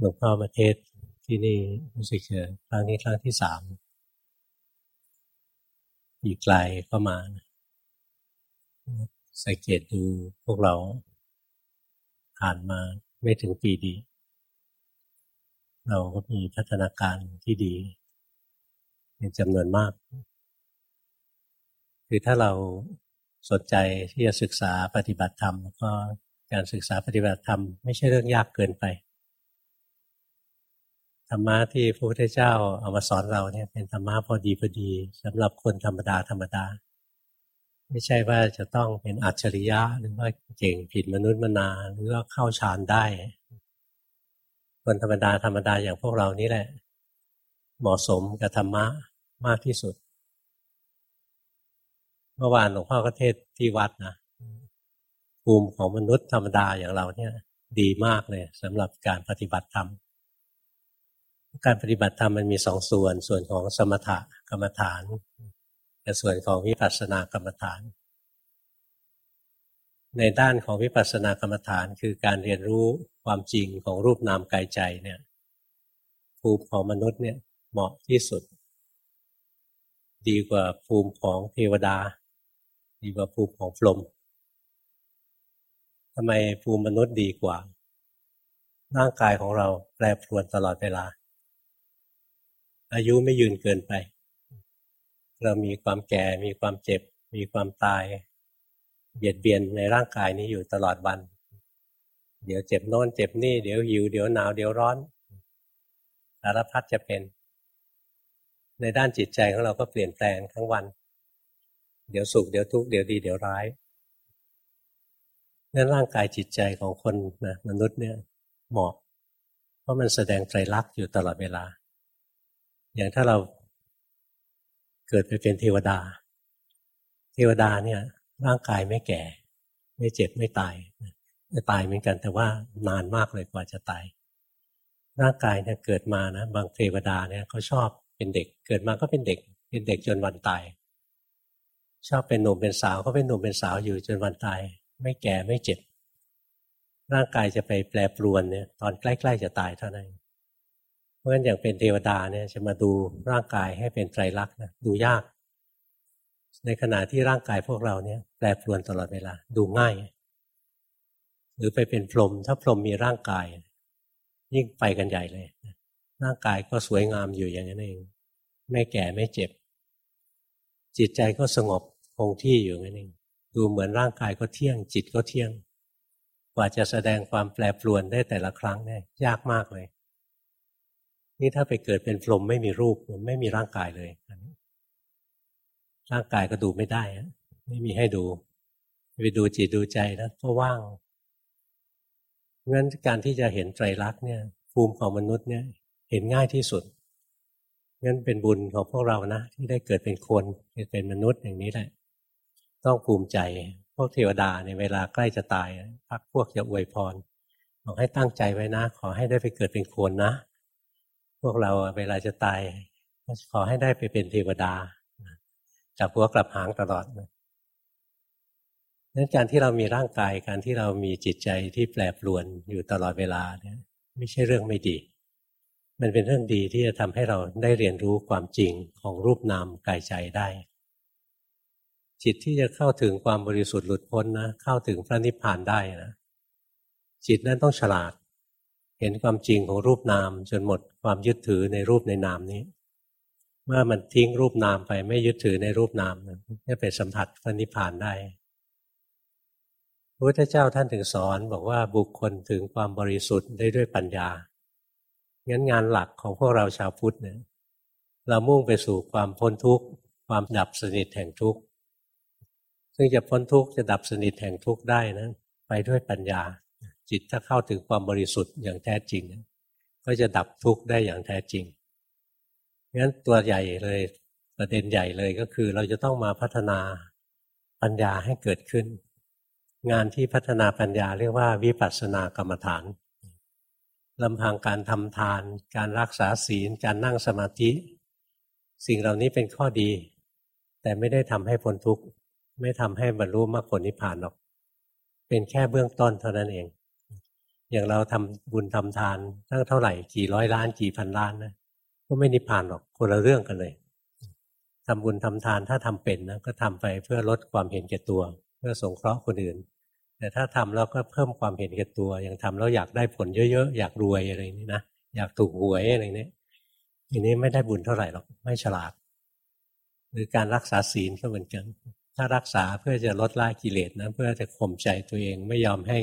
หลวงพ่อมาเทศที่นี่รู้สึกจะครั้งนี้ครั้งที่สามอีกไกลเข้ามาสังเกตดูพวกเราผ่านมาไม่ถึงปีดี เราก็มีพัฒนาการที่ดีเป็นจำนวนมาก คือถ้าเราสนใจที่จะศึกษาปฏิบัติธรรม ก็การศึกษาปฏิบัติธรรม ไม่ใช่เรื่องยากเกินไป ธรรมะที่พระพุทธเจ้าเอามาสอนเราเนี่ยเป็นธรรมะพอดีพอดีสำหรับคนธรรมดาธรรมดา ไม่ใช่ว่าจะต้องเป็นอัจฉริยะหรือว่าเก่งผิดมนุษย์มนาหรือว่าเข้าฌานได้ คนธรรมดาธรรมดาอย่างพวกเรานี่แหละ เหมาะสมกับธรรมะมากที่สุด เมื่อวานหลวงพ่อก็เทศที่วัดนะภูมิของมนุษย์ธรรมดาอย่างเราเนี่ย ดีมากเลยสำหรับการปฏิบัติธรรม การปฏิบัติธรรมมันมีสองส่วน ส่วนของสมถะกรรมฐานกับส่วนของวิปัสสนากรรมฐาน ในด้านของวิปัสสนากรรมฐานคือการเรียนรู้ความจริงของรูปนามกายใจเนี่ยภูมิของมนุษย์เนี่ยเหมาะที่สุด ดีกว่าภูมิของเทวดา ดีกว่าภูมิของพรหมทำไมภูมิมนุษย์ดีกว่า ร่างกายของเราแปรปรวนตลอดเวลา อายุไม่ยืนเกินไป เรามีความแก่ มีความเจ็บ มีความตาย เบียดเบียนในร่างกายนี้อยู่ตลอดวัน เดี๋ยวเจ็บโน้นเจ็บนี่ เดี๋ยวหิว เดี๋ยวหนาว เดี๋ยวร้อนสารพัดจะเป็น ในด้านจิตใจของเราก็เปลี่ยนแปลงทั้งวัน เดี๋ยวสุข เดี๋ยวทุกข์ เดี๋ยวดี เดี๋ยวร้ายนั่นร่างกายจิตใจของคนนะมนุษย์เนี่ยเหมาะ เพราะมันแสดงไตรลักษณ์อยู่ตลอดเวลา อย่างถ้าเราเกิดไปเป็นเทวดา เทวดาเนี่ย ร่างกายไม่แก่ ไม่เจ็บไม่ตายจะตายเหมือนกัน แต่ว่านานมากเลยกว่าจะตาย ร่างกายเนี่ยเกิดมานะบางเทวดาเนี่ยเขาชอบเป็นเด็ก เกิดมาก็เป็นเด็ก เป็นเด็กจนวันตาย ชอบเป็นหนุ่มเป็นสาวก็เป็นหนุ่มเป็นสาวอยู่จนวันตาย ไม่แก่ไม่เจ็บ ร่างกายจะไปแปรปรวนเนี่ยตอนใกล้ ๆ จะตายเท่านั้น ราะฉะนั้นอย่างเป็นเทวดาเนี่ยจะมาดูร่างกายให้เป็นไตรลักษณ์นะดูยาก ในขณะที่ร่างกายพวกเราเนี่ยแปรปรวนตลอดเวลา ดูง่าย หรือไปเป็นพรหมถ้าพรหมมีร่างกาย ยิ่งไปกันใหญ่เลย ร่างกายก็สวยงามอยู่อย่างนั้นเอง ไม่แก่ไม่เจ็บ จิตใจก็สงบคงที่อยู่นั่นเองดูเหมือนร่างกายก็เที่ยง จิตก็เที่ยง กว่าจะแสดงความแปรปรวนได้แต่ละครั้งเนี่ยยากมากเลย นี่ถ้าไปเกิดเป็นพรหมไม่มีรูปมันไม่มีร่างกายเลยร่างกายก็ดูไม่ได้ไม่มีให้ดูไปดูจิตดูใจนะก็ว่างงั้นการที่จะเห็นไตรลักษณ์เนี่ยภูมิของมนุษย์เนี่ยเห็นง่ายที่สุดงั้นเป็นบุญของพวกเรานะ ที่ได้เกิดเป็นคนเป็นมนุษย์อย่างนี้แหละ ต้องภูมิใจ พวกเทวดาในเวลาใกล้จะตายพักพวกจะอวยพรบอกให้ตั้งใจไว้นะ ขอให้ได้ไปเกิดเป็นคนนะ วกเราเวลาจะตายขอให้ได้ไปเป็นเทวดาจับหัวกลับหางตลอดนั้นการที่เรามีร่างกายการที่เรามีจิตใจที่แปรปรวนอยู่ตลอดเวลาเนี่ยไม่ใช่เรื่องไม่ดี มันเป็นเรื่องดีที่จะทำให้เราได้เรียนรู้ความจริงของรูปนามกายใจได้ จิตที่จะเข้าถึงความบริสุทธิ์หลุดพ้นนะเข้าถึงพระนิพพานได้นะจิตนั้นต้องฉลาด เห็นความจริงของรูปนาม จนหมดความยึดถือในรูปในนามนี้เมื่อมันทิ้งรูปนามไปไม่ยึดถือในรูปนามจะไปสัมผัสพระนิพพานได้พระพุทธเจ้าท่านถึงสอนบอกว่าบุคคลถึงความบริสุทธิ์ได้ด้วยปัญญา งั้นงานหลักของพวกเราชาวพุทธเนี่ยเรามุ่งไปสู่ความพ้นทุกข์ ความดับสนิทแห่งทุกข์ ซึ่งจะพ้นทุกข์จะดับสนิทแห่งทุกข์ได้นะ ไปด้วยปัญญา จิตถ้าเข้าถึงความบริสุทธิ์อย่างแท้จริง ก็จะดับทุกข์ได้อย่างแท้จริงงั้นตัวใหญ่เลยประเด็นใหญ่เลยก็คือ เราจะต้องมาพัฒนาปัญญาให้เกิดขึ้น งานที่พัฒนาปัญญาเรียกว่าวิปัสสนากรรมฐานลำพังการทำทาน การรักษาศีล การนั่งสมาธิ สิ่งเหล่านี้เป็นข้อดี แต่ไม่ได้ทำให้พ้นทุกข์ ไม่ทำให้บรรลุมรรคผลนิพพานหรอก เป็นแค่เบื้องต้นเท่านั้นเอง อย่างเราทำบุญทำทานตั้งเท่าไหร่กี่ร้อยล้านกี่พันล้านนะก็ไม่นิพพานหรอกคนละเรื่องกันเลยทำบุญทำทานถ้าทำเป็นนะก็ทำไปเพื่อลดความเห็นแก่ตัว เพื่อสงเคราะห์คนอื่น แต่ถ้าทำแล้วก็เพิ่มความเห็นแก่ตัว อย่างทำแล้วอยากได้ผลเยอะๆ อยากรวยอะไรนี้นะอยากถูกหวยอะไรนี้ทีนี้ไม่ได้บุญเท่าไหร่หรอกไม่ฉลาด หรือการรักษาศีลก็เหมือนกันถ้ารักษาเพื่อจะลดละกิเลสนะเพื่อจะข่มใจตัวเองไม่ยอมให้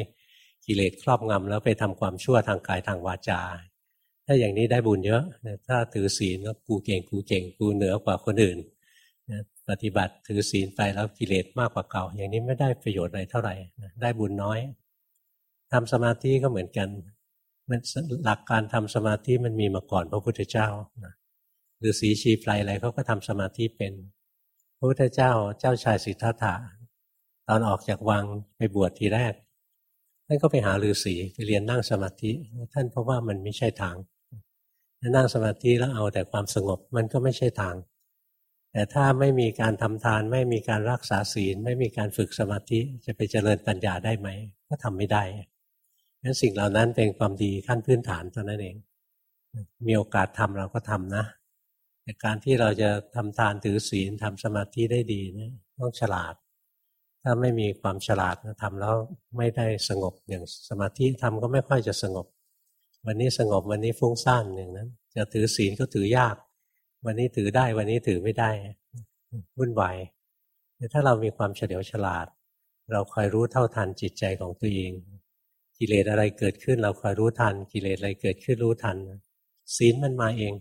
กิเลสครอบงำแล้วไปทำความชั่วทางกายทางวาจา ถ้าอย่างนี้ได้บุญเยอะ ถ้าถือศีลก็กูเก่งกูเก่งกูเหนือกว่าคนอื่นปฏิบัติถือศีลไปแล้วกิเลสมากกว่าเก่า อย่างนี้ไม่ได้ประโยชน์อะไรเท่าไหร่ได้บุญน้อยทำสมาธิก็เหมือนกัน มันหลักการทำสมาธิมันมีมาก่อนพระพุทธเจ้าหรือสีชีไพรอะไรเขาก็ทำสมาธิเป็น พระพุทธเจ้าเจ้าชายสิทธัตถะตอนออกจากวังไปบวชทีแรกานก็ไปหาฤาษีไปเรียนนั่งสมาธิ ท่านเพราะว่ามันไม่ใช่ทางนั่งสมาธิแล้วเอาแต่ความสงบมันก็ไม่ใช่ทาง แต่ถ้าไม่มีการทำทาน ไม่มีการรักษาศีล ไม่มีการฝึกสมาธิจะไปเจริญปัญญาได้ไหม ก็ทำไม่ได้งั้นสิ่งเหล่านั้นเป็นความดีขั้นพื้นฐานเท่านั้นเอง มีโอกาสทำเราก็ทำนะแต่การที่เราจะทำทานถือศีลทำสมาธิได้ดีนี่ต้องฉลาด ถ้าไม่มีความฉลาดทำแล้วไม่ได้สงบอย่างสมาธิทำก็ไม่ค่อยจะสงบ วันนี้สงบวันนี้ฟุ้งซ่านอย่างนั้น จะถือศีลก็ถือยาก วันนี้ถือได้วันนี้ถือไม่ได้วุ่นวายแต่ถ้าเรามีความเฉลียวฉลาด เราคอยรู้เท่าทันจิตใจของตัวเอง กิเลสอะไรเกิดขึ้น เราคอยรู้ทัน กิเลสอะไรเกิดขึ้นรู้ทันศีลมันมาเอง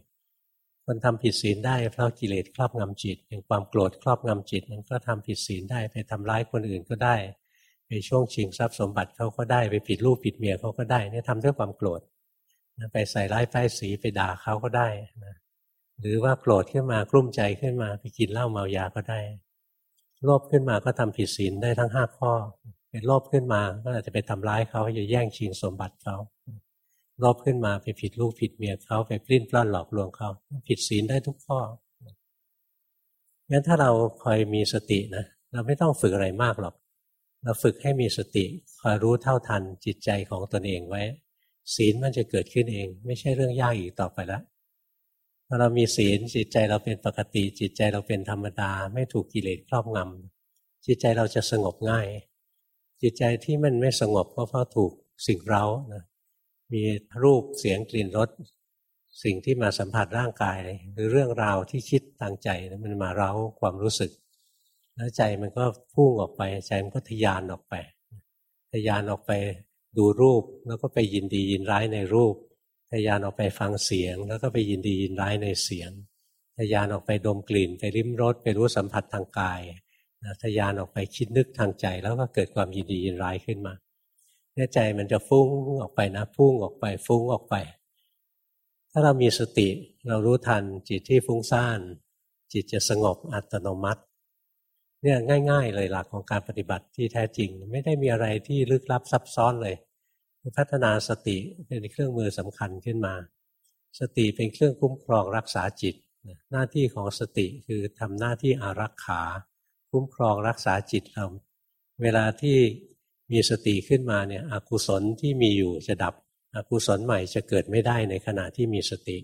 คนทำผิดศีลได้เพราะกิเลสครอบงำจิตอย่างความโกรธครอบงำจิต มันก็ทำผิดศีลได้ไปทำร้ายคนอื่นก็ได้ ไปช่วงชิงทรัพย์สมบัติเขาก็ได้ไปผิดลูกผิดเมียเขาก็ได้เนี่ยทำด้วยความโกรธไปใส่ร้ายป้ายสีไปด่าเขาก็ได้นะหรือว่าโกรธขึ้นมากลุ้มใจขึ้นมาไปกินเหล้าเมายาก็ได้โลภขึ้นมาก็ทำผิดศีลได้ทั้งห้าข้อเป็นโลภขึ้นมาก็อาจจะไปทำร้ายเขาจะแย่งชิงสมบัติเขา ลบขึ้นมาไปผิดลูกผิดเมียเขาไปปลิ้นปล้อนหลอกลวงเขาผิดศีลได้ทุกข้องั้นถ้าเราคอยมีสตินะเราไม่ต้องฝึกอะไรมากหรอก เราฝึกให้มีสติคอยรู้เท่าทันจิตใจของตนเองไว้ ศีลมันจะเกิดขึ้นเอง ไม่ใช่เรื่องยากอีกต่อไปแล้วพอเรามีศีลจิตใจเราเป็นปกติ จิตใจเราเป็นธรรมดา ไม่ถูกกิเลสครอบงำจิตใจเราจะสงบง่าย จิตใจที่มันไม่สงบก็เพราะถูกสิ่งเร้านะ มีรูปเสียงกลิ่นรสสิ่งที่มาสัมผัสร่างกาย หรือเรื่องราวที่คิดทางใจมันมาเร้าความรู้สึก แล้วใจมันก็พุ่งออกไป ใจมันก็ทยานออกไป ทยานออกไปดูรูปแล้วก็ไปยินดียินร้ายในรูป ทยานออกไปฟังเสียง แล้วก็ไปยินดียินร้ายในเสียง ทยานออกไปดมกลิ่น ไปริมรสไปรู้สัมผัสทางกายทยานออกไปคิดนึกทางใจแล้วก็เกิดความยินดียินร้ายขึ้นมา เนี่ยใจมันจะฟุ้งออกไปนะพุ่งออกไป ฟุ้งออกไป ถ้าเรามีสติเรารู้ทันจิตที่ฟุ้งซ่าน จิตจะสงบอัตโนมัติ เนี่ยง่าย ๆ เลยหลักของการปฏิบัติที่แท้จริง ไม่ได้มีอะไรที่ลึกลับซับซ้อนเลย พัฒนาสติเป็นเครื่องมือสำคัญขึ้นมา สติเป็นเครื่องคุ้มครองรักษาจิต หน้าที่ของสติคือทำหน้าที่อารักขา คุ้มครองรักษาจิตเราเวลาที่ มีสติขึ้นมาเนี่ยอกุศลที่มีอยู่จะดับอกุศลใหม่จะเกิดไม่ได้ในขณะที่มีสติ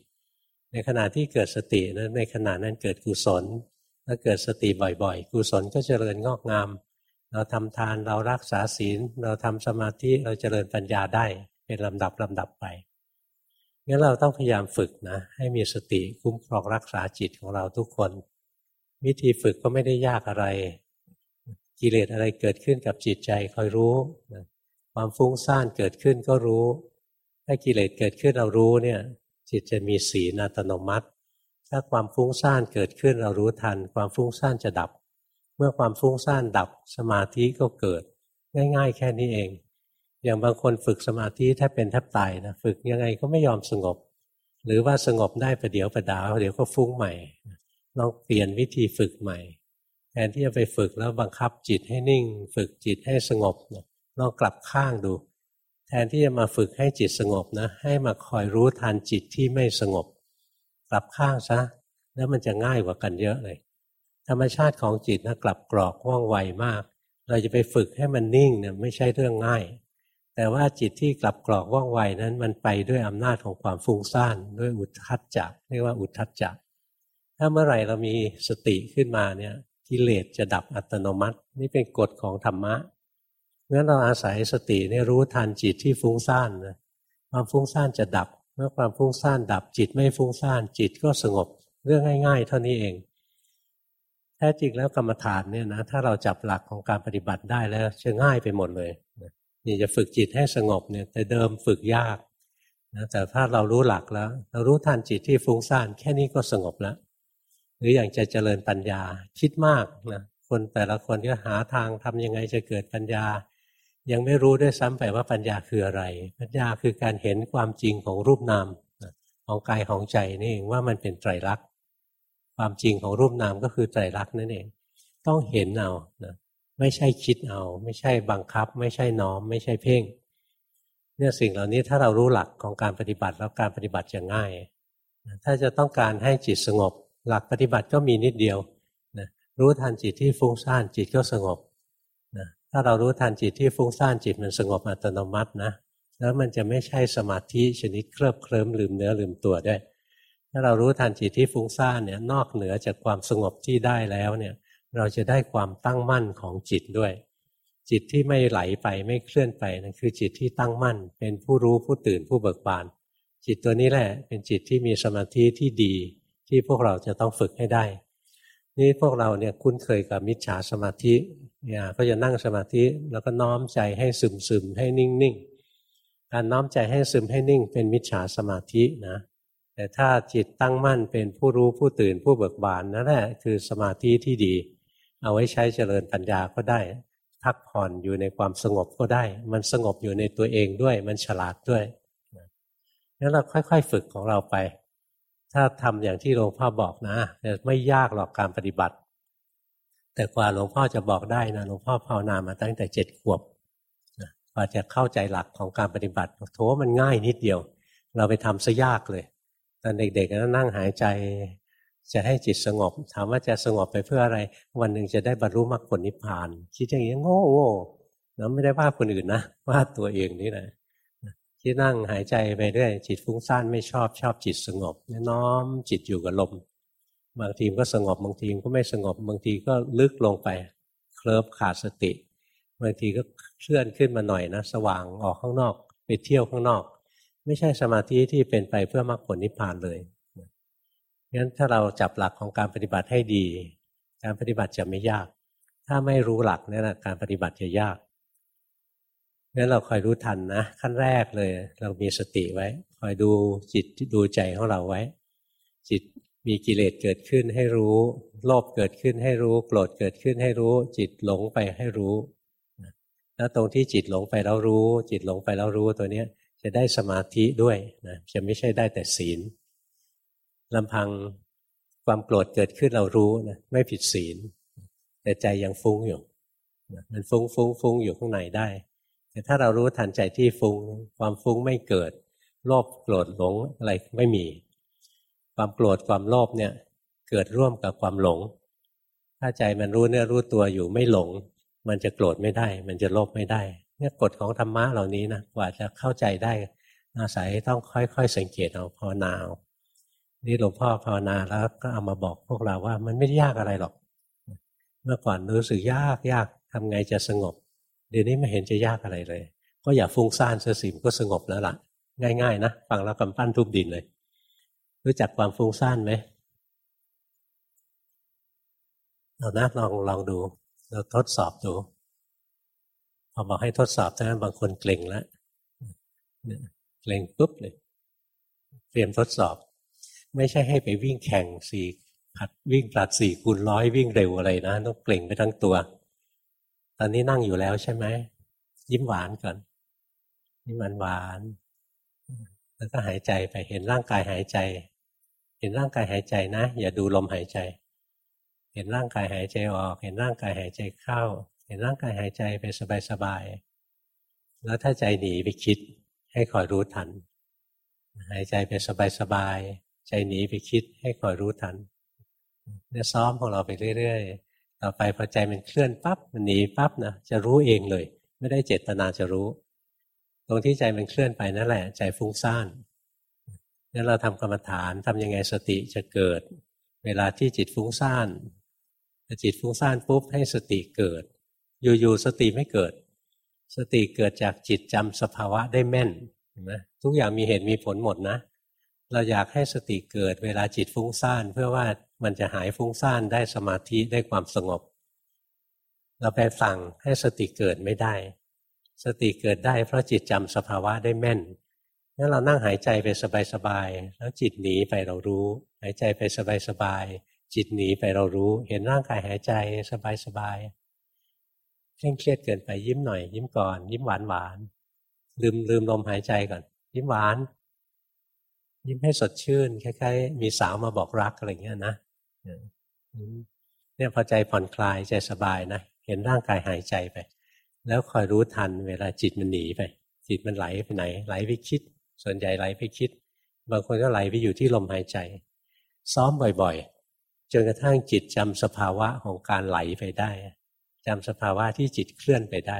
ในขณะที่เกิดสตินั้นในขณะนั้นเกิดกุศลถ้าเกิดสติบ่อยๆ กุศลก็เจริญงอกงาม เราทำทานเรารักษาศีล เราทำสมาธิเราเจริญปัญญาได้เป็นลำดับลำดับไปงั้นเราต้องพยายามฝึกนะให้มีสติคุ้มครองรักษาจิตของเราทุกคน วิธีฝึกก็ไม่ได้ยากอะไร กิเลสอะไรเกิดขึ้นกับจิตใจคอยรู้ความฟุ้งซ่านเกิดขึ้นก็รู้ ถ้ากิเลสเกิดขึ้นเรารู้เนี่ยจิตจะมีสีนอัตโนมัติ ถ้าความฟุ้งซ่านเกิดขึ้นเรารู้ทัน ความฟุ้งซ่านจะดับ เมื่อความฟุ้งซ่านดับสมาธิก็เกิด ง่าย ๆ แค่นี้เอง อย่างบางคนฝึกสมาธิแทบเป็นแทบตายนะฝึกยังไงก็ไม่ยอมสงบ หรือว่าสงบได้ประเดี๋ยวประดาวเดี๋ยวก็ฟุ้งใหม่ลองเปลี่ยนวิธีฝึกใหม่ ทนที่จะไปฝึกแล้วบังคับจิตให้นิ่ง ฝึกจิตให้สงบลองกลับข้างดู แทนที่จะมาฝึกให้จิตสงบนะ ให้มาคอยรู้ทันจิตที่ไม่สงบ กลับข้างซะ แล้วมันจะง่ายกว่ากันเยอะเลย ธรรมชาติของจิตนะกลับกรอกว่องไวมาก เราจะไปฝึกให้มันนิ่งเนี่ยไม่ใช่เรื่องง่ายแแต่ว่าจิตที่กลับกรอกว่องไวนั้นมันไปด้วยอำนาจของความฟุ้งซ่านด้วยอุทธัจจะเรียกว่าอุทธัจจะถ้าเมื่อไหร่เรามีสติขึ้นมาเนี่ย กิเลสจะดับอัตโนมัติ นี่เป็นกฎของธรรมะงั้นเราอาศัยสติเนี่ยรู้ทันจิตที่ฟุ้งซ่านนะความฟุ้งซ่านจะดับ เมื่อความฟุ้งซ่านดับจิตไม่ฟุ้งซ่านจิตก็สงบเรื่องง่าย ๆ เท่านี้เองแท้จริงแล้วกรรมฐานเนี่ยนะถ้าเราจับหลักของการปฏิบัติได้แล้วจะง่ายไปหมดเลยนี่จะฝึกจิตให้สงบเนี่ยแต่เดิมฝึกยากนะแต่ถ้าเรารู้หลักแล้ว เรารู้ทันจิตที่ฟุ้งซ่านแค่นี้ก็สงบแล้ว หรืออย่างจะเจริญปัญญาคิดมากนะคนแต่ละคนก็หาทางทำยังไงจะเกิดปัญญา ยังไม่รู้ด้วยซ้ำไปว่าปัญญาคืออะไร ปัญญาคือการเห็นความจริงของรูปนามของกายของใจนี่เองว่ามันเป็นไตรลักษณ์ความจริงของรูปนามก็คือไตรลักษณ์นั่นเอง ต้องเห็นเอานะไม่ใช่คิดเอา ไม่ใช่บังคับ ไม่ใช่น้อม ไม่ใช่เพ่งเนี่ยสิ่งเหล่านี้ถ้าเรารู้หลักของการปฏิบัติแล้วการปฏิบัติจะง่าย ถ้าจะต้องการให้จิตสงบ หลักปฏิบัติก็มีนิดเดียวนะรู้ทันจิตที่ฟุ้งซ่านจิตก็สงบนะถ้าเรารู้ทันจิตที่ฟุ้งซ่านจิตมันสงบอัตโนมัตินะแล้วมันจะไม่ใช่สมาธิชนิดเคลิบเคลิ้มลืมเนื้อลืมตัวด้วยถ้าเรารู้ทันจิตที่ฟุ้งซ่านเนี่ยนอกเหนือจากความสงบที่ได้แล้วเนี่ยเราจะได้ความตั้งมั่นของจิตด้วย จิตที่ไม่ไหลไปไม่เคลื่อนไปนั่นคือจิตที่ตั้งมั่น เป็นผู้รู้ผู้ตื่นผู้เบิกบาน จิตตัวนี้แหละเป็นจิตที่มีสมาธิที่ดี ที่พวกเราจะต้องฝึกให้ได้ นี่พวกเราเนี่ยคุ้นเคยกับมิจฉาสมาธิเนี่ยก็จะนั่งสมาธิแล้วก็น้อมใจให้ซึมซึมให้นิ่งนิ่งการน้อมใจให้ซึมให้นิ่ง เป็นมิจฉาสมาธินะ แต่ถ้าจิตตั้งมั่นเป็นผู้รู้ผู้ตื่นผู้เบิกบานนั่นแหละคือสมาธิที่ดี เอาไว้ใช้เจริญปัญญาก็ได้พักผ่อนอยู่ในความสงบก็ได้ มันสงบอยู่ในตัวเองด้วย มันฉลาดด้วยงั้นเราค่อย ๆ ฝึกของเราไป ถ้าทำอย่างที่หลวงพ่อบอกนะจะไม่ยากหรอกการปฏิบัติ แต่กว่าหลวงพ่อจะบอกได้นะหลวงพ่อภาวนามาตั้งแต่เจ็ดขวบกว่าจะเข้าใจหลักของการปฏิบัติโถมันง่ายนิดเดียว เราไปทำซะยากเลยตอนเด็กๆก็นั่งหายใจจะให้จิตสงบ ถามว่าจะสงบไปเพื่ออะไร วันหนึ่งจะได้บรรลุมรรคผลนิพพาน คิดอย่างนี้โง่โง่แล้วไม่ได้ว่าคนอื่นนะว่าตัวเองนี่แหละ ที่นั่งหายใจไปเรื่อยจิตฟุ้งซ่านไม่ชอบชอบจิตสงบน้อมจิตอยู่กับลม บางทีก็สงบบางทีก็ไม่สงบบางทีก็ลึกลงไปเคลิบขาดสติ บางทีก็เคลื่อนขึ้นมาหน่อยนะ สว่างออกข้างนอก ไปเที่ยวข้างนอก ไม่ใช่สมาธิที่เป็นไปเพื่อมรรคผลนิพพานเลยงั้นถ้าเราจับหลักของการปฏิบัติให้ดี การปฏิบัติจะไม่ยาก ถ้าไม่รู้หลักนี่แหละการปฏิบัติจะยาก งั้นเราคอยรู้ทันนะ ขั้นแรกเลย เรามีสติไว้ คอยดูจิตดูใจของเราไว้ จิตมีกิเลสเกิดขึ้นให้รู้ โลภเกิดขึ้นให้รู้ โกรธเกิดขึ้นให้รู้ จิตหลงไปให้รู้แล้วตรงที่จิตหลงไปแล้วรู้ จิตหลงไปแล้วรู้ตัวเนี้ยจะได้สมาธิด้วยนะจะไม่ใช่ได้แต่ศีลลำพังความโกรธเกิดขึ้นเรารู้นะไม่ผิดศีล แต่ใจยังฟุ้งอยู่มันฟุ้งฟุ้งฟุ้งอยู่ข้างในได้ แต่ถ้าเรารู้ทันใจที่ฟุ้ง ความฟุ้งไม่เกิด โลภโกรธหลงอะไรไม่มี ความโกรธความโลภเนี่ยเกิดร่วมกับความหลง ถ้าใจมันรู้เนื้อรู้ตัวอยู่ไม่หลง มันจะโกรธไม่ได้ มันจะโลภไม่ได้ เนี่ยกฎของธรรมะเหล่านี้นะกว่าจะเข้าใจได้อาศัยต้องค่อยๆ สังเกตเอาภาวนานี่หลวงพ่อภาวนาแล้วก็เอามาบอกพวกเราว่ามันไม่ยากอะไรหรอก เมื่อก่อนรู้สึกยากยากทำไงจะสงบ เดี๋ยวนี้ไม่เห็นจะยากอะไรเลย ก็อย่าฟุ้งซ่านเสียสิมก็สงบแล้วล่ะ ง่าย ๆ นะฟังแล้วกำปั้นทุบดินเลย รู้จักความฟุ้งซ่านไหมเอานะลองลองดู เราทดสอบดูพอบอกให้ทดสอบท่านั้นบางคนเกรงแล้วเกรงปุ๊บเลยเตรียมทดสอบ ไม่ใช่ให้ไปวิ่งแข่งสี่ผัดวิ่งปลัดสี่คูณร้อยวิ่งเร็วอะไรนะ ต้องเกรงไปทั้งตัว ตอนนี้นั่งอยู่แล้วใช่ไหมยิ้มหวานก่อนยิ้มหวานหวานแล้วก็หายใจไปเห็นร่างกายหายใจ เห็นร่างกายหายใจนะ อย่าดูลมหายใจ เห็นร่างกายหายใจออก เห็นร่างกายหายใจเข้า เห็นร่างกายหายใจไปสบายๆแล้วถ้าใจหนีไปคิด ให้คอยรู้ทัน หายใจไปสบายๆใจหนีไปคิดให้คอยรู้ทันเนี่ยซ้อมของเราไปเรื่อยๆ ต่อไปพอใจมันเคลื่อนปั๊บมันหนีปั๊บนะจะรู้เองเลย ไม่ได้เจตนาจะรู้ ตรงที่ใจมันเคลื่อนไปนั่นแหละ ใจฟุ้งซ่านงั้นเราทำกรรมฐานทำยังไงสติจะเกิด เวลาที่จิตฟุ้งซ่านจิตฟุ้งซ่านปุ๊บให้สติเกิด อยู่ๆสติไม่เกิด สติเกิดจากจิตจำสภาวะได้แม่นเห็นไหมทุกอย่างมีเหตุมีผลหมดนะ เราอยากให้สติเกิด เวลาจิตฟุ้งซ่านเพื่อว่า มันจะหายฟุ้งซ่านได้สมาธิได้ความสงบ เราไปสั่งให้สติเกิดไม่ได้ สติเกิดได้เพราะจิตจำสภาวะได้แม่นงั้นเรานั่งหายใจไปสบายๆแล้วจิตหนีไปเรารู้ หายใจไปสบายๆจิตหนีไปเรารู้ เห็นร่างกายหายใจสบายๆเคร่งเครียดเกินไปยิ้มหน่อย ยิ้มก่อน ยิ้มหวานหวานลืมลืมลมหายใจก่อน ยิ้มหวาน ยิ้มให้สดชื่นคล้ายๆ มีสาวมาบอกรักอะไรเงี้ยนะ เนี่ยพอใจผ่อนคลายใจสบายนะเห็นร่างกายหายใจไป แล้วคอยรู้ทันเวลาจิตมันหนีไป จิตมันไหลไปไหน ไหลไปคิด ส่วนใหญ่ไหลไปคิด บางคนก็ไหลไปอยู่ที่ลมหายใจ ซ้อมบ่อยๆจนกระทั่งจิตจำสภาวะของการไหลไปได้จำสภาวะที่จิตเคลื่อนไปได้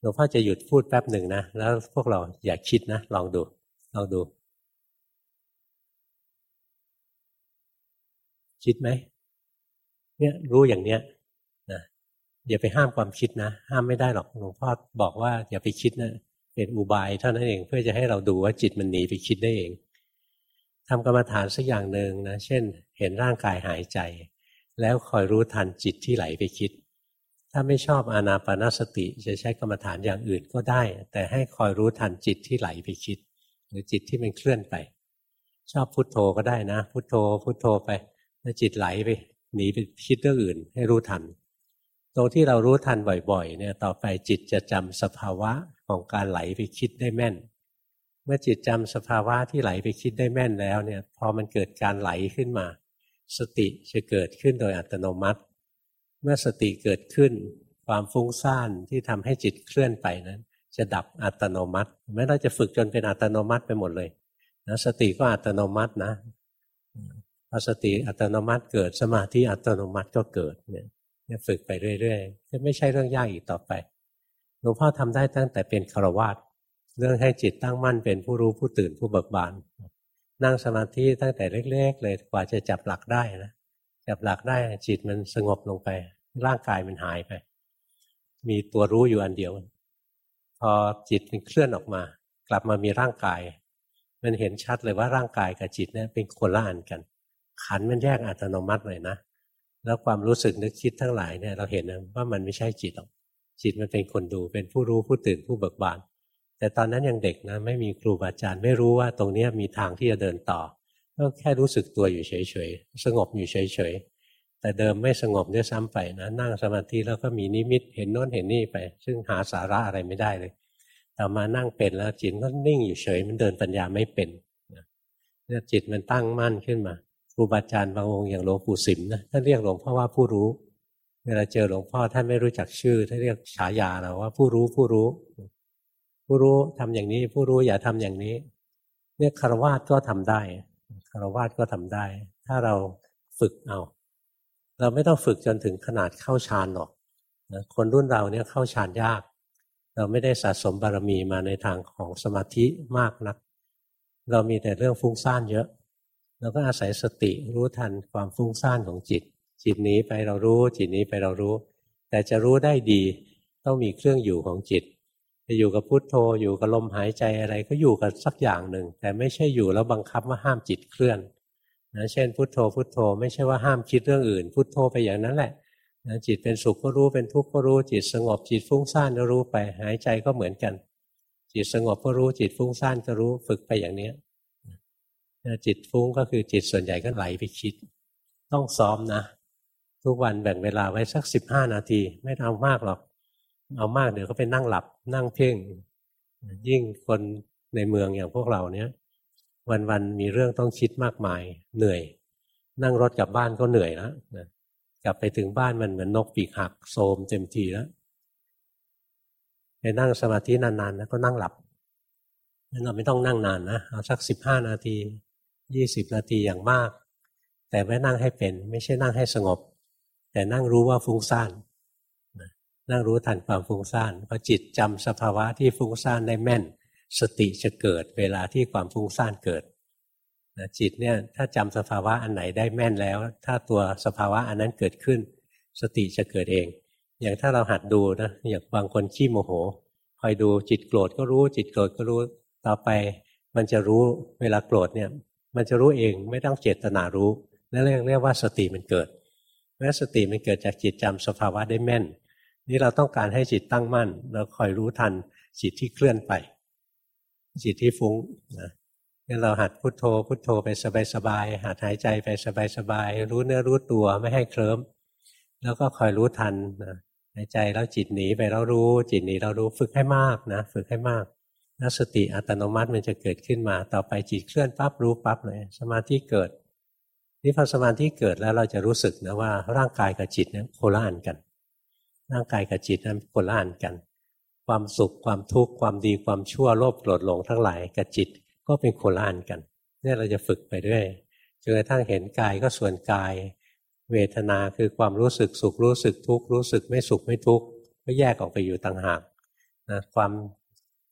หลวงพ่อจะหยุดพูดแป๊บหนึ่งนะแล้วพวกเราอย่าคิดนะลองดูลองดู คิดไหมเนี่ยรู้อย่างเนี้ยนะอย่าไปห้ามความคิดนะ ห้ามไม่ได้หรอกหลวงพ่อบอกว่าอย่าไปคิดนะเป็นอุบายเท่านั้นเองเพื่อจะให้เราดูว่าจิตมันหนีไปคิดได้เองทำกรรมฐานสักอย่างหนึ่งนะเช่น เห็นร่างกายหายใจ แล้วคอยรู้ทันจิตที่ไหลไปคิด ถ้าไม่ชอบอานาปนาสติจะใช้กรรมฐานอย่างอื่นก็ได้ แต่ให้คอยรู้ทันจิตที่ไหลไปคิด หรือจิตที่มันเคลื่อนไป ชอบพุโทโธก็ได้นะ พุโทโธพุโทโธไป แล้วจิตไหลไปหนีไปคิดเรื่องอื่น ให้รู้ทัน ตรงที่เรารู้ทันบ่อยๆ เนี่ย ต่อไปจิตจะจำสภาวะของการไหลไปคิดได้แม่น เมื่อจิตจำสภาวะที่ไหลไปคิดได้แม่นแล้วเนี่ย พอมันเกิดการไหลขึ้นมา สติจะเกิดขึ้นโดยอัตโนมัติ เมื่อสติเกิดขึ้น ความฟุ้งซ่านที่ทำให้จิตเคลื่อนไปนั้น จะดับอัตโนมัติแม้เราจะฝึกจนเป็นอัตโนมัติไปหมดเลยนะสติก็อัตโนมัตินะ พอสติอัตโนมัติเกิดสมาธิอัตโนมัติก็เกิดเนี่ยฝึกไปเรื่อยๆจะไม่ใช่เรื่องยากอีกต่อไปหลวงพ่อทำได้ตั้งแต่เป็นคารวาสเรื่องให้จิตตั้งมั่นเป็นผู้รู้ผู้ตื่นผู้เบิกบาน นั่งสมาธิตั้งแต่เล็ก ๆ เลยกว่าจะจับหลักได้นะจับหลักได้จิตมันสงบลงไป ร่างกายมันหายไป มีตัวรู้อยู่อันเดียว พอจิตมันเคลื่อนออกมา กลับมามีร่างกาย มันเห็นชัดเลยว่าร่างกายกับจิตเนี่ยเป็นคนละอันกัน ขันมันแยกอัตโนมัติเลยนะ แล้วความรู้สึกนึกคิดทั้งหลายเนี่ยเราเห็นว่ามันไม่ใช่จิตหรอก จิตมันเป็นคนดูเป็นผู้รู้ผู้ตื่นผู้เบิกบาน แต่ตอนนั้นยังเด็กนะไม่มีครูบาอาจารย์ไม่รู้ว่าตรงนี้มีทางที่จะเดินต่อ ก็แค่รู้สึกตัวอยู่เฉยๆ สงบอยู่เฉยๆ แต่เดิมไม่สงบด้วยซ้ำไปนะนั่งสมาธิแล้วก็มีนิมิตเห็นโน้นเห็นนี่ไป ซึ่งหาสาระอะไรไม่ได้เลยแต่มานั่งเป็นแล้วจิตก็นิ่งอยู่เฉย มันเดินปัญญาไม่เป็นเนี่ยจิตมันตั้งมั่นขึ้นมา ครูบาอาจารย์บางองค์อย่างหลวงปู่สิมนะท่านเรียกหลวงพ่อว่าผู้รู้ เวลาเจอหลวงพ่อท่านไม่รู้จักชื่อท่านเรียกฉายาเราว่าผู้รู้ผู้รู้ ผู้รู้ทำอย่างนี้ ผู้รู้อย่าทำอย่างนี้เนี่ยคารวาสก็ทำได้คารวาสก็ทำได้ ถ้าเราฝึกเอา เราไม่ต้องฝึกจนถึงขนาดเข้าฌานหรอกนะคนรุ่นเราเนี่ยเข้าฌานยาก เราไม่ได้สะสมบารมีมาในทางของสมาธิมากนัก เรามีแต่เรื่องฟุ้งซ่านเยอะ เราก็อาศัยสติรู้ทันความฟุ้งซ่านของจิต จิตนี้ไปเรารู้ จิตนี้ไปเรารู้ แต่จะรู้ได้ดีต้องมีเครื่องอยู่ของจิตจะอยู่กับพุทโธอยู่กับลมหายใจอะไรก็อยู่กับสักอย่างหนึ่ง แต่ไม่ใช่อยู่แล้วบังคับว่าห้ามจิตเคลื่อนนะเช่นพุทโธพุทโธ ไม่ใช่ว่าห้ามคิดเรื่องอื่น พุทโธไปอย่างนั้นแหละนะจิตเป็นสุขก็รู้เป็นทุกข์ก็รู้จิตสงบจิตฟุ้งซ่านก็รู้ไปหายใจก็เหมือนกัน จิตสงบก็รู้จิตฟุ้งซ่านก็รู้ฝึกไปอย่างนี้ จิตฟุ้งก็คือจิตส่วนใหญ่ก็ไหลไปคิด ต้องซ้อมนะ ทุกวันแบ่งเวลาไว้สักสิบห้านาที ไม่เอามากหรอก เอามากเดี๋ยวก็ไปนั่งหลับ นั่งเพ่ง ยิ่งคนในเมืองอย่างพวกเราเนี้ยวันๆมีเรื่องต้องคิดมากมาย เหนื่อย นั่งรถกลับบ้านก็เหนื่อยแล้วนะกลับไปถึงบ้านมันเหมือนนกปีกหักโซมเต็มทีแล้วไปนั่งสมาธินานๆแล้วก็นั่งหลับเราไม่ต้องนั่งนานนะเอาสักสิบห้านาที ยี่สิบนาทีอย่างมาก แต่ไม่นั่งให้เป็น ไม่ใช่นั่งให้สงบ แต่นั่งรู้ว่าฟุ้งซ่านนั่งรู้ทันความฟุ้งซ่านพอจิตจำสภาวะที่ฟุ้งซ่านได้แม่น สติจะเกิดเวลาที่ความฟุ้งซ่านเกิดนะจิตเนี่ยถ้าจำสภาวะอันไหนได้แม่นแล้ว ถ้าตัวสภาวะอันนั้นเกิดขึ้น สติจะเกิดเอง อย่างถ้าเราหัดดูนะอย่างบางคนขี้โมโหคอยดูจิตโกรธก็รู้ จิตโกรธก็รู้ต่อไป มันจะรู้เวลาโกรธเนี่ย มันจะรู้เองไม่ต้องเจตนารู้นั่นเรียกเรียกว่าสติมันเกิดแม้สติมันเกิดจากจิตจำสภาวะได้แม่น นี่เราต้องการให้จิตตั้งมั่น เราคอยรู้ทันจิตที่เคลื่อนไป จิตที่ฟุ้งนะงั้นเราหัดพุดโทโธพุโทโธไปสบายๆหัดหายใจไปสบายๆรู้เนื้อรู้ตัวไม่ให้เคลิ้มแล้วก็คอยรู้ทันนะหายใจแล้วจิตหนีไปแล้วรู้ จิตหนีเรารู้ฝึกให้มากนะ ฝึกให้มาก แล้วสติอัตโนมัติมันจะเกิดขึ้นมา ต่อไปจิตเคลื่อนปั๊บรู้ปั๊บเลย สมาธิเกิดนี่พอสมาธิเกิดแล้วเราจะรู้สึกนะว่าร่างกายกับจิตเนี่ยโคละอันกัน ร่างกายกับจิตนั้นโคละอันกัน ความสุขความทุกข์ความดีความชั่วโลภโกรธหลงทั้งหลายกับจิตก็เป็นโคละอันกัน เนี่ยเราจะฝึกไปด้วยจนกระทั่งเห็นกายก็ส่วนกาย เวทนาคือความรู้สึกสุขรู้สึกทุกข์รู้สึกไม่สุขไม่ทุกข์ก็แยกออกไปอยู่ต่างหากนะความ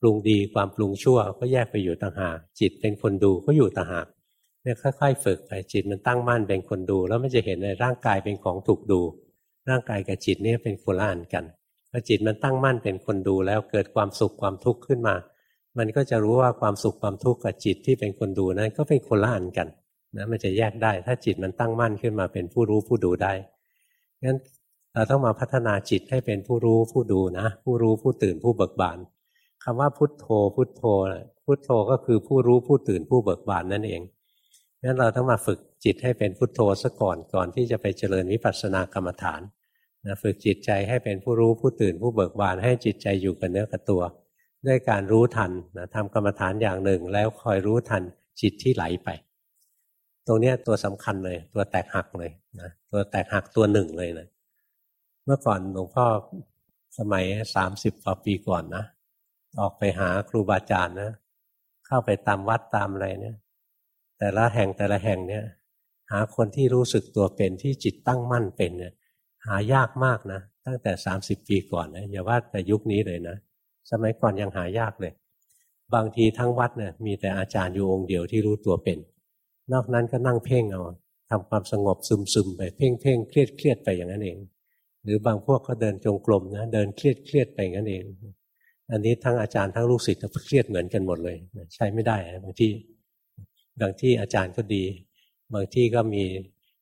ปรุงดีความปรุงชั่วก็แยกไปอยู่ต่างหากจิตเป็นคนดูก็อยู่ต่างหากเนี่ยค่อยๆฝึกไปจิตมันตั้งมั่นเป็นคนดู แล้วมันจะเห็นในร่างกายเป็นของถูกดู ร่างกายกับจิตนี่เป็นคนละอันกันพอจิตมันตั้งมั่นเป็นคนดูแล้วเกิดความสุขความทุกข์ขึ้นมา มันก็จะรู้ว่าความสุขความทุกข์กับจิตที่เป็นคนดูนั้นก็เป็นคนละอันกันนะมันจะแยกได้ ถ้าจิตมันตั้งมั่นขึ้นมาเป็นผู้รู้ผู้ดูได้งั้นเราต้องมาพัฒนาจิตให้เป็นผู้รู้ผู้ดูนะ ผู้รู้ผู้ตื่นผู้เบิกบาน คำว่าพุทโธ พุทโธ พุทโธก็คือผู้รู้ผู้ตื่นผู้เบิกบานนั่นเองงั้นเราต้องมาฝึกจิตให้เป็นพุทโธซะก่อนก่อนที่จะไปเจริญวิปัสสนากรรมฐานนะฝึกจิตใจให้เป็นผู้รู้ผู้ตื่นผู้เบิกบานให้จิตใจอยู่กับเนื้อกับตัว ด้วยการรู้ทันนะทำกรรมฐานอย่างหนึ่ง แล้วคอยรู้ทันจิตที่ไหลไป ตรงนี้ตัวสำคัญเลย ตัวแตกหักเลยนะตัวแตกหักตัวหนึ่งเลยนะเมื่อก่อนหลวงพ่อสมัยสามสิบกว่าปีก่อนนะ ออกไปหาครูบาอาจารย์นะ เข้าไปตามวัดตามอะไรเนี่ย แต่ละแห่งแต่ละแห่งเนี่ย หาคนที่รู้สึกตัวเป็นที่จิตตั้งมั่นเป็นเนี่ย หายากมากนะ ตั้งแต่สามสิบปีก่อนนะอย่าว่าแต่ยุคนี้เลยนะ สมัยก่อนยังหายากเลย บางทีทั้งวัดเนี่ยมีแต่อาจารย์อยู่องค์เดียวที่รู้ตัวเป็น นอกนั้นก็นั่งเพ่งเอาทำความสงบซึมซึมไปเพ่งเพ่งเครียดเครียดไปอย่างนั้นเอง หรือบางพวกก็เดินจงกรมนะเดินเครียดเครียดไปอย่างนั้นเอง อันนี้ทั้งอาจารย์ทั้งลูกศิษย์เครียดเหมือนกันหมดเลยใช้ไม่ได้บางที่บางที่อาจารย์ก็ดี บางที่ก็มี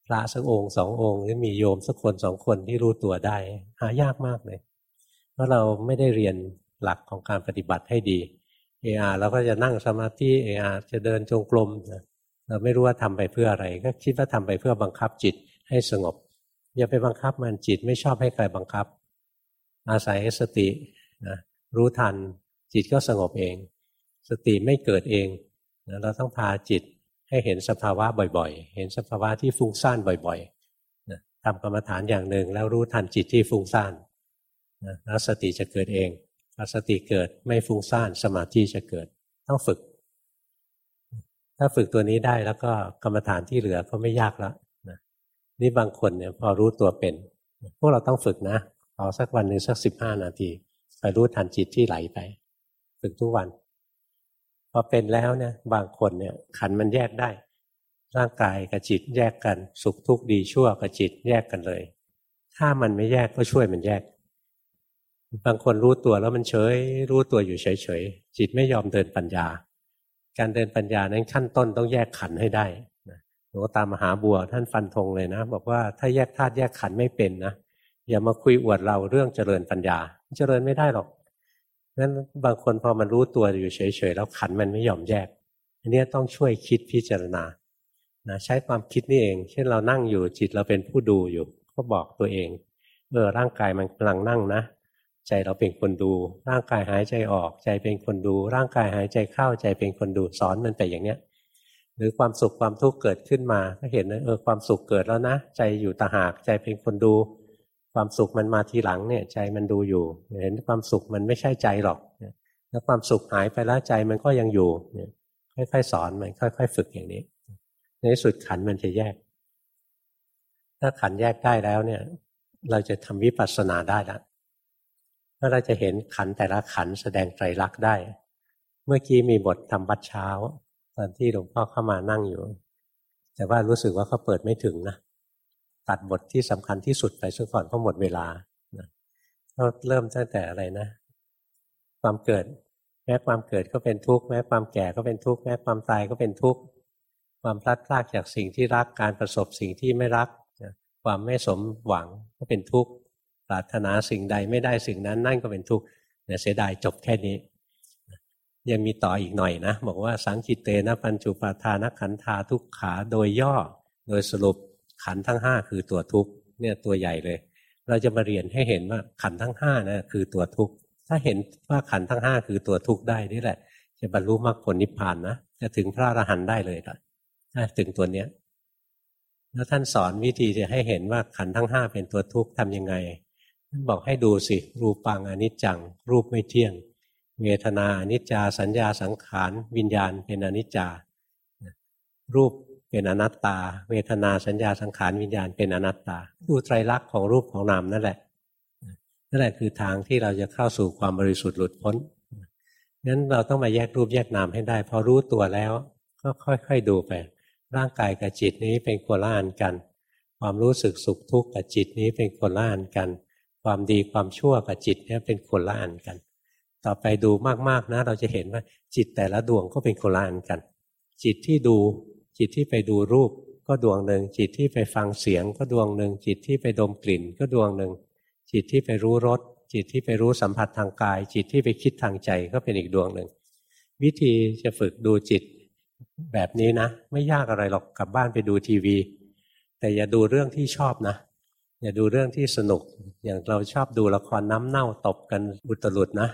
พระสักองค์สององค์หรือมีโยมสักคนสองคนที่รู้ตัวได้ หายากมากเลย เพราะเราไม่ได้เรียนหลักของการปฏิบัติให้ดีเออาเราก็จะนั่งสมาธิเออาจะเดินจงกรมเราไม่รู้ว่าทำไปเพื่ออะไร ก็คิดว่าทำไปเพื่อบังคับจิตให้สงบ อย่าไปบังคับมันจิตไม่ชอบให้ใครบังคับ อาศัยสตินะ รู้ทัน จิตก็สงบเอง สติไม่เกิดเองเราต้องพาจิตให้เห็นสภาวะบ่อยๆ เห็นสภาวะที่ฟุ้งซ่านบ่อยๆทำกรรมฐานอย่างหนึ่ง แล้วรู้ทันจิตที่ฟุ้งซ่านแล้วสติจะเกิดเองพอสติเกิดไม่ฟุ้งซ่านสมาธิจะเกิด ต้องฝึก ถ้าฝึกตัวนี้ได้แล้วก็กรรมฐานที่เหลือก็ไม่ยากแล้วนี่บางคนเนี่ยพอรู้ตัวเป็น พวกเราต้องฝึกนะเอาสักวันหนึ่งสักสิบห้านาที ไปรู้ทันจิตที่ไหลไปฝึกทุกวันพอเป็นแล้วเนี่ยบางคนเนี่ย ขันมันแยกได้ ร่างกายกับจิตแยกกัน สุขทุกข์ดีชั่วกับจิตแยกกันเลย ถ้ามันไม่แยกก็ช่วยมันแยก บางคนรู้ตัวแล้วมันเฉย รู้ตัวอยู่เฉยๆจิตไม่ยอมเดินปัญญา การเดินปัญญานั้นขั้นต้นต้องแยกขันให้ได้หลวงตามหาบัวท่านฟันธงเลยนะ บอกว่าถ้าแยกธาตุแยกขันไม่เป็นนะอย่ามาคุยอวดเราเรื่องเจริญปัญญา เจริญไม่ได้หรอกนั้นบางคนพอมันรู้ตัวอยู่เฉยๆแล้วขันมันไม่ยอมแยก อันนี้ต้องช่วยคิดพิจารณานะใช้ความคิดนี่เอง เช่นเรานั่งอยู่จิตเราเป็นผู้ดูอยู่ ก็บอกตัวเองเออร่างกายมันกำลังนั่งนะใจเราเป็นคนดู ร่างกายหายใจออก ใจเป็นคนดู ร่างกายหายใจเข้าใจเป็นคนดูสอนมันไปอย่างเนี้ยหรือความสุขความทุกข์เกิดขึ้นมา ก็เห็นนะเออความสุขเกิดแล้วนะ ใจอยู่ตาหากใจเป็นคนดู ความสุขมันมาทีหลังเนี่ยใจมันดูอยู่ เห็นความสุขมันไม่ใช่ใจหรอกแล้วความสุขหายไปแล้วใจมันก็ยังอยู่ค่อยๆสอนมันค่อย ๆ ฝึกอย่างนี้ ในสุดขันมันจะแยก ถ้าขันแยกได้แล้วเนี่ย เราจะทำวิปัสสนาได้แล้วว่าเราจะเห็นขันแต่ละขันแสดงไตรลักษณ์ได้ เมื่อกี้มีบททำบัดเช้า ตอนที่หลวงพ่อเข้ามานั่งอยู่ แต่ว่ารู้สึกว่าเขาเปิดไม่ถึงนะ ตัดบทที่สำคัญที่สุดไปซะก่อนเพราะหมดเวลาก็เริ่มตั้งแต่อะไรนะ ความเกิด แม้ความเกิดก็เป็นทุกข์แม้ความแก่ก็เป็นทุกข์แม้ความตายก็เป็นทุกข์ความพลัดพรากจากสิ่งที่รักการประสบสิ่งที่ไม่รักความไม่สมหวังก็เป็นทุกข์ปรารถนาสิ่งใดไม่ได้สิ่งนั้นนั่นก็เป็นทุกข์เนี่ยเสียดายจบแค่นี้ยังมีต่ออีกหน่อยนะ บอกว่าสังกิเตนะปัญจุปาทานขันธาทุกขาโดยย่อ โดยสรุป ขันทั้งห้าคือตัวทุกข์เนี่ยตัวใหญ่เลย เราจะมาเรียนให้เห็นว่าขันทั้งห้านะคือตัวทุกข์ถ้าเห็นว่าขันทั้งห้าคือตัวทุกข์ได้นี่แหละ จะบรรลุมรรคผลนิพพานนะจะถึงพระอรหันต์ได้เลยล่ะถ้าถึงตัวเนี้ยแล้วท่านสอนวิธีจะให้เห็นว่าขันทั้งห้าเป็นตัวทุกข์ทำยังไงท่านบอกให้ดูสิ รูปังอนิจจัง รูปไม่เที่ยง เวทนาอนิจจา สัญญาสังขาร วิญญาณเป็นอนิจจา รูป เป็นอนัตตา เวทนาสัญญาสังขารวิญญาณเป็นอนัตตา ดูไตรลักษณ์ของรูปของนามนั่นแหละนั่นแหละคือทางที่เราจะเข้าสู่ความบริสุทธิ์หลุดพ้นงั้นเราต้องมาแยกรูปแยกนามให้ได้ พอรู้ตัวแล้วก็ค่อย ๆดูไป ร่างกายกับจิตนี้เป็นคนละอันกัน ความรู้สึกสุขทุกข์กับจิตนี้เป็นคนละอันกัน ความดีความชั่วกับจิตนี้เป็นคนละอันกัน ต่อไปดูมากๆนะ เราจะเห็นว่าจิตแต่ละดวงก็เป็นคนละอันกัน จิตที่ดู จิตที่ไปดูรูปก็ดวงหนึ่งจิตที่ไปฟังเสียงก็ดวงหนึ่งจิตที่ไปดมกลิ่นก็ดวงหนึ่งจิตที่ไปรู้รสจิตที่ไปรู้สัมผัสทางกาย จิตที่ไปคิดทางใจก็เป็นอีกดวงหนึ่งวิธีจะฝึกดูจิตแบบนี้นะ ไม่ยากอะไรหรอกกลับบ้านไปดูทีวี แต่อย่าดูเรื่องที่ชอบนะ อย่าดูเรื่องที่สนุก อย่างเราชอบดูละครน้ำเน่าตบกันอุตลุดนะ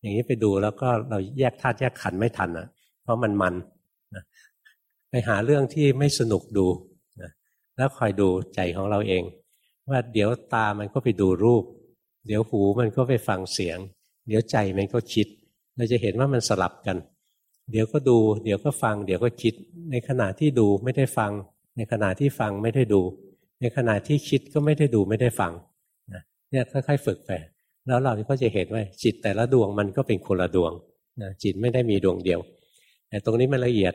อย่างนี้ไปดูแล้วก็เราแยกธาตุแยกขันไม่ทันอนะเพราะมันมันนะ ไปหาเรื่องที่ไม่สนุกดูนะแล้วคอยดูใจของเราเอง ว่าเดี๋ยวตามันก็ไปดูรูป เดี๋ยวหูมันก็ไปฟังเสียง เดี๋ยวใจมันก็คิด เราจะเห็นว่ามันสลับกัน เดี๋ยวก็ดู เดี๋ยวก็ฟัง เดี๋ยวก็คิด ในขณะที่ดูไม่ได้ฟัง ในขณะที่ฟังไม่ได้ดู ในขณะที่คิดก็ไม่ได้ดูไม่ได้ฟังเนี่ยค่อยๆฝึกไปแล้วเราก็จะเห็นว่าจิตแต่ละดวงมันก็เป็นคนละดวงนะจิตไม่ได้มีดวงเดียว แต่ตรงนี้มันละเอียด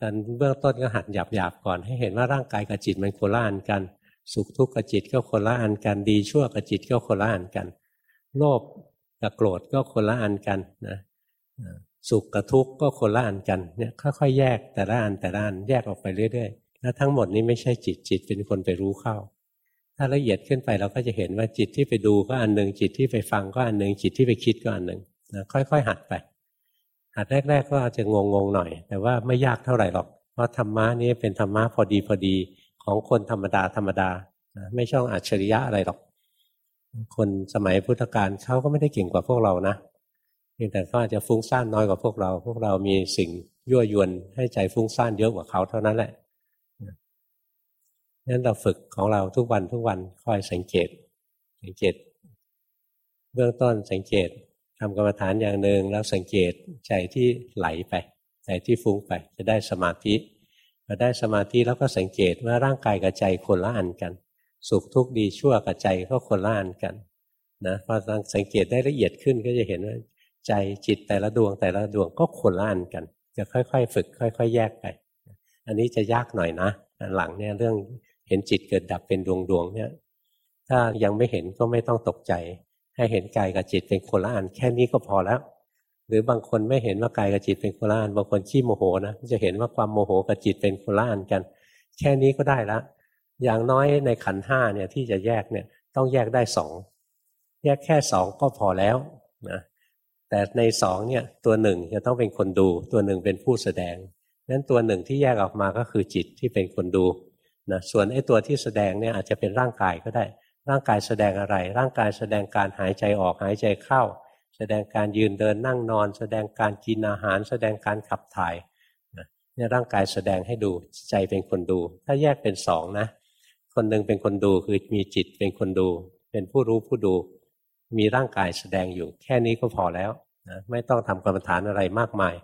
ตอนเบื้องต้นก็หัดหยาบๆก่อนให้เห็นว่าร่างกายกับจิตมันคนละอันกัน สุขทุกข์กับจิตก็คนละอันกัน ดีชั่วกับจิตก็คนละอันกัน โลภกับโกรธก็คนละอันกันนะสุขกับทุกข์ก็คนละอันกันเนี่ยค่อยๆแยกแต่ละอันแต่ละอันแยกออกไปเรื่อยๆแล้วทั้งหมดนี้ไม่ใช่จิตจิตเป็นคนไปรู้เข้า ถ้าละเอียดขึ้นไปเราก็จะเห็นว่าจิตที่ไปดูก็อันหนึ่งจิตที่ไปฟังก็อันหนึ่งจิตที่ไปคิดก็อันหนึ่งนะค่อยๆหัดไป หัดแรก ๆ ก็อาจจะงงๆหน่อย แต่ว่าไม่ยากเท่าไหร่หรอก เพราะธรรมะนี้เป็นธรรมะพอดีพอดีของคนธรรมดาธรรมดา ไม่ช่องอัจฉริยะอะไรหรอก คนสมัยพุทธกาลเขาก็ไม่ได้เก่งกว่าพวกเรานะเพียงแต่เขาอาจจะฟุ้งซ่านน้อยกว่าพวกเรา พวกเรามีสิ่งยั่วยวนให้ใจฟุ้งซ่านเยอะกว่าเขาเท่านั้นแหละนั้นเราฝึกของเราทุกวันทุกวันคอยสังเกต สังเกต เบื้องต้นสังเกต ทำกรรมฐานอย่างหนึ่งแล้วสังเกตใจที่ไหลไป ใจที่ฟุ้งไปจะได้สมาธิพอได้สมาธิแล้วก็สังเกตว่าร่างกายกับใจคนละอันกัน สุขทุกข์ดีชั่วกับใจก็คนละอันกันนะพอสังเกตได้ละเอียดขึ้นก็จะเห็นว่าใจจิตแต่ละดวงแต่ละดวงก็คนละอันกัน จะค่อยๆ ฝึก ค่อย ๆ แยกไป อันนี้จะยากหน่อยนะอันหลังเนี่ยเรื่องเห็นจิตเกิดดับเป็นดวงดวงเนี่ยถ้ายังไม่เห็นก็ไม่ต้องตกใจ ให้เห็นกายกับจิตเป็นคนละอันแค่นี้ก็พอแล้ว หรือบางคนไม่เห็นว่ากายกับจิตเป็นคนละอันบางคนขี้โมโหนะจะเห็นว่าความโมโหกับจิตเป็นคนละอันกัน แค่นี้ก็ได้ละ อย่างน้อยในขันห้าเนี่ยที่จะแยกเนี่ยต้องแยกได้สองแยกแค่สองก็พอแล้วนะแต่ในสองเนี่ยตัวหนึ่งจะต้องเป็นคนดู ตัวหนึ่งเป็นผู้แสดงนั้นตัวหนึ่งที่แยกออกมาก็คือจิตที่เป็นคนดูนะส่วนไอ้ตัวที่แสดงเนี่ยอาจจะเป็นร่างกายก็ได้ ร่างกายแสดงอะไร ร่างกายแสดงการหายใจออกหายใจเข้า แสดงการยืนเดินนั่งนอน แสดงการกินอาหาร แสดงการขับถ่ายเนี่ยร่างกายแสดงให้ดูใจเป็นคนดู ถ้าแยกเป็นสองนะ คนหนึ่งเป็นคนดูคือมีจิตเป็นคนดู เป็นผู้รู้ผู้ดู มีร่างกายแสดงอยู่ แค่นี้ก็พอแล้วนะไม่ต้องทำกรรมฐานอะไรมากมาย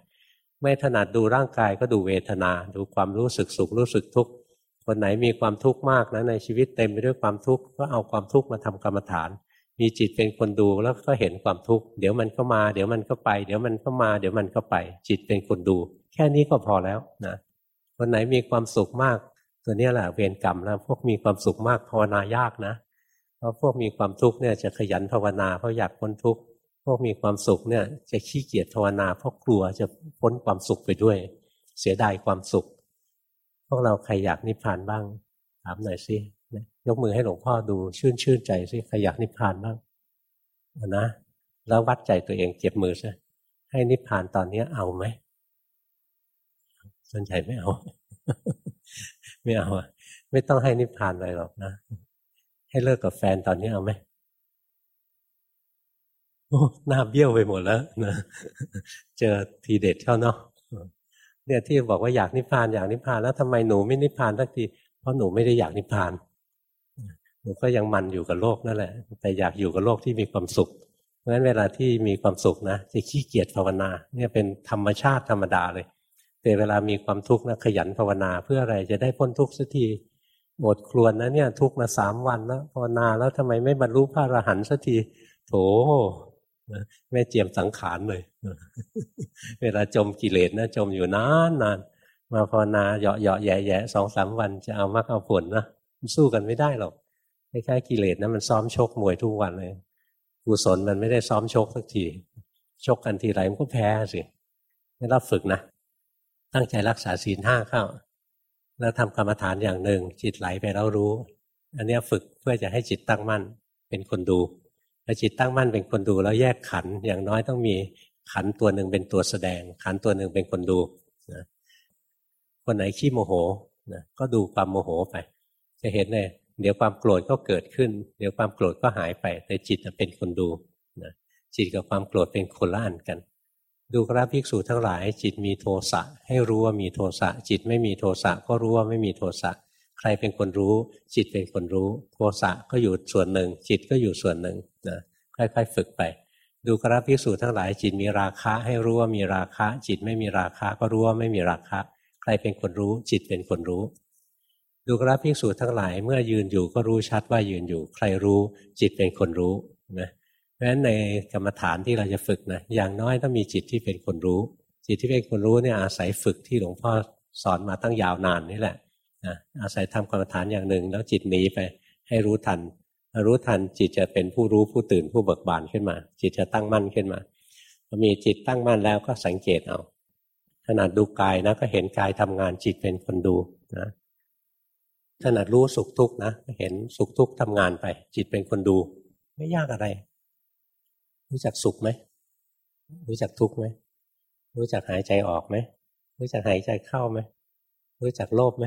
ไม่ถนัดดูร่างกายก็ดูเวทนา ดูความรู้สึกสุขรู้สึกทุกข์ คนไหนมีความทุกข์มากนะในชีวิตเต็มไปด้วยความทุกข์ก็เอาความทุกข์มาทำกรรมฐาน มีจิตเป็นคนดูแล้วก็เห็นความทุกข์เดี๋ยวมันก็มา เดี๋ยวมันก็ไป เดี๋ยวมันก็มา เดี๋ยวมันก็ไป จิตเป็นคนดู แค่นี้ก็พอแล้วนะคนไหนมีความสุขมาก ตัวนี้แหละเวรกรรมนะพวกมีความสุขมากภาวนายากนะ เพราะพวกมีความทุกข์เนี่ยจะขยันภาวนาเพราะอยากพ้นทุกข์พวกมีความสุขเนี่ยจะขี้เกียจภาวนาเพราะกลัวจะพ้นความสุขไปด้วย เสียดายความสุข พวกเราใครอยากนิพพานบ้าง ถามหน่อยสิยกมือให้หลวงพ่อดูชื่นชื่นใจสิใครอยากนิพพานบ้างนะ แล้ววัดใจตัวเองเจ็บมือซะให้นิพพานตอนนี้เอาไหมส่วนใหญ่ไม่เอา ไม่เอาไม่ต้องให้นิพพานอะไรหรอกนะ ให้เลิกกับแฟนตอนนี้เอาไหมโอ้หน้าเบี้ยวไปหมดแล้วนะ เจอทีเด็ดเข้าเนาะ เนี่ยที่บอกว่าอยากนิพพานอยากนิพพานแล้วทำไมหนูไม่นิพพานสักทีเพราะหนูไม่ได้อยากนิพพานหนูก็ยังมันอยู่กับโลกนั่นแหละ แต่อยากอยู่กับโลกที่มีความสุขเพราะฉะนั้นเวลาที่มีความสุขนะจะขี้เกียจภาวนาเนี่ยเป็นธรรมชาติธรรมดาเลย แต่เวลามีความทุกข์นะขยันภาวนาเพื่ออะไรจะได้พ้นทุกข์สักทีหมดครวนนะเนี่ยทุกมาสามวันแล้วภาวนาแล้วทำไมไม่บรรลุพระอรหันต์สักทีโถ แม่เจียมสังขารเลยเวลาจมกิเลสนะจมอยู่นานนานมาภาวนาเหยาะเหยาะแย่แย่สองสามวันจะเอามากเอาผลนะมันสู้กันไม่ได้หรอกคล้ายๆกิเลสนะมันซ้อมชกมวยทุกวันเลยกุศลมันไม่ได้ซ้อมชกสักทีชกกันทีไรมันก็แพ้สิไม่รับฝึกนะตั้งใจรักษาศีลห้าเข้า แล้วทำกรรมฐานอย่างหนึ่งจิตไหลไปแล้วรู้ อันนี้ฝึกเพื่อจะให้จิตตั้งมั่นเป็นคนดู พอจิตตั้งมั่นเป็นคนดูแล้วแยกขันอย่างน้อยต้องมีขันตัวหนึ่งเป็นตัวแสดง ขันตัวหนึ่งเป็นคนดูนะคนไหนขี้โมโหนะก็ดูความโมโหไป จะเห็นเลยเดี๋ยวความโกรธก็เกิดขึ้น เดี๋ยวความโกรธก็หายไป แต่จิตเป็นคนดูนะจิตกับความโกรธเป็นคนละอันกัน ดูกราภิกษุทั้งหลาย จิตมีโทสะให้รู้ว่ามีโทสะจิตไม่มีโทสะก็รู้ว่าไม่มีโทสะ ใครเป็นคนรู้ จิตเป็นคนรู้โทสะก็อยู่ส่วนหนึ่ง จิตก็อยู่ส่วนหนึ่งนะค่อยๆ ฝึกไป ดูกราภิกษุทั้งหลายจิตมีราคะให้รู้ว่ามีราคะ จิตไม่มีราคะก็รู้ว่าไม่มีราคะ ใครเป็นคนรู้ จิตเป็นคนรู้ ดูกราภิกษุทั้งหลายเมื่อยืนอยู่ก็รู้ชัดว่ายืนอยู่ ใครรู้ จิตเป็นคนรู้นะเพราะฉะนั้นในกรรมฐานที่เราจะฝึกนะอย่างน้อยต้องมีจิตที่เป็นคนรู้ จิตที่เป็นคนรู้เนี่ยอาศัยฝึกที่หลวงพ่อสอนมาตั้งยาวนานนี่แหละ นะอาศัยทำกรรมฐานอย่างหนึ่ง แล้วจิตหนีไปให้รู้ทัน รู้ทันจิตจะเป็นผู้รู้ผู้ตื่นผู้เบิกบานขึ้นมา จิตจะตั้งมั่นขึ้นมาพอมีจิตตั้งมั่นแล้วก็สังเกตเอาขนาดดูกายนะก็เห็นกายทำงานจิตเป็นคนดูนะขนาดรู้สุขทุกข์นะเห็นสุขทุกข์ทำงานไป จิตเป็นคนดู ไม่ยากอะไร รู้จักสุขไหมรู้จักทุกข์ไหมรู้จักหายใจออกไหมรู้จักหายใจเข้าไหมรู้จักโลภไหม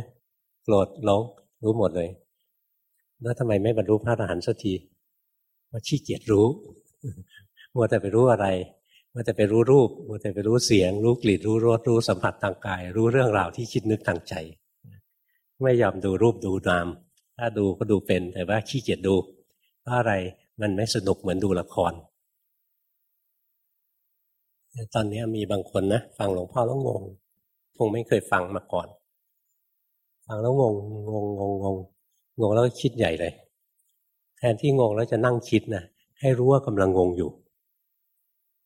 โกรธหลงรู้หมดเลย แล้วทำไมไม่บรรลุพระอรหันต์สักทีว่าขี้เกียจรู้มัวแต่ไปรู้อะไรมัวแต่ไปรู้รูปมัวแต่ไปรู้เสียง รู้กลิ่นรู้รสรู้สัมผัสทางกาย รู้เรื่องราวที่คิดนึกทางใจ ไม่ยอมดูรูปดูนาม ถ้าดูก็ดูเป็น แต่ว่าขี้เกียจดูเพราะอะไรมันไม่สนุกเหมือนดูละครตอนนี้มีบางคนนะ ฟังหลวงพ่อแล้วงง คงไม่เคยฟังมาก่อน ฟังแล้วงงงงงงงงงงแล้วก็คิดใหญ่เลย แทนที่งงแล้วจะนั่งคิดนะให้รู้ว่ากำลังงงอยู่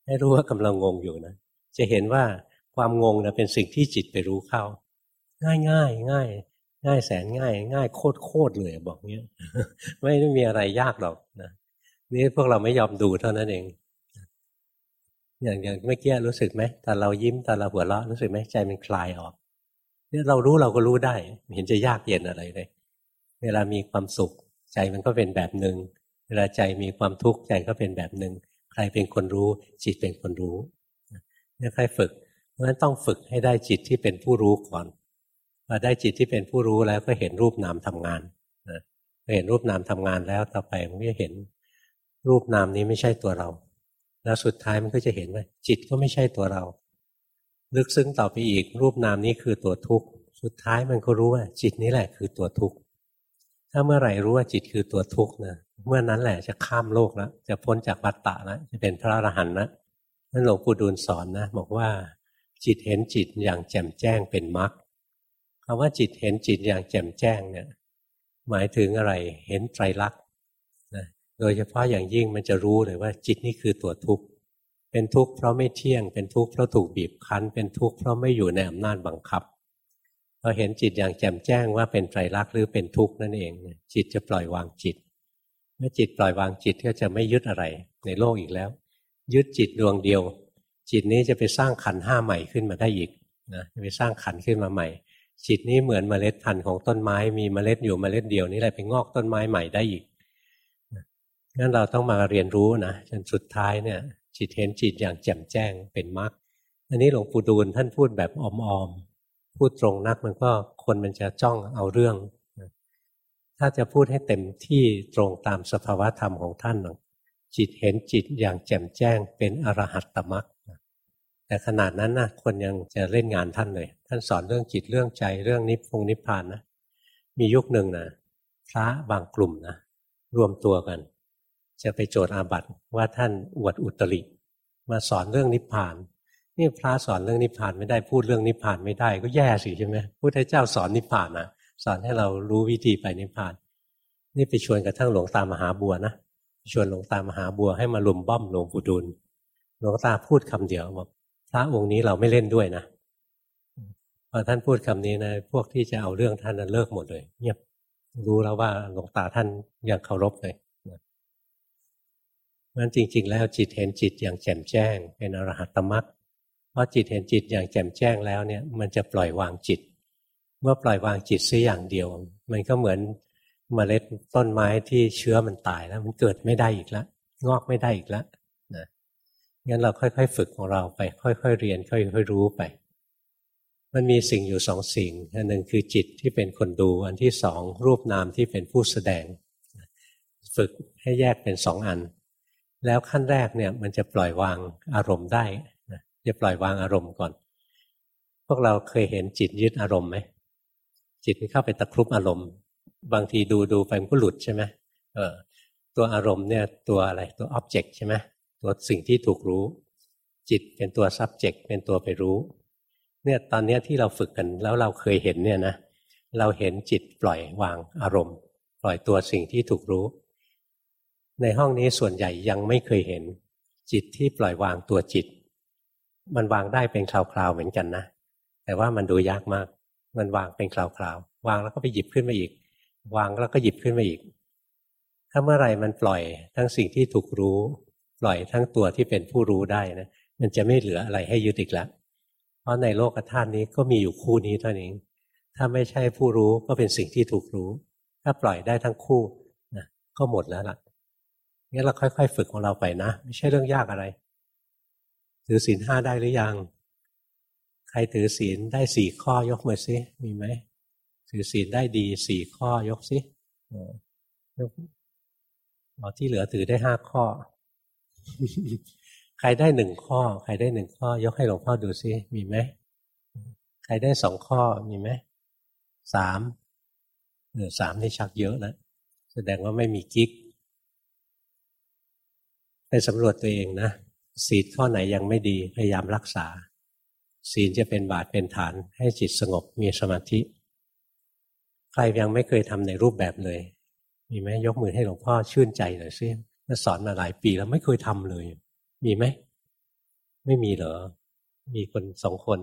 ให้รู้ว่ากำลังงงอยู่นะจะเห็นว่าความงงนะเป็นสิ่งที่จิตไปรู้เข้า ง่ายง่ายง่ายง่ายแสนง่าย ง่ายโคตรโคตรเลยบอกเนี้ยไม่ได้มีอะไรยากหรอกนะนี่พวกเราไม่ยอมดูเท่านั้นเอง อย่างอย่างเมื่อกี้รู้สึกไหมตอนเรายิ้มตอนเราหัวเราะรู้สึกไหมใจมันคลายออก เนี่ยเรารู้เราก็รู้ได้ เห็นจะยากเย็นอะไรเลย เวลามีความสุข ใจมันก็เป็นแบบหนึ่งเวลาใจมีความทุกข์ใจก็เป็นแบบหนึ่งใครเป็นคนรู้ จิตเป็นคนรู้เนี่ค่อยฝึกเพราะฉะนั้นต้องฝึกให้ได้จิตที่เป็นผู้รู้ก่อนพอได้จิตที่เป็นผู้รู้แล้วก็เห็นรูปนามทำงานนะเห็นรูปนามทำงานแล้วต่อไปมันก็เห็นรูปนามนี้ไม่ใช่ตัวเรา แล้วสุดท้ายมันก็จะเห็นว่าจิตก็ไม่ใช่ตัวเรา ลึกซึ้งต่อไปอีกรูปนามนี้คือตัวทุกข์ สุดท้ายมันก็รู้ว่า จิตนี้แหละคือตัวทุกข์ ถ้าเมื่อไหร่รู้ว่าจิตคือตัวทุกข์นะเมื่อนั้นแหละจะข้ามโลกแล้วจะพ้นจากวัฏฏะแล้วจะเป็นพระอรหันต์แล้วนั่นหลวงปู่ดูลสอนนะบอกว่า จิตเห็นจิตอย่างแจ่มแจ้งเป็นมรรคคำว่าจิตเห็นจิตอย่างแจ่มแจ้งเนี่ย หมายถึงอะไรเห็นไตรลักษณ์นะโดยเฉพาะอย่างยิ่งมันจะรู้เลยว่าจิตนี่คือตัวทุกข์ เป็นทุกข์เพราะไม่เที่ยง เป็นทุกข์เพราะถูกบีบคั้น เป็นทุกข์เพราะไม่อยู่ในอำนาจบังคับพอเห็นจิตอย่างแจ่มแจ้งว่าเป็นไตรลักษณ์หรือเป็นทุกข์นั่นเอง จิตจะปล่อยวางจิต เมื่อจิตปล่อยวางจิตก็จะไม่ยึดอะไรในโลกอีกแล้ว ยึดจิตดวงเดียว จิตนี้จะไปสร้างขันห้าใหม่ขึ้นมาได้อีกนะจะไปสร้างขันขึ้นมาใหม่ จิตนี้เหมือนเมล็ดพันธุ์ของต้นไม้ มีเมล็ดอยู่เมล็ดเดียวนี่แหละไปงอกต้นไม้ใหม่ได้อีกงั้นเราต้องมาเรียนรู้นะจนสุดท้ายเนี่ย จิตเห็นจิตอย่างแจ่มแจ้งเป็นมรรคอันนี้หลวงปู่ดูลท่านพูดแบบอมๆพูดตรงนักมันก็คนมันจะจ้องเอาเรื่อง ถ้าจะพูดให้เต็มที่ตรงตามสภาวะธรรมของท่านจิตเห็นจิตอย่างแจ่มแจ้งเป็นอรหัตตมรรคแต่ขนาดนั้นนะคนยังจะเล่นงานท่านเลย ท่านสอนเรื่องจิตเรื่องใจเรื่องนิพพงนิพพานนะมียุคหนึ่งนะพระบางกลุ่มนะรวมตัวกัน จะไปโจทย์อาบัติว่าท่านอวดอุตริ มาสอนเรื่องนิพพาน นี่พระสอนเรื่องนิพพานไม่ได้พูดเรื่องนิพพานไม่ได้ก็แย่สิใช่ไหมพุทธเจ้าสอนนิพพานนะสอนให้เรารู้วิธีไปนิพพาน นี่ไปชวนกระทั่งหลวงตามหาบัวนะชวนหลวงตามหาบัวให้มาลุมบ้อมหลวงปู่ดูลหลวงตาพูดคำเดียวบอกพระองค์นี้เราไม่เล่นด้วยนะพอท่านพูดคำนี้นะพวกที่จะเอาเรื่องท่านนั้นเลิกหมดเลย เงียบรู้แล้วว่าหลวงตาท่านยังเคารพเลย นั้นจริง ๆ แล้วจิตเห็นจิตอย่างแจ่มแจ้ง เป็นอรหัตมรรคเพราะจิตเห็นจิตอย่างแจ่มแจ้งแล้วเนี่ย มันจะปล่อยวางจิต เมื่อปล่อยวางจิตสัอย่างเดียว มันก็เหมือนเมล็ดต้นไม้ที่เชื้อมันตายแล้ว มันเกิดไม่ได้อีกแล้วงอกไม่ได้อีกแล้วนะงั้นเราค่อย ๆ ฝึกของเราไป ค่อย ๆ เรียนค่อยๆรู้ไป มันมีสิ่งอยู่สองสิ่งอันหนึ่งคือจิตที่เป็นคนดูอันที่สองรูปนามที่เป็นผู้แสดง ฝึกให้แยกเป็นสองอัน แล้วขั้นแรกเนี่ยมันจะปล่อยวางอารมณ์ได้นะจะปล่อยวางอารมณ์ก่อน พวกเราเคยเห็นจิตยึดอารมณ์ไหมจิตเข้าไปตะครุบอารมณ์ บางทีดูดูไปมันก็หลุดใช่ไหมเออตัวอารมณ์เนี่ยตัวอะไรตัวอ็อบเจกต์ใช่ไหมตัวสิ่งที่ถูกรู้ จิตเป็นตัว subject เป็นตัวไปรู้ เนี่ยตอนนี้ที่เราฝึกกันแล้วเราเคยเห็นเนี่ยนะเราเห็นจิตปล่อยวางอารมณ์ ปล่อยตัวสิ่งที่ถูกรู้ ในห้องนี้ส่วนใหญ่ยังไม่เคยเห็น จิตที่ปล่อยวางตัวจิต มันวางได้เป็นคราวๆเหมือนกันนะ แต่ว่ามันดูยากมาก มันวางเป็นคราวๆวางแล้วก็ไปหยิบขึ้นมาอีก วางแล้วก็หยิบขึ้นมาอีก ถ้าเมื่อไหร่มันปล่อยทั้งสิ่งที่ถูกรู้ ปล่อยทั้งตัวที่เป็นผู้รู้ได้นะมันจะไม่เหลืออะไรให้ยึดอีกแล้วเพราะในโลกธาตุนี้ก็มีอยู่คู่นี้เท่านั้นเองถ้าไม่ใช่ผู้รู้ก็เป็นสิ่งที่ถูกรู้ ถ้าปล่อยได้ทั้งคู่นะก็หมดแล้วล่ะ งั้นเราค่อย ๆ ฝึกของเราไปนะ ไม่ใช่เรื่องยากอะไร ถือศีลห้าได้หรือยัง ใครถือศีลได้สี่ข้อยกมือซิมีไหมถือศีลได้ดีสี่ข้อยกซิอ๋อที่เหลือถือได้ห้าข้อ ใครได้หนึ่งข้อ ใครได้หนึ่งข้อ ยกให้หลวงพ่อดูซิมีไหมใครได้สองข้อมีไหมสามเออสามนี่ชักเยอะแล้วแสดงว่าไม่มีกิ๊ก ไปสำรวจตัวเองนะศีลข้อไหนยังไม่ดีพยายามรักษา ศีลจะเป็นบาตเป็นฐานให้จิตสงบมีสมาธิ ใครยังไม่เคยทำในรูปแบบเลย มีไหมยกมือให้หลวงพ่อชื่นใจหน่อยซิมาสอนมาหลายปีแล้วไม่เคยทำเลย มีไหม ไม่มีเหรอ มีคนสองคน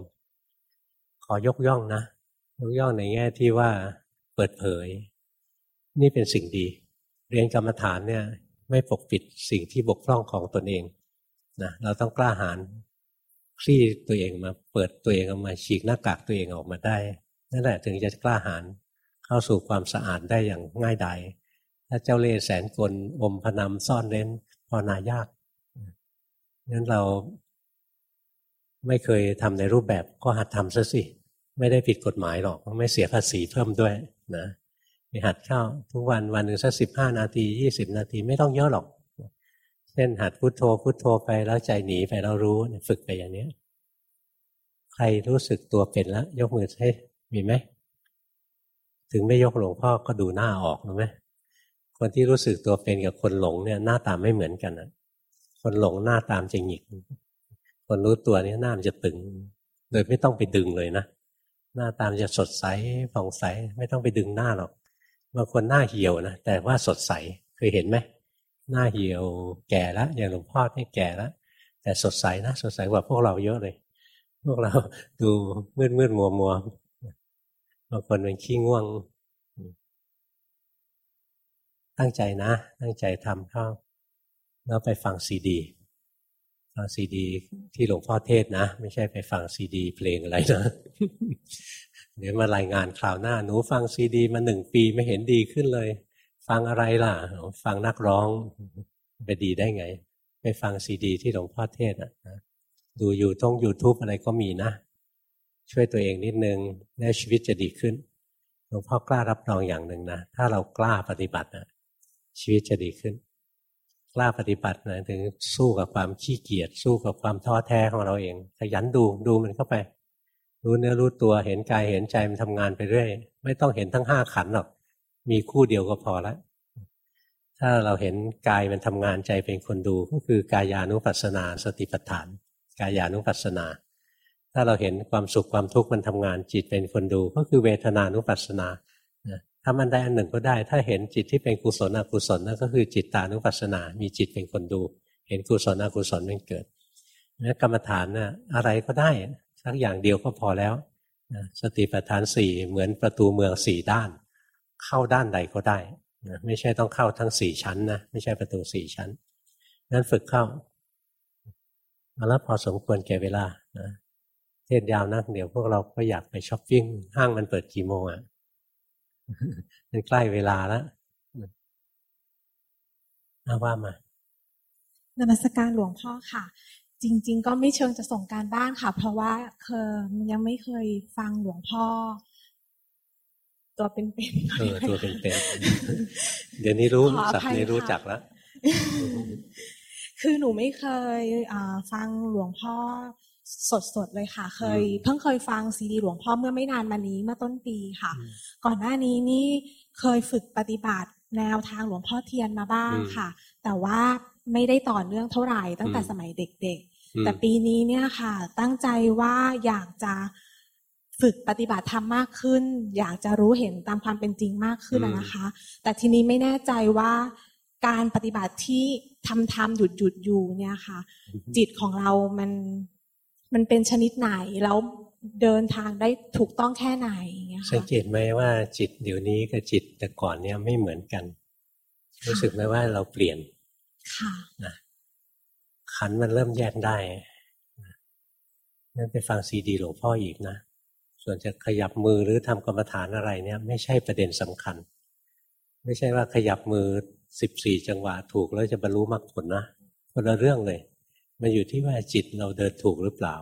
ขอยกย่องนะยกย่องในแง่ที่ว่าเปิดเผย นี่เป็นสิ่งดี เรียนกรรมฐานเนี่ย ไม่ปกปิดสิ่งที่บกพร่องของตนเองนะเราต้องกล้าหาญคลี่ตัวเองมาเปิดตัวเองออกมาฉีกหน้ากากตัวเองออกมาได้นั่นแหละถึงจะกล้าหาญเข้าสู่ความสะอาดได้อย่างง่ายดายถ้าเจ้าเล่ห์แสนกลอมพนำซ่อนเร้นพอนายากนั้นเราไม่เคยทำในรูปแบบก็หัดทำซะสิ ไม่ได้ผิดกฎหมายหรอก ไม่เสียภาษีเพิ่มด้วยนะ ไปหัดเข้าทุกวันวันหนึ่งสักสิบห้านาทียี่สิบนาทีไม่ต้องเยอะหรอก เช่นหัดพุโทโธพุโทโธไปแล้วใจหนีไปเรารู้ฝึกไปอย่างนี้ใครรู้สึกตัวเป็นแล้ว ยกมือให้มีไหมถึงไม่ยกหลวงพ่อก็ดูหน้าออกรู้ไหมคนที่รู้สึกตัวเป็นกับคนหลงเนี่ยหน้าตาไม่เหมือนกันนะคนหลงหน้าตามจะหงิก คนรู้ตัวนี่หน้ามันจะตึง โดยไม่ต้องไปดึงเลยนะหน้าตามจะสดใสผ่องใส ไม่ต้องไปดึงหน้าหรอก บางคนหน้าเหี่ยวนะแต่ว่าสดใสเคยเห็นไหมหน้าเหี่ยวแก่แล้วอย่างหลวงพ่อนี่แก่แล้วแต่สดใสนะสดใสกว่าพวกเราเยอะเลย พวกเราดูมืดมืดมัวมัวบางคนเป็นขี้ง่วง ตั้งใจนะ ตั้งใจทำเข้าแล้วไปฟังซีดีฟังซีดี ที่หลวงพ่อเทศนะ ไม่ใช่ไปฟังซีดี เพลงอะไรนะ เดี๋ยวมารายงานคราวหน้าหนูฟังซีดี มาหนึ่งปีไม่เห็นดีขึ้นเลย ฟังอะไรล่ะ ฟังนักร้องไปดีได้ไง ไปฟังซีดี ที่หลวงพ่อเทศอะดูอยู่ท่องยูทูบอะไรก็มีนะ ช่วยตัวเองนิดนึงแล้วชีวิตจะดีขึ้นหลวงพ่อกล้ารับรองอย่างหนึ่งนะถ้าเรากล้าปฏิบัตินะชีวิตจะดีขึ้น กล้าปฏิบัตินะถึงสู้กับความขี้เกียจสู้กับความท้อแท้ของเราเองขยันดูดูมันเข้าไป รู้เนื้อรู้ตัวเห็นกายเห็นใจมันทำงานไปเรื่อยไม่ต้องเห็นทั้งห้าขันหรอก มีคู่เดียวก็พอแล้วถ้าเราเห็นกายมันทำงานใจเป็นคนดูก็คือกายานุปัสสนา สติปัฏฐาน กายานุปัสสนา ถ้าเราเห็นความสุขความทุกข์มันทำงานจิตเป็นคนดู ก็คือเวทนานุปัสสนาถ้ามันได้อันหนึ่งก็ได้ ถ้าเห็นจิตที่เป็นกุศลอกุศลนั่นก็คือจิตตานุปัสสนา มีจิตเป็นคนดู เห็นกุศลอกุศลมันเกิดนะกรรมฐานน่ะอะไรก็ได้ สักอย่างเดียวก็พอแล้วสติปัฏฐานสี่เหมือนประตูเมืองสี่ด้าน เข้าด้านใดก็ได้ไม่ใช่ต้องเข้าทั้งสี่ชั้นนะไม่ใช่ประตูสี่ชั้นนั้นฝึกเข้ามาแล้วพอสมควรแก่เวลานะเทศยาวนักเดี๋ยวพวกเราก็อยากไปช้อปปิ้งห้างมันเปิดกี่โมงอะ่ะมันใกล้เวลาแล้วน่าว่ามา นมัสการหลวงพ่อค่ะ จริง ๆ ก็ไม่เชิงจะส่งการบ้านค่ะ เพราะว่าเคยยังไม่เคยฟังหลวงพ่อ ตัวเป็นๆเออตัวเป็นๆเดี๋ยวนี้รู้สักนี้รู้จักแล้วคือหนูไม่เคยฟังหลวงพ่อสดๆเลยค่ะ เคย เพิ่งเคยฟังซีดีหลวงพ่อเมื่อไม่นานมานี้เมื่อต้นปีค่ะ ก่อนหน้านี้นี่เคยฝึกปฏิบัติแนวทางหลวงพ่อเทียนมาบ้างค่ะ แต่ว่าไม่ได้ต่อเนื่องเท่าไหร่ตั้งแต่สมัยเด็กๆ แต่ปีนี้เนี่ยค่ะ ตั้งใจว่าอยากจะฝึกปฏิบัติธรรมมากขึ้น อยากจะรู้เห็นตามความเป็นจริงมากขึ้นนะคะ แต่ทีนี้ไม่แน่ใจว่าการปฏิบัติที่ทำทำหยุดหยุดอยู่เนี่ยค่ะ จิตของเรามันมันเป็นชนิดไหนแล้วเดินทางได้ถูกต้องแค่ไหนสังเกตไหมว่าจิตเดี๋ยวนี้กับจิตแต่ก่อนเนี่ยไม่เหมือนกัน รู้สึกไหมว่าเราเปลี่ยนค่ะนะ ขันมันเริ่มแยกได้นั่นไปฟังซีดีหลวงพ่ออีกนะ ส่วนจะขยับมือหรือทำกรรมฐานอะไรเนี่ย ไม่ใช่ประเด็นสำคัญ ไม่ใช่ว่าขยับมือสิบสี่จังหวะถูกแล้วจะบรรลุมรรคผลนะคนละเรื่องเลย มันอยู่ที่ว่าจิตเราเดินถูกหรือเปล่า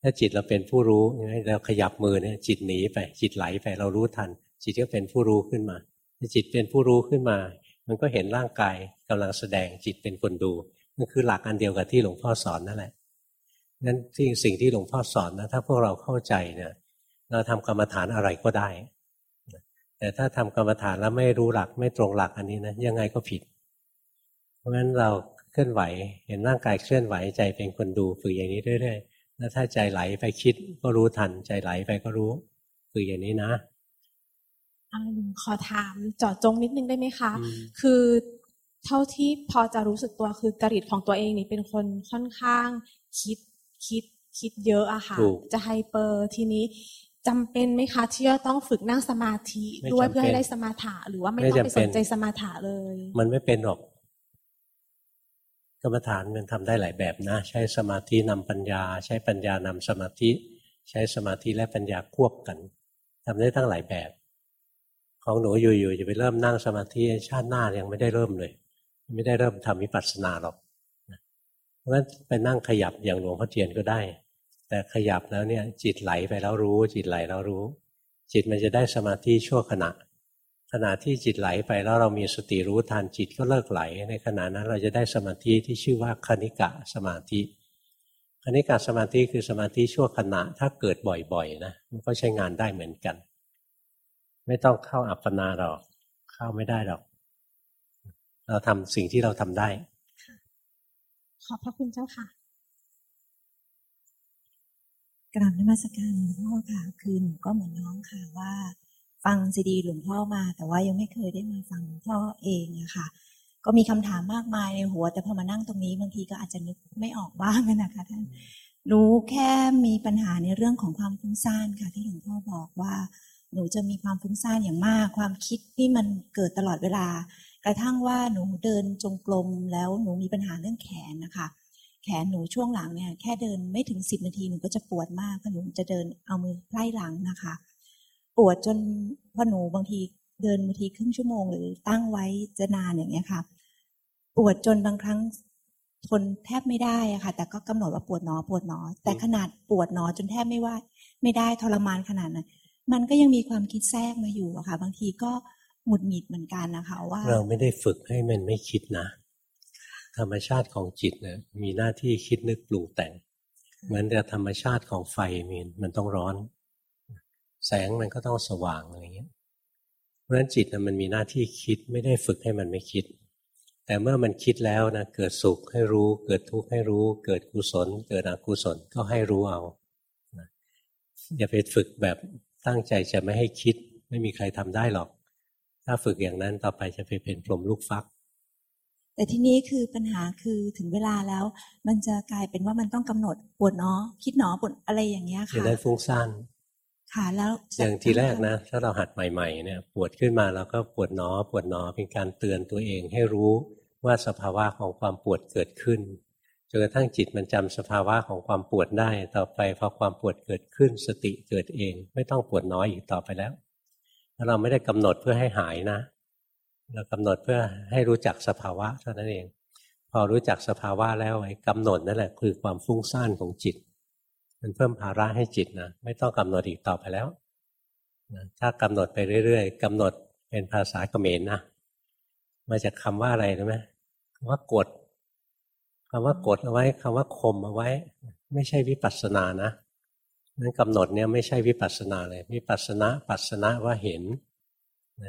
ถ้าจิตเราเป็นผู้รู้เราขยับมือเนี่ยจิตหนีไป จิตไหลไปเรารู้ทัน จิตก็เป็นผู้รู้ขึ้นมาถ้าจิตเป็นผู้รู้ขึ้นมา มันก็เห็นร่างกายกำลังแสดงจิตเป็นคนดู นั่นคือหลักอันเดียวกับที่หลวงพ่อสอนนั่นแหละนั้นที่สิ่งที่หลวงพ่อสอนนะถ้าพวกเราเข้าใจเนี่ยเราทำกรรมฐานอะไรก็ได้ แต่ถ้าทำกรรมฐานแล้วไม่รู้หลักไม่ตรงหลักอันนี้นะยังไงก็ผิด เพราะฉะนั้นเราเคลื่อนไหว เห็นร่างกายเคลื่อนไหวใจเป็นคนดูฝึกอย่างนี้เรื่อยๆแล้วถ้าใจไหลไปคิดก็รู้ทัน ใจไหลไปก็รู้ฝึกอย่างนี้นะขอถามจอดจงนิดนึงได้ไหมคะ คือ เท่าที่พอจะรู้สึกตัวคือกริตของตัวเองนี่เป็นคนค่อนข้างคิดคิดคิดเยอะอะค่ะ จะไฮเปอร์ทีนี้จำเป็นไหมคะที่จะต้องฝึกนั่งสมาธิด้วยเพื่อให้ได้สมาธิหรือว่าไม่ต้องไปสนใจสมาธิเลย มันไม่เป็นหรอกกรรมฐานมันทำได้หลายแบบนะ ใช้สมาธินำปัญญา ใช้ปัญญานำสมาธิ ใช้สมาธิและปัญญาควบกันทำได้ทั้งหลายแบบ ของหนูอยู่ๆจะไปเริ่มนั่งสมาธิชาติหน้ายังไม่ได้เริ่มเลย ไม่ได้เริ่มทำวิปัสสนาหรอกเพราะฉะนั้นไปนั่งขยับอย่างหลวงพ่อเทียนก็ได้ แต่ขยับแล้วเนี่ยจิตไหลไปแล้วรู้ จิตไหลแล้วรู้ จิตมันจะได้สมาธิชั่วขณะ ขณะที่จิตไหลไปแล้วเรามีสติรู้ทันจิตก็เลิกไหล ในขณะนั้นเราจะได้สมาธิที่ชื่อว่าคณิกะสมาธิคณิกะสมาธิคือสมาธิชั่วขณะ ถ้าเกิดบ่อยๆนะมันก็ใช้งานได้เหมือนกัน ไม่ต้องเข้าอัปปนาหรอก เข้าไม่ได้หรอก เราทำสิ่งที่เราทำได้ขอบพระคุณเจ้าค่ะกราบนมัสการหลวงพ่อค่ะ คือหนูก็เหมือนน้องค่ะว่า ฟังซีดีหลวงพ่อมา แต่ว่ายังไม่เคยได้มาฟังหลวงพ่อเองอะค่ะก็มีคำถามมากมายในหัว แต่พอมานั่งตรงนี้บางทีก็อาจจะนึกไม่ออกบ้างนะคะท่านรู้แค่มีปัญหาในเรื่องของความฟุ้งซ่านค่ะ ที่หลวงพ่อบอกว่า หนูจะมีความฟุ้งซ่านอย่างมาก ความคิดที่มันเกิดตลอดเวลา กระทั่งว่าหนูเดินจงกรมแล้วหนูมีปัญหาเรื่องแขนนะคะ แขนหนูช่วงหลังเนี่ยแค่เดินไม่ถึงสิบนาทีหนูก็จะปวดมากเพราะหนูจะเดินเอามือไล่หลังนะคะ ปวดจนพอหนูบางทีเดินบางทีครึ่งชั่วโมง หรือตั้งไว้จะนานอย่างเงี้ยค่ะ ปวดจนบางครั้งทนแทบไม่ได้อะค่ะ แต่ก็กำหนดว่าปวดหนอปวดหนอ แต่ขนาดปวดหนอจนแทบไม่ว่า ไม่ได้ทรมานขนาดนั้นมันก็ยังมีความคิดแทรกมาอยู่อะค่ะ บางทีก็ หงุดหงิดเหมือนกันนะคะว่า เราไม่ได้ฝึกให้มันไม่คิดนะ ธรรมชาติของจิตเนี่ยมีหน้าที่คิดนึกปรุงแต่งเหมือนกับธรรมชาติของไฟมีมันต้องร้อน แสงมันก็ต้องสว่างอะไรเงี้ย เพราะฉะนั้นจิตมันมีหน้าที่คิดไม่ได้ฝึกให้มันไม่คิด แต่เมื่อมันคิดแล้วนะเกิดสุขให้รู้ เกิดทุกข์ให้รู้ เกิดกุศล เกิดอกุศลก็ให้รู้เอาอย่าไปฝึกแบบตั้งใจจะไม่ให้คิด ไม่มีใครทำได้หรอก ถ้าฝึกอย่างนั้นต่อไปจะไปเป็นพรหมลูกฟัก แต่ที่นี้คือปัญหาคือถึงเวลาแล้ว มันจะกลายเป็นว่ามันต้องกำหนดปวดเนาะคิดหนอปวดอะไรอย่างเงี้ยจะค่ะได้ฟุ้งซ่านค่ะแล้วอย่างทีแรกนะ ถ้าเราหัดใหม่ๆเนี่ยปวดขึ้นมาเราก็ปวดหนอปวดหนอเป็นการเตือนตัวเองให้รู้ว่าสภาวะของความปวดเกิดขึ้นจนกระทั่งจิตมันจำสภาวะของความปวดได้ ต่อไปพอความปวดเกิดขึ้น สติเกิดเอง ไม่ต้องปวดน้อยอีกต่อไปแล้วแล้ว เราไม่ได้กำหนดเพื่อให้หายนะ เรากำหนดเพื่อให้รู้จักสภาวะเท่านั้นเอง พอรู้จักสภาวะแล้วไอ้กำหนดนั่นแหละคือความฟุ้งซ่านของจิต มันเพิ่มภาระให้จิตนะไม่ต้องกำหนดอีกต่อไปแล้วถ้ากำหนดไปเรื่อยๆกำหนดเป็นภาษาเขมรนนะมาจากคำว่าอะไรรู้ไหมคำว่ากดคำว่ากดเอาไว้คำว่าข่มเอาไว้ ไม่ใช่วิปัสสนานะ นั้นกำหนดเนี่ยไม่ใช่วิปัสสนาเลยวิปัสสนาปัสสนะว่าเห็น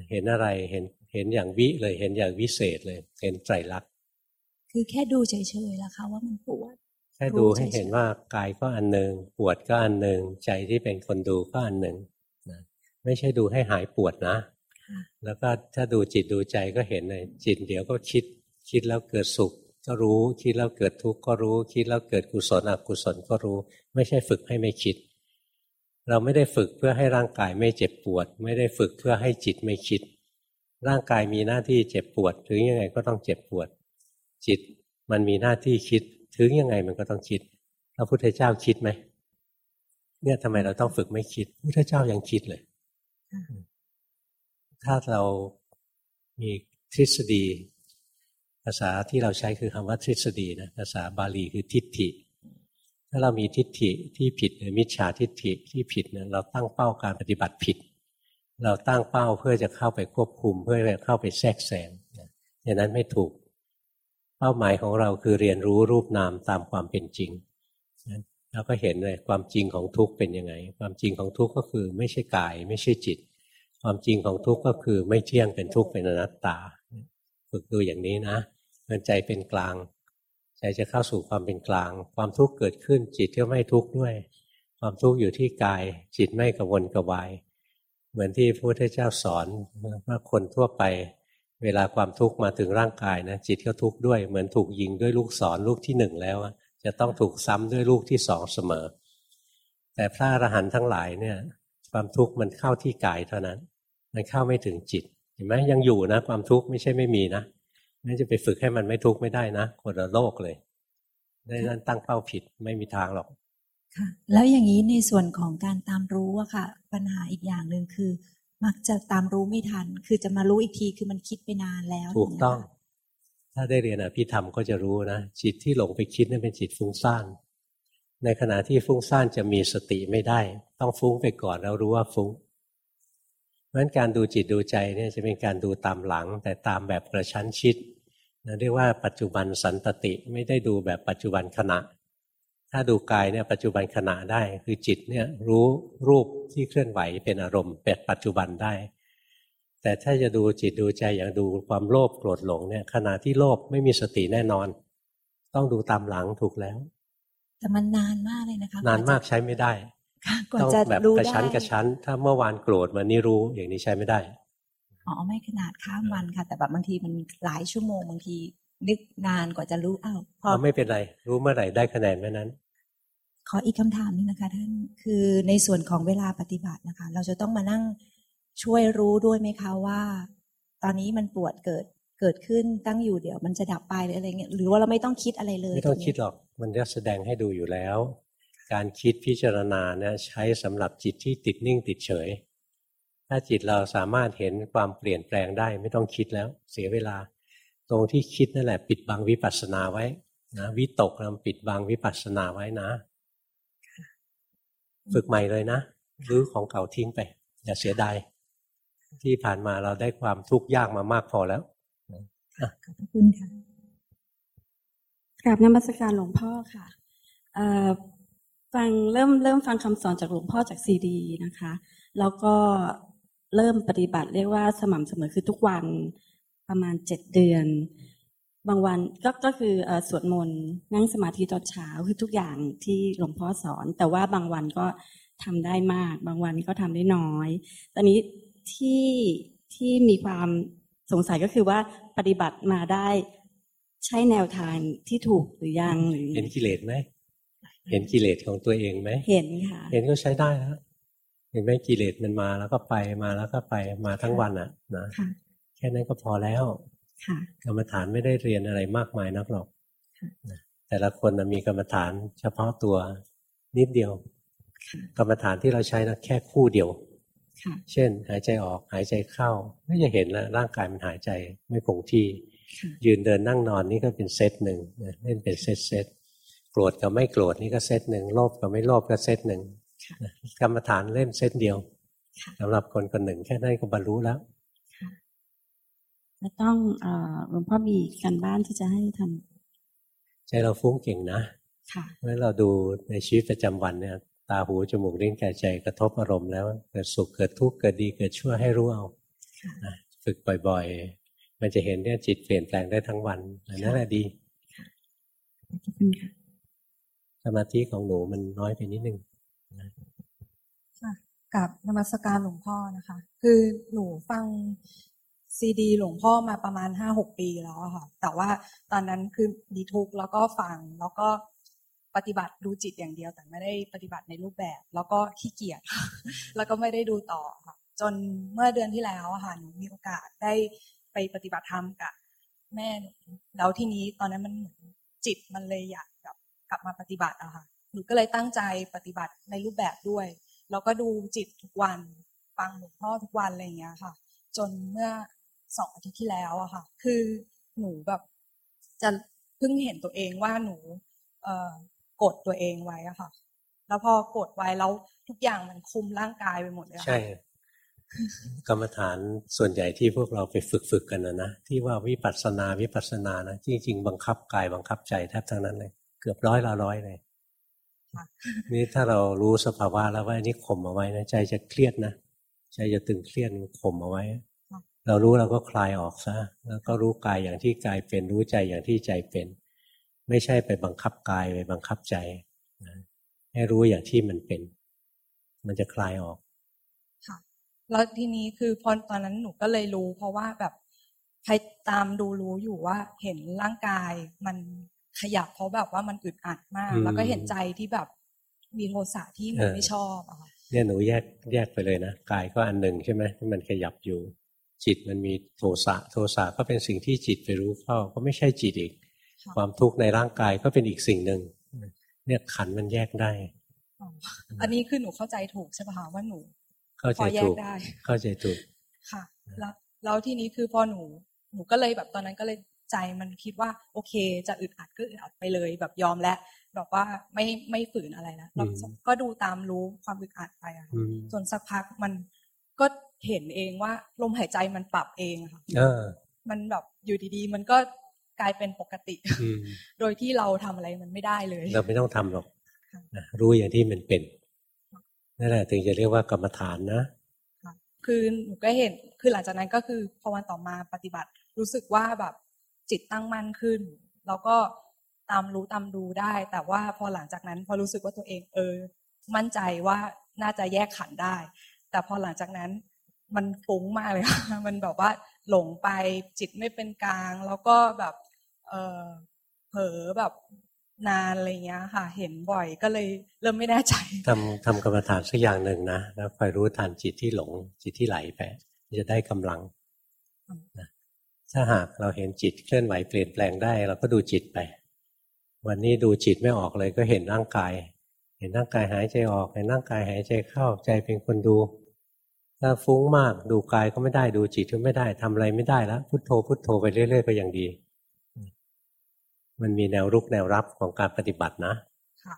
เห็นอะไรเห็นเห็นอย่างวิเลย เห็นอย่างวิเศษเลย เห็นไตรลักษณ์คือแค่ดูเฉยๆแล้วค่ะว่ามันปวดแค่ดูให้เห็นว่ากายก็อันหนึ่งปวดก็อันหนึ่งใจที่เป็นคนดูก็อันหนึ่งนะไม่ใช่ดูให้หายปวดนะค่ะแล้วก็ถ้าดูจิตดูใจก็เห็นเลยจิตเดี๋ยวก็คิด คิดแล้วเกิดสุขก็รู้ คิดแล้วเกิดทุกข์ก็รู้ คิดแล้วเกิดกุศลอกุศลก็รู้ ไม่ใช่ฝึกให้ไม่คิด เราไม่ได้ฝึกเพื่อให้ร่างกายไม่เจ็บปวด ไม่ได้ฝึกเพื่อให้จิตไม่คิด ร่างกายมีหน้าที่เจ็บปวด ถึงยังไงก็ต้องเจ็บปวด จิตมันมีหน้าที่คิด ถึงยังไงมันก็ต้องคิดพระพุทธเจ้าคิดไหมเนี่ยทำไมเราต้องฝึกไม่คิดพระพุทธเจ้ายังคิดเลย ถ้าเรามีทฤษฎี ภาษาที่เราใช้คือคำว่าทฤษฎีนะภาษาบาลีคือทิฏฐิ ถ้าเรามีทิฏฐิที่ผิดหรือมิจฉาทิฏฐิที่ผิดเนี่ยเราตั้งเป้าการปฏิบัติผิด เราตั้งเป้าเพื่อจะเข้าไปควบคุม เพื่อจะเข้าไปแทรกแซงอย่างนั้นไม่ถูก เป้าหมายของเราคือเรียนรู้รูปนามตามความเป็นจริงแล้วก็เห็นเลยความจริงของทุกข์เป็นยังไง ความจริงของทุกข์ก็คือไม่ใช่กาย ไม่ใช่จิต ความจริงของทุกข์ก็คือไม่เที่ยงเป็นทุกข์เป็นอนัตตา ฝึกดูอย่างนี้นะมันใจเป็นกลาง ใจจะเข้าสู่ความเป็นกลาง ความทุกข์เกิดขึ้นจิตก็ไม่ทุกข์ด้วย ความทุกข์อยู่ที่กาย จิตไม่กระวนกระวาย เหมือนที่พระพุทธเจ้าสอนว่าคนทั่วไป เวลาความทุกข์มาถึงร่างกายนะจิตก็ทุกข์ด้วย เหมือนถูกยิงด้วยลูกศรลูกที่หนึ่งแล้วจะต้องถูกซ้ำด้วยลูกที่สองเสมอ แต่พระอรหันต์ทั้งหลายเนี่ยความทุกข์มันเข้าที่กายเท่านั้น มันเข้าไม่ถึงจิต เห็นไหมยังอยู่นะ ความทุกข์ไม่ใช่ไม่มีนะ นั่นจะไปฝึกให้มันไม่ทุกข์ไม่ได้นะคนละโลกเลยได้นั่นตั้งเป้าผิดไม่มีทางหรอก ค่ะ แล้วอย่างนี้ในส่วนของการตามรู้อะค่ะ ปัญหาอีกอย่างหนึ่งคือ มักจะตามรู้ไม่ทัน คือจะมารู้อีกทีคือมันคิดไปนานแล้วถูกต้อง ถ้าได้เรียนอภิธรรมก็จะรู้นะจิตที่หลงไปคิดนั่นเป็นจิตฟุ้งซ่านในขณะที่ฟุ้งซ่านจะมีสติไม่ได้ ต้องฟุ้งไปก่อนแล้วรู้ว่าฟุ้งเพราะฉะนั้นการดูจิตดูใจเนี่ยจะเป็นการดูตามหลัง แต่ตามแบบกระชั้นชิด นะเรียกว่าปัจจุบันสันตติไม่ได้ดูแบบปัจจุบันขณะ ถ้าดูกายเนี่ยปัจจุบันขณะได้ คือจิตเนี่ยรู้รูปที่เคลื่อนไหวเป็นอารมณ์เป็นปัจจุบันได้ แต่ถ้าจะดูจิตดูใจอย่างดูความโลภโกรธหลงเนี่ยขณะที่โลภไม่มีสติแน่นอน ต้องดูตามหลังถูกแล้ว แต่มันนานมากเลยนะคะนานมากใช้ไม่ได้ค่ะกว่าต้องจะแบบรู้กระได้ชั้นกระชั้น ถ้าเมื่อวานโกรธวันนี้รู้อย่างนี้ใช้ไม่ได้ อ๋อไม่ขนาดข้ามวันค่ะ แต่แบบบางทีมันหลายชั่วโมงบางทีนึกนานกว่าจะรู้อ้าวพอไม่เป็นไร รู้เมื่อไหร่ได้คะแนนเมื่อนั้น ขออีกคำถามหนึงนะคะ ท่านคือในส่วนของเวลาปฏิบัตินะคะ เราจะต้องมานั่งช่วยรู้ด้วยไหมคะว่า ตอนนี้มันปวดเกิดเกิดขึ้นตั้งอยู่เดี๋ยว มันจะดับไปหรืออะไรเงี้ยหรือว่าเราไม่ต้องคิดอะไรเลย ไม่ต้องตรนี้คิดหรอกมันจะแสดงให้ดูอยู่แล้ว การคิดพิจารณาเนี่ยใช้สำหรับจิตที่ติดนิ่งติดเฉย ถ้าจิตเราสามารถเห็นความเปลี่ยนแปลงได้ ไม่ต้องคิดแล้ว เสียเวลา ตรงที่คิดนั่นแหละ ปิดบังวิปัสสนาไว้นะวิตกเราปิดบังวิปัสสนาไว้นะ ฝึกใหม่เลยนะรื้อของเก่าทิ้งไป อย่าเสียดายที่ผ่านมาเราได้ความทุกข์ยากมามากพอแล้วขอบพระคุณค่ะกราบนมัสการหลวงพ่อค่ะเอ่อฟังเริ่มเริ่มฟังคำสอนจากหลวงพ่อจากซีดีนะคะ แล้วก็ เริ่มปฏิบัติเรียกว่าสม่ำเสมอคือทุกวันประมาณเจ็ดเดือน บางวันก็ก็คือเอ่อสวดมนต์นั่งสมาธิตอนเช้าคือทุกอย่างที่หลวงพ่อสอน แต่ว่าบางวันก็ทำได้มาก บางวันก็ทำได้น้อย ตอนนี้ที่ที่มีความสงสัยก็คือว่าปฏิบัติมาได้ใช่แนวทางที่ถูกหรือยังหรือเห็นกิเลสไหมเห็นกิเลสของตัวเองไหมเห็นค่ะ เห็นก็ใช้ได้แล้วเห็นไหมกิเลสมันมาแล้วก็ไปมาแล้วก็ไปมาทั้งวันอะนะค่ะแค่นั้นก็พอแล้วค่ะกรรมฐานไม่ได้เรียนอะไรมากมายนักหรอกค่ะนะแต่ละคนนะมีกรรมฐานเฉพาะตัวนิดเดียวค่ะกรรมฐานที่เราใช้นะแค่คู่เดียวค่ะเช่น หายใจออกหายใจเข้าก็จะเห็นแล้วร่างกายมันหายใจไม่คงที่ค่ะยืนเดินนั่งนอนนี่ก็เป็นเซตหนึ่งนะเล่นเป็นเซตเซตโกรธกับไม่โกรธนี่ก็เซตหนึ่งโลภกับไม่โลภก็เซตหนึ่งค่ะนะ กรรมฐานเล่นเซตเดียวค่ะสำหรับคนคนหนึ่งแค่นั้นก็บรรลุแล้วแล้วต้องเอ่อหลวงพ่อมีการบ้านที่จะให้ทำใจเราฟุ้งเก่งนะค่ะเมื่อเราดูในชีวิตประจำวันเนี่ยตาหูจมูกลิ้นกายใจกระทบอารมณ์แล้วเกิดสุขเกิดทุกข์เกิดดีเกิดชั่วให้รู้เอาค่ะนะฝึกบ่อยๆ มันจะเห็นเนี่ยจิตเปลี่ยนแปลงได้ทั้งวันอันนั้นแหละดีขอบคุณค่ะสมาธิของหนูมันน้อยไปนิดนึงค่ะ กับนมัสการหลวงพ่อนะคะ คือหนูฟังซีดีหลวงพ่อมาประมาณห้าหกปีแล้วค่ะ แต่ว่าตอนนั้นคือดีทุกแล้วก็ฟังแล้วก็ปฏิบัติดูจิตอย่างเดียวแต่ไม่ได้ปฏิบัติในรูปแบบ แล้วก็ขี้เกียจแล้วก็ไม่ได้ดูต่อค่ะจนเมื่อเดือนที่แล้วค่ะหนูมีโอกาสได้ไปปฏิบัติธรรมกับแม่หนูแล้วทีนี้ตอนนั้นมันเหมือนจิตมันเลยอยากกลับกลับมาปฏิบัติอะค่ะหนูก็เลยตั้งใจปฏิบัติในรูปแบบด้วย แล้วก็ดูจิตทุกวันฟังหลวงพ่อทุกวันอะไรอย่างเงี้ยค่ะ จนเมื่อสองอาทิตย์ที่แล้วอะค่ะ คือหนูแบบจะเพิ่งเห็นตัวเองว่าหนู เอ่อกดตัวเองไว้อะค่ะ แล้วพอกดไว้แล้วทุกอย่างมันคุมร่างกายไปหมดเลยใช่กรรมฐานส่วนใหญ่ที่พวกเราไปฝึกฝึกกันนะนะที่ว่าวิปัสสนาวิปัสสนานะจริง ๆ บังคับกายบังคับใจแทบทั้งนั้นเลย เกือบร้อยละร้อยเลย นี่ถ้าเรารู้สภาวะแล้วว่าอันนี้ข่มเอาไว้นะใจจะเครียดนะใจจะตึงเครียดมันข่มเอาไว้ เรารู้เราก็คลายออกซะแล้วก็รู้กายอย่างที่กายเป็นรู้ใจอย่างที่ใจเป็น ไม่ใช่ไปบังคับกายไปบังคับใจนะให้รู้อย่างที่มันเป็น มันจะคลายออกค่ะแล้วทีนี้คือพอตอนนั้นหนูก็เลยรู้ เพราะว่าแบบใครตามดูรู้อยู่ว่าเห็นร่างกายมัน ขยับเพราะแบบว่ามันอึดอัดมากอืมแล้วก็เห็นใจที่แบบมีโทสะที่มันเออไม่ชอบอะค่ะเนี่ยหนูแยกแยกไปเลยนะกายก็อันหนึ่งใช่ไหมที่มันขยับอยู่ จิตมันมีโทสะโทสะก็เป็นสิ่งที่จิตไปรู้เข้าก็ไม่ใช่จิตอีกค่ะความทุกข์ในร่างกายก็เป็นอีกสิ่งหนึ่งเนี่ยขันธ์มันแยกได้อ๋ออันนี้คือหนูเข้าใจถูกใช่ปะคะว่าหนูเข้าพใจอแยถูกกได้เข้าใจถูกค่ะแล้วแล้วทีนี้คือพอหนู หนูก็เลยแบบตอนนั้นก็เลย ใจมันคิดว่าโอเค จะอึดอัดก็อึดอัดไปเลย แบบยอมแล้วแบบว่าไม่ไม่ฝืนอะไรแล้วแล้วอืมก็ดูตามรู้ความอึดอัดไปอะค่ะอืมจนสักพักมันก็เห็นเองว่าลมหายใจมันปรับเองอะค่ะเออมันแบบอยู่ดีๆ มันก็กลายเป็นปกติอืมโดยที่เราทำอะไรมันไม่ได้เลย เราไม่ต้องทำหรอกค่ะนะรู้อย่างที่มันเป็นนั่นแหละถึงจะเรียกว่ากรรมฐานนะค่ะคือหนูก็เห็นคือหลังจากนั้นก็คือพอวันต่อมาปฏิบัติ รู้สึกว่าแบบ จิตตั้งมั่นขึ้น แล้วก็ตามรู้ตามดูได้ แต่ว่าพอหลังจากนั้น พอรู้สึกว่าตัวเองเออ มั่นใจว่าน่าจะแยกขันได้ แต่พอหลังจากนั้นมันฟุ้งมากเลยค่ะมันแบบว่าหลงไปจิตไม่เป็นกลาง แล้วก็แบบเออเผลอแบบนานอะไรเงี้ยค่ะ เห็นบ่อยก็เลยเริ่มไม่แน่ใจทำทำกรรมฐานสักอย่างหนึ่งนะแล้วคอยรู้ทันจิตที่หลงจิตที่ไหลไปจะได้กำลังนะ ถ้าหากเราเห็นจิตเคลื่อนไหวเปลี่ยนแปลงได้ เราก็ดูจิตไป วันนี้ดูจิตไม่ออกเลยก็เห็นร่างกาย เห็นร่างกายหายใจออกเห็นร่างกายหายใจเข้าใจเป็นคนดู ถ้าฟุ้งมากดูกายก็ไม่ได้ดูจิตก็ไม่ได้ทำอะไรไม่ได้แล้วพุโทโธพุโทโธไปเรื่อยๆก็ยังดี มันมีแนวรุกแนวรับของการปฏิบัตินะค่ะ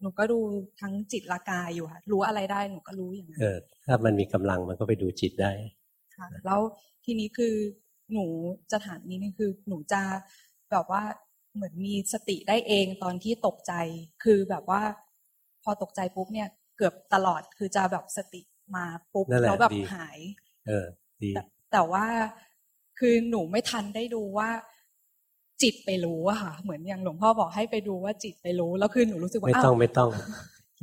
หนูก็ดูทั้งจิตละกายอยู่ค่ะรู้อะไรได้หนูก็รู้อย่างนั้นเออถ้ามันมีกำลังมันก็ไปดูจิตได้ค่ะแล้วทีนี้คือ หนูจะถามนี้นึงคือ หนูจะแบบว่าเหมือนมีสติได้เองตอนที่ตกใจ คือแบบว่า พอตกใจปุ๊บเนี่ย เกือบตลอดคือจะแบบสติมาปุ๊บแล้วแบบหาย เออดีแต่ว่าคือหนูไม่ทันได้ดูว่า จิตไปรู้อะค่ะ เหมือนอย่างหลวงพ่อบอกให้ไปดูว่าจิตไปรู้ แล้วคือหนูรู้สึกว่าไม่ต้องไม่ต้อง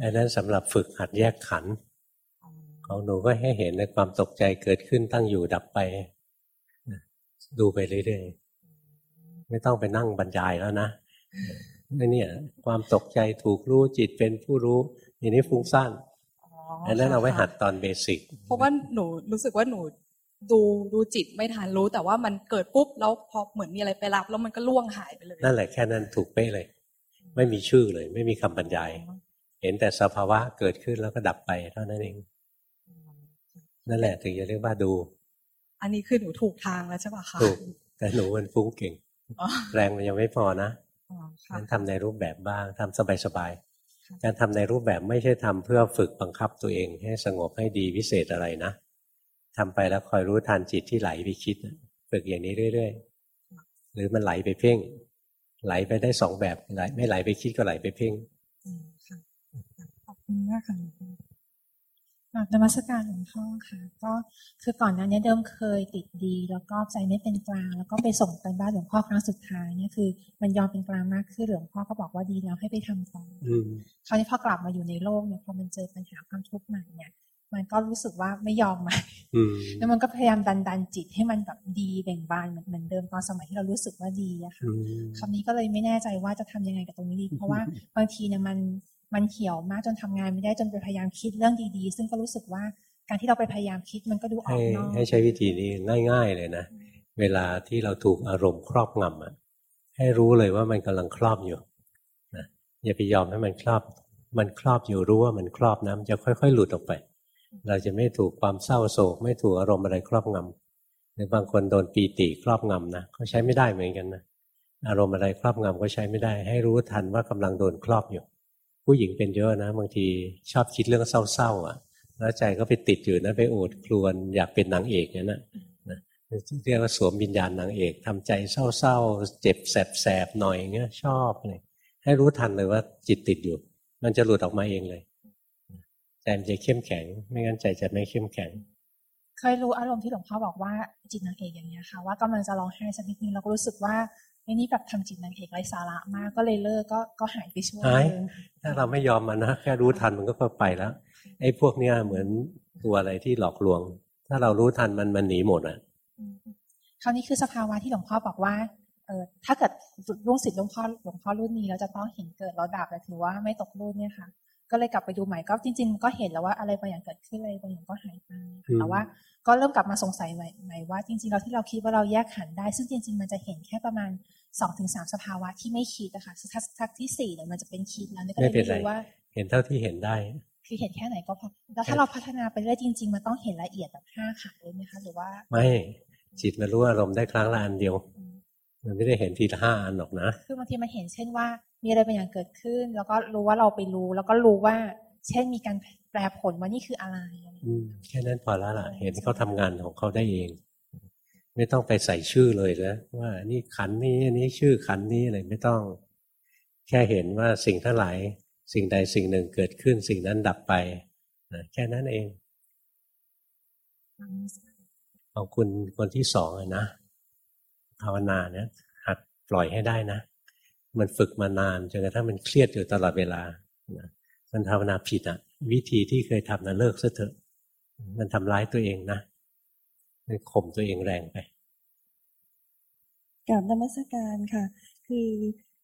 อันนั้นสำหรับฝึกหัดแยกขันของหนูก็ให้เห็นในความตกใจเกิดขึ้นตั้งอยู่ดับไป ดูไปเรื่อยๆไม่ต้องไปนั่งบรรยายแล้วนะนี่เนี่ย ความตกใจถูกรู้จิตเป็นผู้รู้อย่างนี้ฟุ้งซ่านอันนั้นเอาไว้หัดตอนเบสิกเพราะว่าหนูรู้สึกว่าหนูดูดูจิตไม่ทันรู้ แต่ว่ามันเกิดปุ๊บแล้วพอเหมือนมีอะไรไปรับ แล้วมันก็ล่วงหายไปเลย นั่นแหละแค่นั้นถูกเป๊ะเลย ไม่มีชื่อเลย ไม่มีคำบรรยาย เห็นแต่สภาวะเกิดขึ้นแล้วก็ดับไปเท่านั้นเอง นั่นแหละถึงจะเรียกว่าดู อันนี้คือหนูถูกทางแล้วใช่ปะคะถูกแต่หนูมันฟุ้งเก่ง แรงมันยังไม่พอนะงั้นทำในรูปแบบบ้างทำสบายๆการทำในรูปแบบไม่ใช่ทำเพื่อฝึกบังคับตัวเอง ให้สงบให้ดีวิเศษอะไรนะทำไปแล้วคอยรู้ทันจิตที่ไหลไปคิดฝึกอย่างนี้เรื่อยๆ หรือมันไหลไปเพ่ง ไหลไปได้สองแบบไหลไม่ไหลไปคิดก็ไหลไปเพ่งขอบคุณมากค่ะ นมัสการหลวงพ่อค่ะ ก็คือก่อนหน้านี้เดิมเคยติดดี แล้วก็ใจไม่เป็นกลาง แล้วก็ไปส่งไปบ้านหลวงพ่อครั้งสุดท้ายเนี่ยคือ มันยอมเป็นกลางมากขึ้นหลวงพ่อก็บอกว่าดีแล้วให้ไปทำต่อคราวนี้พอกลับมาอยู่ในโลกเนี่ยพอมันเจอปัญหาความทุกข์ใหม่เนี่ย มันก็รู้สึกว่าไม่ยอมมาแล้วมันก็พยายามดันดันจิตให้มันแบบดีแบ่งบานเหมือนเดิมตอนสมัยที่เรารู้สึกว่าดีอะค่ะคำนี้ก็เลยไม่แน่ใจว่าจะทำยังไงกับตรงนี้ดี เพราะว่าบางทีเนี่ยมัน มันเขียวมากจนทำงานไม่ได้จนไปพยายามคิดเรื่องดีๆ ซึ่งก็รู้สึกว่าการที่เราไปพยายามคิดมันก็ดูออกนอกให้ใช้วิธีนี้ง่าย ๆ เลยนะ เวลาที่เราถูกอารมณ์ครอบงำอะให้รู้เลยว่ามันกำลังครอบอยู่นะอย่าไปยอมให้มันครอบ มันครอบอยู่รู้ว่ามันครอบนะมันจะค่อย ๆ หลุดออกไป เราจะไม่ถูกความเศร้าโศก ไม่ถูกอารมณ์อะไรครอบงำหรือบางคนโดนปีติครอบงำนะก็ใช้ไม่ได้เหมือนกันนะอารมณ์อะไรครอบงำก็ใช้ไม่ได้ ให้รู้ทันว่ากำลังโดนครอบอยู่ ผู้หญิงเป็นเยอะนะบางทีชอบคิดเรื่องเศร้าๆอะ แล้วใจก็ไปติดอยู่นะไปโอดครวนอยากเป็นนางเอกเนี่ยนะเรียกว่าสวมวิญญาณนางเอกทำใจเศร้าๆเจ็บแสบๆหน่อยเงี้ยชอบเลยให้รู้ทันเลยว่าจิตติดอยู่ มันจะหลุดออกมาเองเลยใจมันจะเข้มแข็ง ไม่งั้นใจจะไม่เข้มแข็ง เคยรู้อารมณ์ที่หลวงพ่อบอกว่าจิตนางเอกอย่างเงี้ยค่ะว่ากำลังจะร้องไห้สักนิดนึงเราก็รู้สึกว่า ไอ้นี่แบบทำจิตนางเอกไร้สาระมากก็เลยเลิกก็ก็หายไปช่วงหายถ้าเราไม่ยอมมันนะแค่รู้ทันมันก็ไปแล้ว ไอ้พวกเนี้ยเหมือนตัวอะไรที่หลอกลวง ถ้าเรารู้ทันมันมันหนีหมดอะคราวนี้คือสภาวะที่หลวงพ่อบอกว่าเออถ้าเกิดรุ่งศิษย์หลวงพ่อหลวงพ่อรุ่นนี้เราจะต้องเห็นเกิดเราดับแต่ถือว่าไม่ตกรุ่นเนี่ยค่ะ ก็เลยกลับไปดูใหม่ก็จริง ๆ ก็เห็นแล้วว่าอะไรบางอย่างเกิดขึ้นอะไรบางอย่างก็หายไปแต่ว่า ก็เริ่มกลับมาสงสัยใหม่ว่าจริงๆเราที่เราคิดว่าเราแยกขันได้ ซึ่งจริง ๆ มันจะเห็นแค่ประมาณสองถึงสามสภาวะที่ไม่คิดนะคะทักที่สี่เนี่ยมันจะเป็นคิดแล้วก็เลยไม่รู้ว่า เห็นเท่าที่เห็นได้ คือเห็นแค่ไหนก็พอแล้วถ้าเราพัฒนาไปเรื่อยจริง ๆ มันต้องเห็นละเอียดแบบห้าขันเลยไหมคะหรือว่า ไม่จิตมันรู้อารมณ์ได้ครั้งละอันเดียว มันไม่ได้เห็นทีละห้าอันหรอกนะ คือบางทีมันเห็นเช่นว่า มีอะไรบางอย่างเกิดขึ้น แล้วก็รู้ว่าเราไปรู้ แล้วก็รู้ว่า เช่นมีการแปลผลว่านี่คืออะไรแค่นั้นพอแล้วล่ะ เห็นเขาทำงานของเขาได้เอง ไม่ต้องไปใส่ชื่อเลยนะว่านี่ขันนี้อันนี้ชื่อขันนี้อะไรไม่ต้อง แค่เห็นว่าสิ่งทั้งหลายสิ่งใดสิ่งหนึ่งเกิดขึ้น สิ่งนั้นดับไปแค่นั้นเองของคุณคนที่สองนะภาวนาเนี่ยหัดปล่อยให้ได้นะ มันฝึกมานานจนกระทั่งมันเครียดอยู่ตลอดเวลามันภาวนาผิดอะ วิธีที่เคยทำนะเลิกซะเถอะ มันทำร้ายตัวเองนะมันข่มตัวเองแรงไปกับนมัสการค่ะ คือ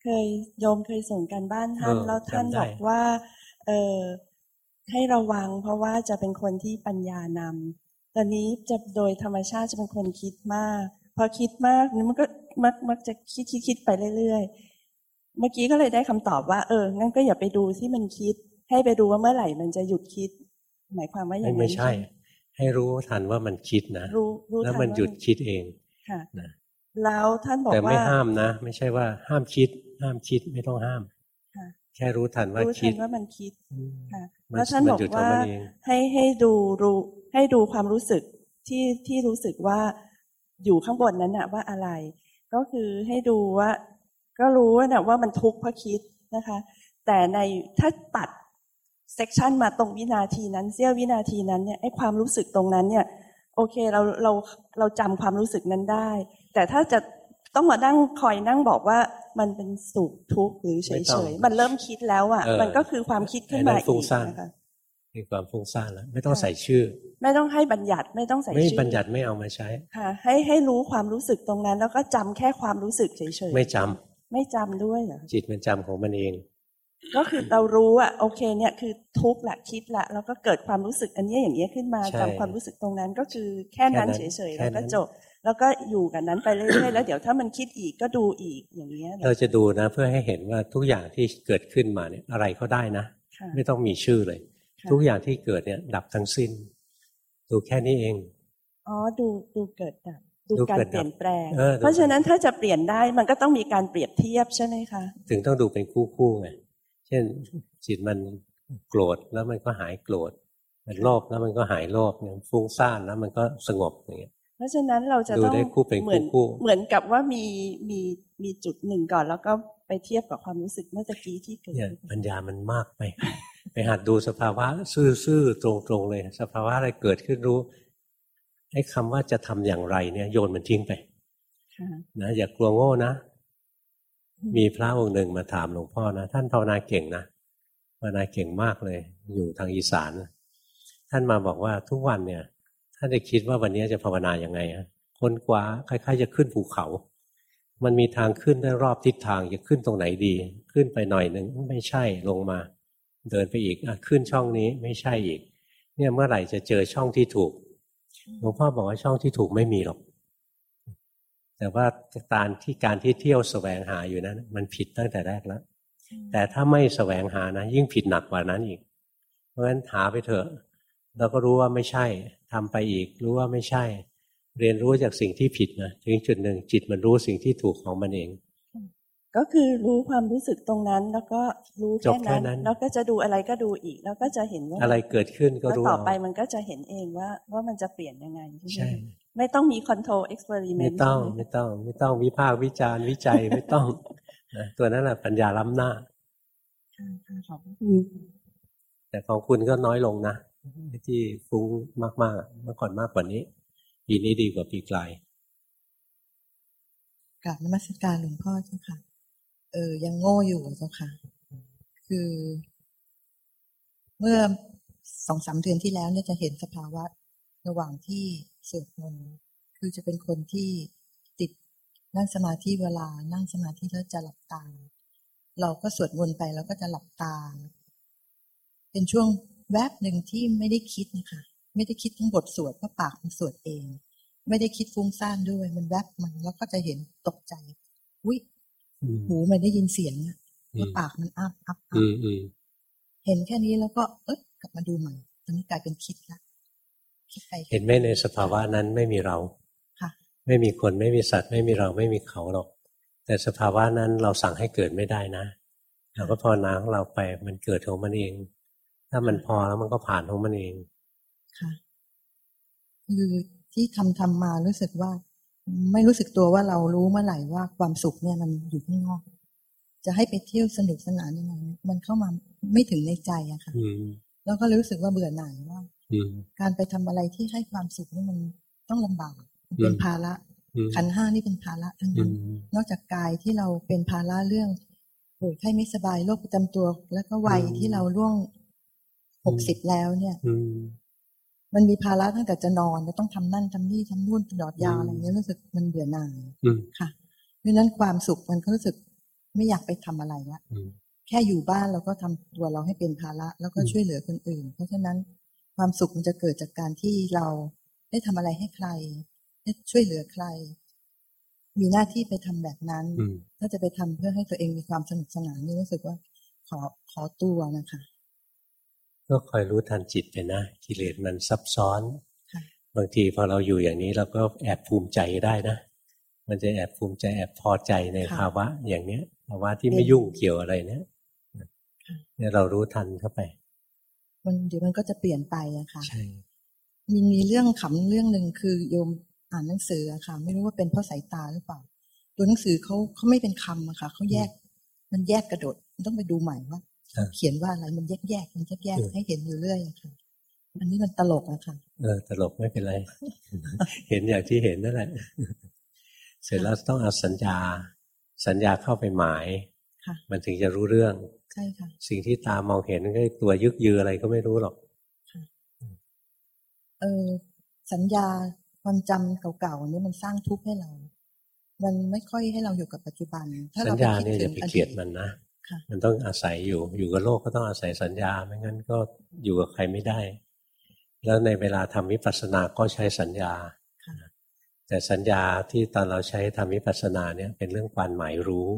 เคยโยมเคยส่งกันบ้านท่านแล้วท่านบอกว่า เออให้ระวัง เพราะว่าจะเป็นคนที่ปัญญานำตอนนี้จะโดยธรรมชาติจะเป็นคนคิดมาก พอคิดมากมันก็มักมักจะคิดคิดคิดไปเรื่อยๆ เมื่อกี้ก็เลยได้คำตอบว่า เอองั้นก็อย่าไปดูที่มันคิด ให้ไปดูว่าเมื่อไหร่มันจะหยุดคิด หมายความว่าอย่างไรไม่ใช่ ให้รู้ทันว่ามันคิดนะรู้รู้แล้วมันหยุดคิดเองค่ะนะแล้วท่านบอกว่าแต่ไม่ห้ามนะ ไม่ใช่ว่าห้ามคิด ห้ามคิดไม่ต้องห้ามแค่รู้ทันว่าคิดรู้ทันว่ามันคิดค่ะแล้วท่านบอกว่าให้ให้ดูรู้ให้ดูความรู้สึกที่ที่รู้สึกว่าอยู่ข้างบนนั้นน่ะว่าอะไร ก็คือให้ดูว่า ก็รู้ว่าน่ะว่ามันทุกข์เพราะคิดนะคะ แต่ในถ้าตัดเซกชันมาตรงวินาทีนั้นเสี้ยววินาทีนั้นเนี่ยไอ้ความรู้สึกตรงนั้นเนี่ยโอเคเราเราเราจำความรู้สึกนั้นได้ แต่ถ้าจะต้องมานั่งคอยนั่งบอกว่ามันเป็นสุขทุกข์หรือเฉยๆมันเริ่มคิดแล้วอะ มันก็คือความคิดขึ้นมาอีกนะคะมีความฟุ้งซ่านแล้ว ไม่ต้องใส่ชื่อ ไม่ต้องให้บัญญัติไม่ต้องใส่ชื่อไม่บัญญัติไม่เอามาใช้ ค่ะ ให้ให้รู้ความรู้สึกตรงนั้น แล้วก็จำแค่ความรู้สึกเฉยๆไม่จำ ไม่จำด้วยเหรอจิตมันจำของมันเอง ก็คือเรารู้อะโอเค เนี่ยคือทุกข์แหละคิดละแล้วก็เกิดความรู้สึกอันนี้อย่างเงี้ยขึ้นมาจำความรู้สึกตรงนั้นก็คือแค่นั้นเฉยๆแล้วก็จบแล้วก็อยู่กันนั้นไปเรื่อยๆแล้วเดี๋ยวถ้ามันคิดอีกก็ดูอีกอย่างเงี้ยเราจะดูนะเพื่อให้เห็นว่าทุกอย่างที่เกิดขึ้นมาเนี่ยอะไรก็ได้นะไม่ต้องมีชื่อเลย ทุกอย่างที่เกิดเนี่ยดับทั้งสิ้น ดูแค่นี้เองอ๋อดูดูเกิดดับ ดูการเปลี่ยนแปลง เพราะฉะนั้นถ้าจะเปลี่ยนได้มันก็ต้องมีการเปรียบเทียบใช่ไหมคะ ถึงต้องดูเป็นคู่คู่ไง เช่นจิตมันโกรธแล้วมันก็หายโกรธ มันโลภแล้วมันก็หายโลภเนี่ยฟุ้งซ่านแล้วมันก็สงบอย่างเงี้ย เพราะฉะนั้นเราจะต้องเหมือนเหมือนกับว่ามีมีมีจุดหนึ่งก่อนแล้วก็ไปเทียบกับความรู้สึกเมื่อกี้ที่เกิดปัญญามันมากไป ไปหัดดูสภาวะซื่อๆตรงๆเลย สภาวะอะไรเกิดขึ้นรู้ ไอ้คำว่าจะทำอย่างไรเนี่ยโยนมันทิ้งไปนะอย่ากลัวโง่นะ มีพระองค์หนึ่งมาถามหลวงพ่อนะท่านภาวนาเก่งนะภาวนาเก่งมากเลย อยู่ทางอีสาน ท่านมาบอกว่าทุกวันเนี่ย ท่านจะคิดว่าวันนี้จะภาวนาอย่างไงฮะคนกว่าคล้ายๆ จะขึ้นภูเขา มันมีทางขึ้นได้รอบทิศทางจะขึ้นตรงไหนดี ขึ้นไปหน่อยหนึ่งไม่ใช่ลงมา เดินไปอีกอขึ้นช่องนี้ไม่ใช่อีก เนี่ยเมื่อไหร่จะเจอช่องที่ถูก หลวงพ่อบอกว่าช่องที่ถูกไม่มีหรอก แต่ว่าการที่การที่เที่ยวแสวงหาอยู่นั้น มันผิดตั้งแต่แรกแล้ว แต่ถ้าไม่แสวงหานะ ยิ่งผิดหนักกว่านั้นอีก เพราะฉะนั้นหาไปเถอะเราก็รู้ว่าไม่ใช่ทำไปอีก รู้ว่าไม่ใช่ เรียนรู้จากสิ่งที่ผิดนะถึงจุดหนึ่งจิตมันรู้สิ่งที่ถูกของมันเอง ก็คือรู้ความรู้สึกตรงนั้น แล้วก็รู้แค่นั้น แล้วก็จะดูอะไรก็ดูอีก แล้วก็จะเห็นว่าอะไรเกิดขึ้นก็รู้ต่อไปมันก็จะเห็นเองว่า ว่ามันจะเปลี่ยนยังไงใช่ไหมไม่ต้องมี control experiment ไม่ต้องไม่ต้อง ไม่ต้องวิพากษ์วิจารณ์วิจัยไม่ต้องนะตัวนั้นแหละปัญญาล้ำหน้าแต่ของคุณก็น้อยลงนะที่ฟุ้งมากๆเมื่อก่อนมากกว่านี้ ปีนี้ดีกว่าปีกลายกับนมัสการหลวงพ่อเจ้าค่ะ เออยังโง่อยู่เจ้าค่ะ คือ เมื่อสองสามเดือนที่แล้วเนี่ยจะเห็นสภาวะ ระหว่างที่สวดมนต์คือจะเป็นคนที่ติดนั่งสมาธิเวลานั่งสมาธิแล้วจะหลับตา เราก็สวดมนต์ไปแล้วก็จะหลับตา เป็นช่วงแวบหนึ่งที่ไม่ได้คิดนะคะ ไม่ได้คิดทั้งบทสวดเพราะปากมันสวดเอง ไม่ได้คิดฟุ้งซ่านด้วย มันแวบมันแล้วก็จะเห็นตกใจอุ้ย หูมันได้ยินเสียงแล้วปากมันอับอับอับเห็นแค่นี้แล้วก็ เอ๊ะกลับมาดูใหม่ตอนนี้กลายเป็นคิดละคิดไปเห็นไหมในสภาวะนั้นไม่มีเราค่ะ ไม่มีคนไม่มีสัตว์ ไม่มีเราไม่มีเขาหรอก แต่สภาวะนั้นเราสั่งให้เกิดไม่ได้นะเราก็พอนาของเราไปมันเกิดของมันเอง ถ้ามันพอแล้วมันก็ผ่านของมันเอง ค่ะ คือที่ทำทำมารู้สึกว่า ไม่รู้สึกตัวว่าเรารู้เมื่อไหร่ว่าความสุขเนี่ยมันอยู่ข้างนอก จะให้ไปเที่ยวสนุกสนานยังไงมันเข้ามาไม่ถึงในใจอะค่ะแล้วก็รู้สึกว่าเบื่อหน่ายว่าการไปทำอะไรที่ให้ความสุขนี่มันต้องลำบากเป็นภาระขันห้านี่เป็นภาระทั้งนั้นนอกจากกายที่เราเป็นภาระเรื่องป่วยไข้ไม่สบายโรคประจำตัว แล้วก็วัยที่เราล่วงหกสิบแล้วเนี่ย มันมีภาระตั้งแต่จะนอนจะต้องทำนั่นทำนี่ทำนู่นตลอดยาวอะไรเงี้ยรู้สึกมันเบื่อหน่ายอืมค่ะเพราะฉะนั้นความสุขมันก็รู้สึกไม่อยากไปทำอะไรละอืมแค่อยู่บ้านเราก็ทำตัวเราให้เป็นภาระแล้วก็อืมช่วยเหลือคนอื่น เพราะฉะนั้นความสุขมันจะเกิดจากการที่เราได้ทำอะไรให้ใคร ได้ช่วยเหลือใคร มีหน้าที่ไปทำแบบนั้นอืมถ้าจะไปทำเพื่อให้ตัวเองมีความสนุกสนานนี่รู้สึกว่าขอขอตัวนะคะ ก็คอยรู้ทันจิตไปนะ กิเลสมันซับซ้อนค่ะบางทีพอเราอยู่อย่างนี้เราก็แอบภูมิใจได้นะ มันจะแอบภูมิใจแอบพอใจในภาวะ อย่างเนี้ยภาวะที่ไม่ยุ่งเกี่ยวอะไรเนี้ยเนี่ยเรารู้ทันเข้าไป มันเดี๋ยวมันก็จะเปลี่ยนไปอะค่ะใช่มีมีเรื่องขำเรื่องหนึ่งคือโยมอ่านหนังสืออะค่ะ ไม่รู้ว่าเป็นเพราะสายตาหรือเปล่า ตัวหนังสือเขาเขาไม่เป็นคำอะค่ะเขาแยก มันแยกกระโดดมันต้องไปดูใหม่ว่า เขียนว่าอะไรมันแยกแยกมันแยกแยกให้เห็นอยู่เรื่อยอะค่ะอันนี้มันตลกอะค่ะเออตลกไม่เป็นไร เห็นอย่างที่เห็นนั่นแหละ เสร็จแล้วต้องเอาสัญญา สัญญาเข้าไปหมายค่ะมันถึงจะรู้เรื่องใช่ค่ะ สิ่งที่ตามองเห็นก็ตัวยึกยืออะไรก็ไม่รู้หรอกเออสัญญาความจำเก่าๆนี่มันสร้างทุกข์ให้เรา มันไม่ค่อยให้เราอยู่กับปัจจุบัน ถ้าสัเราญไปญาคิดเนี่ยถึอย่างไปอเกลีดียตดมันนะค่ะ มันต้องอาศัยอยู่ อยู่กับโลกก็ต้องอาศัยสัญญา ไม่งั้นก็อยู่กับใครไม่ได้ แล้วในเวลาทำวิปัสสนาก็ใช้สัญญาค่ะแต่สัญญาที่ตอนเราใช้ทำวิปัสสนาเนี่ยเป็นเรื่องความหมายรู้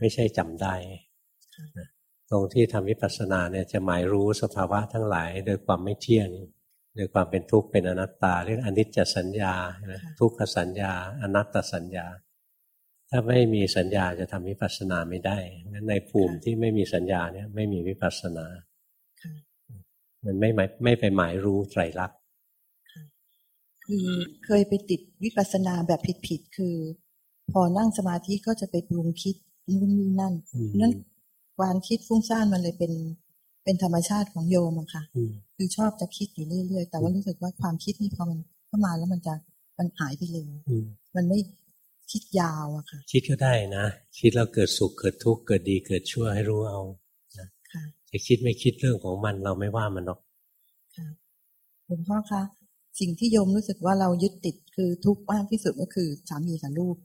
ไม่ใช่จำได้ค่ะตรงที่ทำวิปัสสนาเนี่ยจะหมายรู้สภาวะทั้งหลาย โดยความไม่เที่ยง โดยความเป็นทุกข์เป็นอนัตตา เรียกอนิจจสัญญาใช่ไหมทุกขสัญญา อนัตตสัญญา ถ้าไม่มีสัญญาจะทำวิปัสสนาไม่ได้งั้นในภูมิที่ไม่มีสัญญาเนี่ยไม่มีวิปัสสนาค่ะมันไม่หมายไม่ไปหมายรู้ไตรลักษณ์คือเคยไปติดวิปัสสนาแบบผิดๆคือ พอนั่งสมาธิก็จะไปปรุงคิดนู่นนี่นั่นอืมนั้นความคิดฟุ้งซ่านมันเลยเป็นเป็นธรรมชาติของโยมอะค่ะอืมคือชอบจะคิดอยู่เรื่อยๆ แต่ว่ารู้สึกว่าความคิดนี่พอมันเข้ามาแล้วมันจะมันหายไปเลยอืมมันไม่ คิดยาวอะค่ะ คิดก็ได้นะคิดแล้วเกิดสุขเกิดทุกข์เกิดดีเกิดชั่วให้รู้เอาค่ะจะคิดไม่คิดเรื่องของมันเราไม่ว่ามันหรอกค่ะหลวงพ่อคะสิ่งที่โยมรู้สึกว่าเรายึดติดคือทุกข์มากที่สุดก็คือสามีกับลูก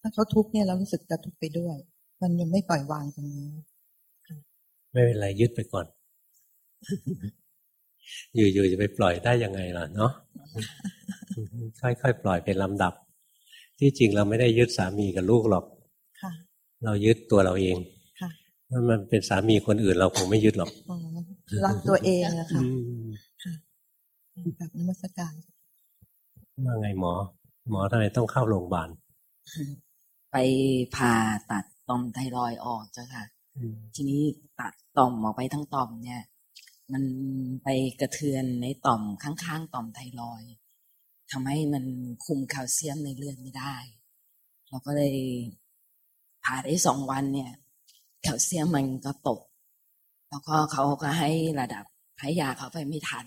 ถ้าเขาทุกข์เนี่ยเรารู้สึกจะทุกข์ไปด้วย มันยังไม่ปล่อยวางตรงนี้ไม่เป็นไรยึดไปก่อน อยู่ๆจะไปปล่อยได้ยังไงล่ะเนาะค่อยๆปล่อยเป็นลำดับ ที่จริงเราไม่ได้ยึดสามีกับลูกหรอกค่ะเรายึดตัวเราเองค่ะถ้ามันเป็นสามีคนอื่นเราคงไม่ยึดหรอกอ๋อรักตัวเองอะค่ะอืมแบบนมัสการว่าไงหมอ หมอทำไมต้องเข้าโรงพยาบาล ไปผ่าตัดต่อมไทรอยด์ออกเจ้าค่ะอืมทีนี้ตัดต่อมออกไปทั้งต่อมเนี่ย มันไปกระเทือนในต่อมข้างๆต่อมไทรอยด์ ทำให้มันคุมแคลเซียมในเลือดไม่ได้ เราก็เลยผ่าได้สองวันเนี่ย แคลเซียมมันก็ตก แล้วก็เขาก็ให้ระดับให้ยาเขาไปไม่ทัน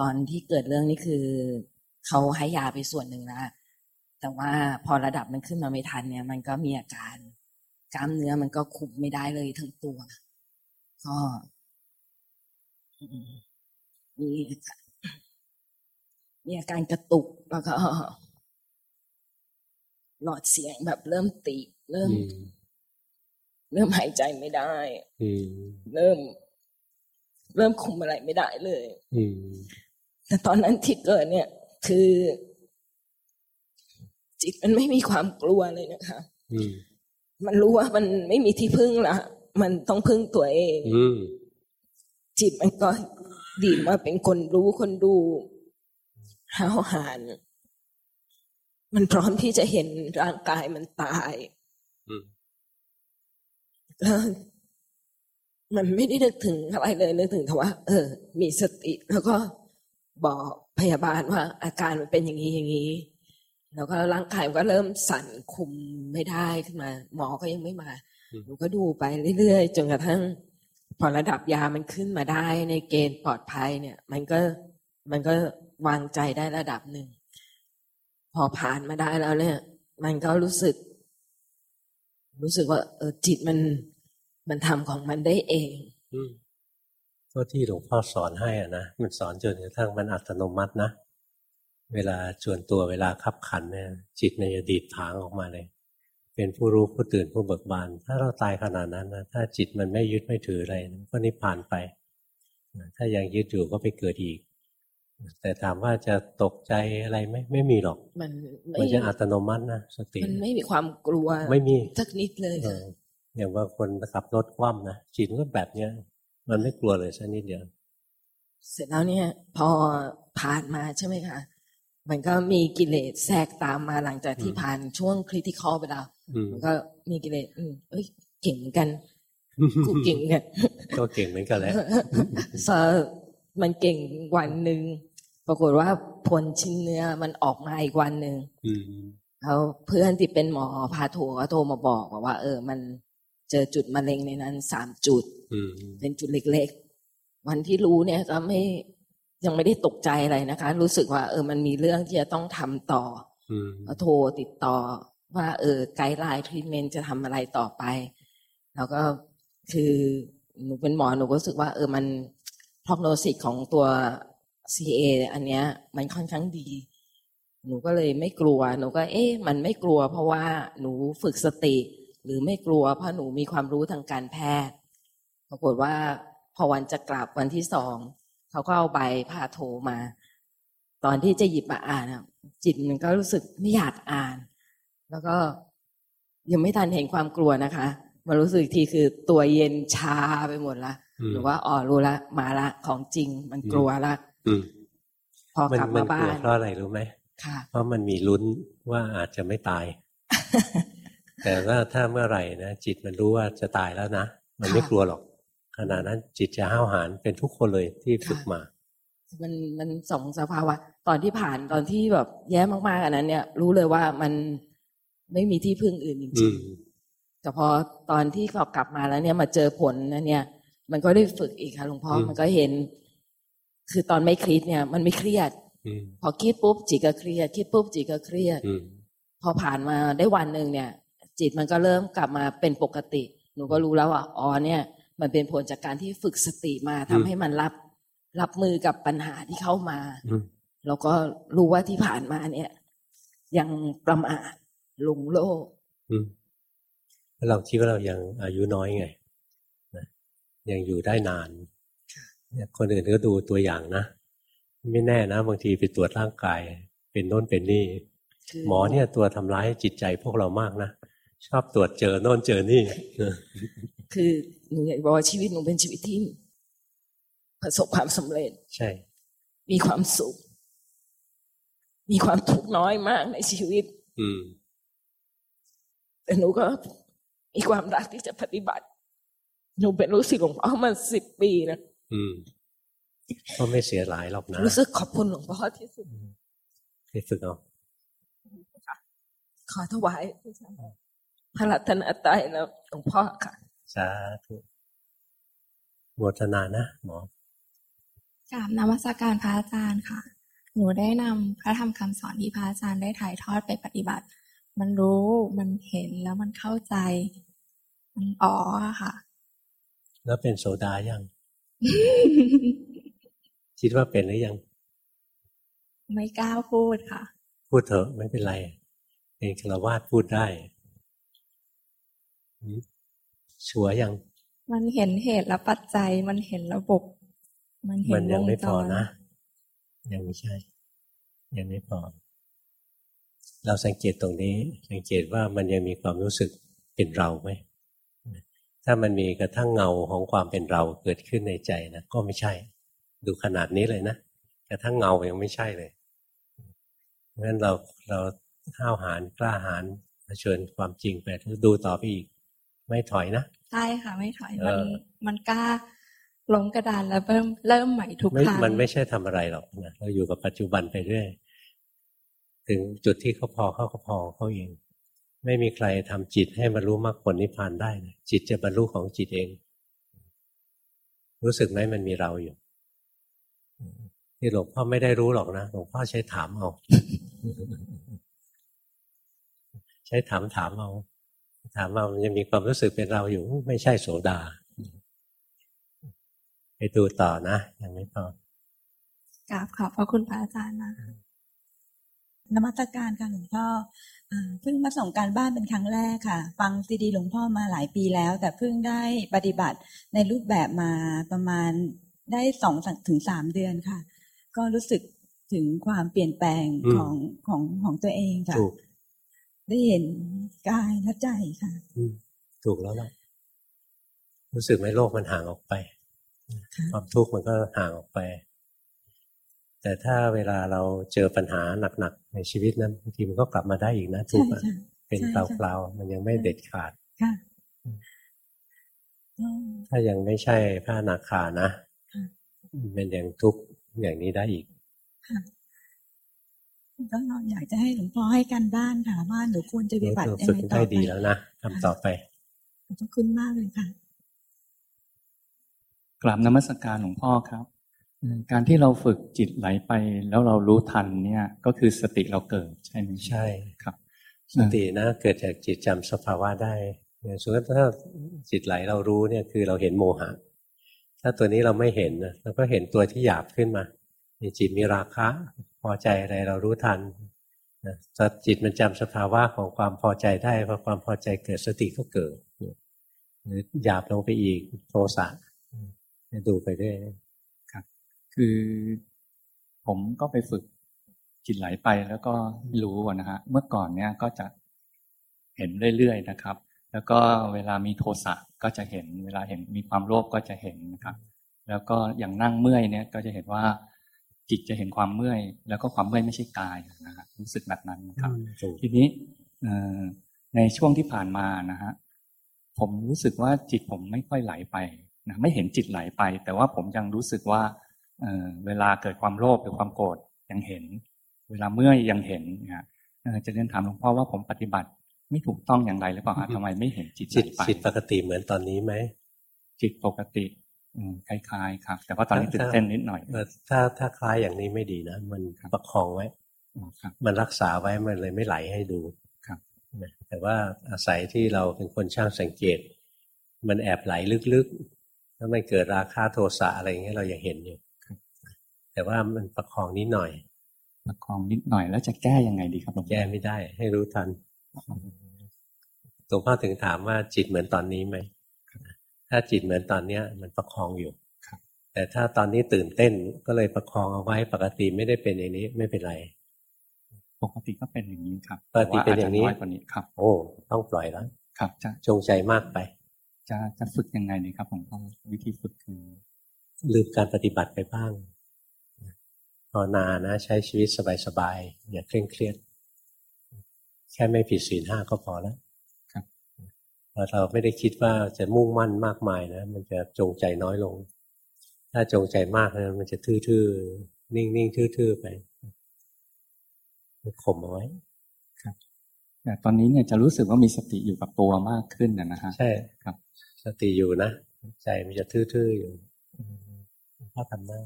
ตอนที่เกิดเรื่องนี้คือเขาให้ยาไปส่วนหนึ่งแล้วแต่ว่าพอระดับมันขึ้นมาไม่ทันเนี่ย มันก็มีอาการกล้ามเนื้อมันก็คุมไม่ได้เลยทั้งตัว ก็อื มมีมีอาการกระตุกแล้วก็หลอดเสียงแบบเริ่มตีบเริ่มอืมเริ่มหายใจไม่ได้อืมเริ่ม เริ่มคุมอะไรไม่ได้เลยอืมแต่ตอนนั้นที่เกิดเนี่ย คือ จิตมันไม่มีความกลัวเลยนะคะอืมมันรู้ว่ามันไม่มีที่พึ่งละมันต้องพึ่งตัวเองอืมจิตมันก็ดีดมาเป็นคนรู้คนดู ห้าวหาญมันพร้อมที่จะเห็นร่างกายมันตายอืมแล้วมันไม่ได้นึกถึงอะไรเลยนึกถึงแต่ว่า เออ มีสติ แล้วก็บอกพยาบาลว่า อาการมันเป็นอย่างนี้อย่างนี้ แล้วก็ร่างกายมันก็เริ่มสั่นคุมไม่ได้ขึ้นมา หมอก็ยังไม่มาอืมหนูก็ดูไปเรื่อยๆจนกระทั่งพอระดับยามันขึ้นมาได้ในเกณฑ์ปลอดภัยเนี่ย มันก็ มันก็วางใจได้ระดับหนึ่ง พอผ่านมาได้แล้วเนี่ย มันก็รู้สึก รู้สึกว่า เออจิตมันมันทำของมันได้เองอืก็ที่หลวงพ่อสอนให้อะนะมันสอนจนกระทั่งมันอัตโนมัตินะเวลาจวนตัวเวลาขับขันเนี่ย จิตมันจะดีดผางออกมาเลย เป็นผู้รู้ผู้ตื่นผู้เบิกบาน ถ้าเราตายขนาดนั้นนะถ้าจิตมันไม่ยึดไม่ถืออะไรก็นิพพานไป ถ้ายังยึดอยู่ก็ไปเกิดอีก แต่ถามว่าจะตกใจอะไรไหมไม่มีหรอก มันมันจะอัตโนมัตินะสติมันไม่มีความกลัวไม่มีสักนิดเลยค่ะอย่างว่าคนขับรถคว่ำนะจิตก็แบบเนี้ย มันไม่กลัวเลยสักนิดเดียวเสร็จแล้วเนี่ย พอผ่านมาใช่ไหมคะมันก็มีกิเลสแทรกตามมาหลังจากที่ผ่านช่วงคริติคอลไปแล้วมันก็มีกิเลสอืเอ้ยเก่งกันกูเก่งกันก็เก่งเหมือนกันแหละ มันเก่งวันหนึ่งปรากฏว่าผลชิ้นเนื้อมันออกมาอีกวันหนึ่งแล้วเพื่อนที่เป็นหมอ patho ก็โทรมาบอกว่า เออ มันเจอจุดมะเร็งในนั้นสามจุดเป็นจุดเล็กๆ วันที่รู้เนี่ยก็ไม่ยังไม่ได้ตกใจอะไรนะคะ รู้สึกว่า เออมันมีเรื่องที่จะต้องทำต่อก็โทรติดต่อ ว่า เออ guideline treatment จะทำอะไรต่อไป แล้วก็คือหนูเป็นหมอหนูก็รู้สึกว่า เออมัน พอกโนสิกของตัว CA อันเนี้ย มันค่อนข้างดี หนูก็เลยไม่กลัว หนูก็ เอ๊ะ มันไม่กลัว เพราะว่าหนูฝึกสติ หรือไม่กลัว เพราะหนูมีความรู้ทางการแพทย์ปรากฏว่าพอวันจะกลับวันที่สองเขาก็เอาใบพาโทมา ตอนที่จะหยิบมาอ่านจิตมันก็รู้สึกไม่อยากอ่าน แล้วก็ยังไม่ทันเห็นความกลัวนะคะ มารู้สึกทีคือตัวเย็นชาไปหมดละ หรือว่าอ๋อรู้ละมาละของจริงมันกลัวละพอกลับมาบ้านเพราะอะไรรู้ไหมเพราะมันมีลุ้นว่าอาจจะไม่ตาย แต่ว่าถ้าเมื่อไหร่นะจิตมันรู้ว่าจะตายแล้วนะมันไม่กลัวหรอกขณะนั้นจิตจะห้าวหาญเป็นทุกคนเลยที่ฝึกมา มันมันสองสภาวะ ตอนที่ผ่านตอนที่แบบแย่มากๆอันนั้นเนี่ย รู้เลยว่ามันไม่มีที่พึ่งอื่นจริงๆแต่พอตอนที่เขากลับมาแล้วเนี่ยมาเจอผลนะเนี่ย มันก็ได้ฝึกอีกค่ะหลวงพ่อมันก็เห็น คือตอนไม่คลิดเนี่ย มันไม่เครียดพอคิดปุ๊บจิตก็เครียด คิดปุ๊บจิตก็เครียดพอผ่านมาได้วันหนึ่งเนี่ย จิตมันก็เริ่มกลับมาเป็นปกติ หนูก็รู้แล้วว่าอ๋อเนี่ย มันเป็นผลจากการที่ฝึกสติมาทำให้มันรับ รับมือกับปัญหาที่เข้ามาแล้วก็รู้ว่าที่ผ่านมาเนี่ย ยังประมาทหลงโลกเราคิดว่าเรายังอายุน้อยไง ยังอยู่ได้นานคนอื่นก็ดูตัวอย่างนะ ไม่แน่นะ บางทีไปตรวจร่างกาย เป็นโน้นเป็นนี่ หมอเนี่ยตัวทำร้ายจิตใจพวกเรามากนะ ชอบตรวจเจอโน่นเจอนี่ คือหนูอยากบอกว่าชีวิตหนูเป็นชีวิตที่ประสบความสำเร็จ ใช่ มีความสุข มีความทุกข์น้อยมากในชีวิต อืมแต่หนูก็มีความรักที่จะปฏิบัติ หนูเป็นรู้สึกหลวงพ่อมาสิบปีนะอืมก็ไม่เสียหลายหรอกนะ รู้สึกขอบคุณหลวงพ่อที่สุดไปฝึกเอาขอถวายพระรัตนตรัยแล้วหลวงพ่อค่ะ สาธุโมทนานะหมอกราบนมัสการพระอาจารย์ค่ะ หนูได้นำพระธรรมคำสอนที่พระอาจารย์ได้ถ่ายทอดไปปฏิบัติ มันรู้มันเห็นแล้วมันเข้าใจ มันอ๋อค่ะ แล้วเป็นโสดายังคิดว่าเป็นหรือยัง ไม่กล้าพูดค่ะ พูดเถอะไม่เป็นไร เป็นครวาดพูดได้ชัวยัง มันเห็นเหตุและปัจจัย มันเห็นระบบ มันเห็นมันยังไม่พอนะ ยังไม่ใช่ ยังไม่พอ เราสังเกตตรงนี้ สังเกตว่ามันยังมีความรู้สึกเป็นเราไหม ถ้ามันมีกระทั่งเงาของความเป็นเราเกิดขึ้นในใจนะก็ไม่ใช่ ดูขนาดนี้เลยนะกระทั่งเงายังไม่ใช่เลยเพราะฉะนั้นเราเราห้าวหาญกล้าหาญเผชิญความจริงไปดูต่อไปอีก ไม่ถอยนะใช่ค่ะ ไม่ถอยมันมันกล้าลงกระดานแล้วเริ่มเริ่มใหม่ทุกครั้งมันไม่ใช่ทำอะไรหรอกนะเราอยู่กับปัจจุบันไปเรื่อยถึงจุดที่เขาพอเขาก็พอเขาเอง ไม่มีใครทำจิตให้บรรลุมรรคผลนิพพานได้นะจิตจะบรรลุของจิตเอง รู้สึกไหมมันมีเราอยู่ที่หลวงพ่อไม่ได้รู้หรอกนะหลวงพ่อใช้ถามเอาใช้ถามถามเอาถามว่ามันยังมีความรู้สึกเป็นเราอยู่ ไม่ใช่โสดา ไปดูต่อนะยังไม่พอกราบขอบพระคุณพระอาจารย์นะนมัตการค่ะหลวงพ่อ เพิ่งมาส่งการบ้านเป็นครั้งแรกค่ะ ฟังซีดีหลวงพ่อมาหลายปีแล้ว แต่เพิ่งได้ปฏิบัติในรูปแบบมาประมาณได้สองถึงสามเดือนค่ะ ก็รู้สึกถึงความเปลี่ยนแปลงของของของตัวเองค่ะ ได้เห็นกายและใจค่ะถูกแล้วล่ะรู้สึกไหมโลกมันห่างออกไป ความทุกข์มันก็ห่างออกไป แต่ถ้าเวลาเราเจอปัญหาหนักๆในชีวิตนั้นบางทีมันก็กลับมาได้อีกนะทุกข์เป็นเปล่าๆมันยังไม่เด็ดขาดถ้ายังไม่ใช่พระนาคานะมันยังทุกข์อย่างนี้ได้อีกก็อยากจะให้หลวงพ่อให้กันบ้านค่ะว่าหนูควรจะปฏิบัติยังไงต่อไปดีแล้วนะทำต่อไปขอบคุณมากเลยค่ะกราบนมัสการหลวงพ่อครับ การที่เราฝึกจิตไหลไปแล้วเรารู้ทันเนี่ยก็คือสติเราเกิดใช่ไหมใช่ครับสตินะเกิดจากจิตจำสภาวะได้อย่างสมมติถ้าจิตไหลเรารู้เนี่ยคือเราเห็นโมหะ ถ้าตัวนี้เราไม่เห็นนะเราก็เห็นตัวที่หยาบขึ้นมามีจิตมีราคะพอใจอะไรเรารู้ทันนะจิตมันจำสภาวะของความพอใจได้พอความพอใจเกิดสติก็เกิด หรือหยาบลงไปอีกโทสะดูไปเรื่อยครับ คือผมก็ไปฝึกจิตไหลไปแล้วก็รู้นะฮะ เมื่อก่อนเนี้ยก็จะเห็นเรื่อยๆนะครับ แล้วก็เวลามีโทสะก็จะเห็น เวลาเห็นมีความโลภก็จะเห็นนะครับ แล้วก็อย่างนั่งเมื่อยเนี่ยก็จะเห็นว่าจิตจะเห็นความเมื่อย แล้วก็ความเมื่อยไม่ใช่กายนะครับรู้สึกแบบนั้นนะครับ ทีนี้ในช่วงที่ผ่านมานะฮะผมรู้สึกว่าจิตผมไม่ค่อยไหลไปนะไม่เห็นจิตไหลไป แต่ว่าผมยังรู้สึกว่า เเวลาเกิดความโลภหรือความโกรธยังเห็น เวลาเมื่อยยังเห็นนะจะเรียนถามหลวงพ่อว่าผมปฏิบัติไม่ถูกต้องอย่างไรหรือเปล่าทำไมไม่เห็นจิตจิตจิตปกติเหมือนตอนนี้ไหมจิตปกติคล้ายๆครับ แต่ว่าตอนนี้ตื่นเต้นนิดหน่อยถ้าถ้าคล้ายอย่างนี้ไม่ดีนะ มันประคองไว้มันรักษาไว้มันเลยไม่ไหลให้ดูครับแต่ว่าอาศัยที่เราเป็นคนช่างสังเกต มันแอบไหลลึกถ้ามันเกิดราคาโทสะอะไรอย่างเงี้ยเรายังเห็นอยู่ แต่ว่ามันประคองนิดหน่อย ประคองนิดหน่อยแล้วจะแก้ยังไงดีครับแก้ไม่ได้ ให้รู้ทันหลวงพ่อถึงถามว่าจิตเหมือนตอนนี้ไหมถ้าจิตเหมือนตอนเนี้ย มันประคองอยู่แต่ถ้าตอนนี้ตื่นเต้นก็เลยประคองเอาไว้ปกติไม่ได้เป็นอย่างนี้ไม่เป็นไรปกติก็เป็นอย่างนี้ครับปกติเป็นอย่างนี้ครับ โอ้ต้องปล่อยแล้วครับจะจงใจมากไป จะจะฝึกยังไงดีครับผมต้องวิธีฝึกคือลืมการปฏิบัติไปบ้าง ภาวนานะ ใช้ชีวิตสบายๆอย่าเคร่งเครียด แค่ไม่ผิดศีลห้าก็พอแล้วครับพอเราไม่ได้คิดว่าจะมุ่งมั่นมากมายนะ มันจะจงใจน้อยลง ถ้าจงใจมากนะมันจะทื่อๆ นิ่งๆ ทื่อๆ ไปข่มเอาไว้ครับแต่ตอนนี้เนี่ยจะรู้สึกว่ามีสติอยู่กับตัวมากขึ้นนะฮะใช่ครับ สติอยู่นะ ใจมันจะทื่อๆ อยู่พ่อทำได้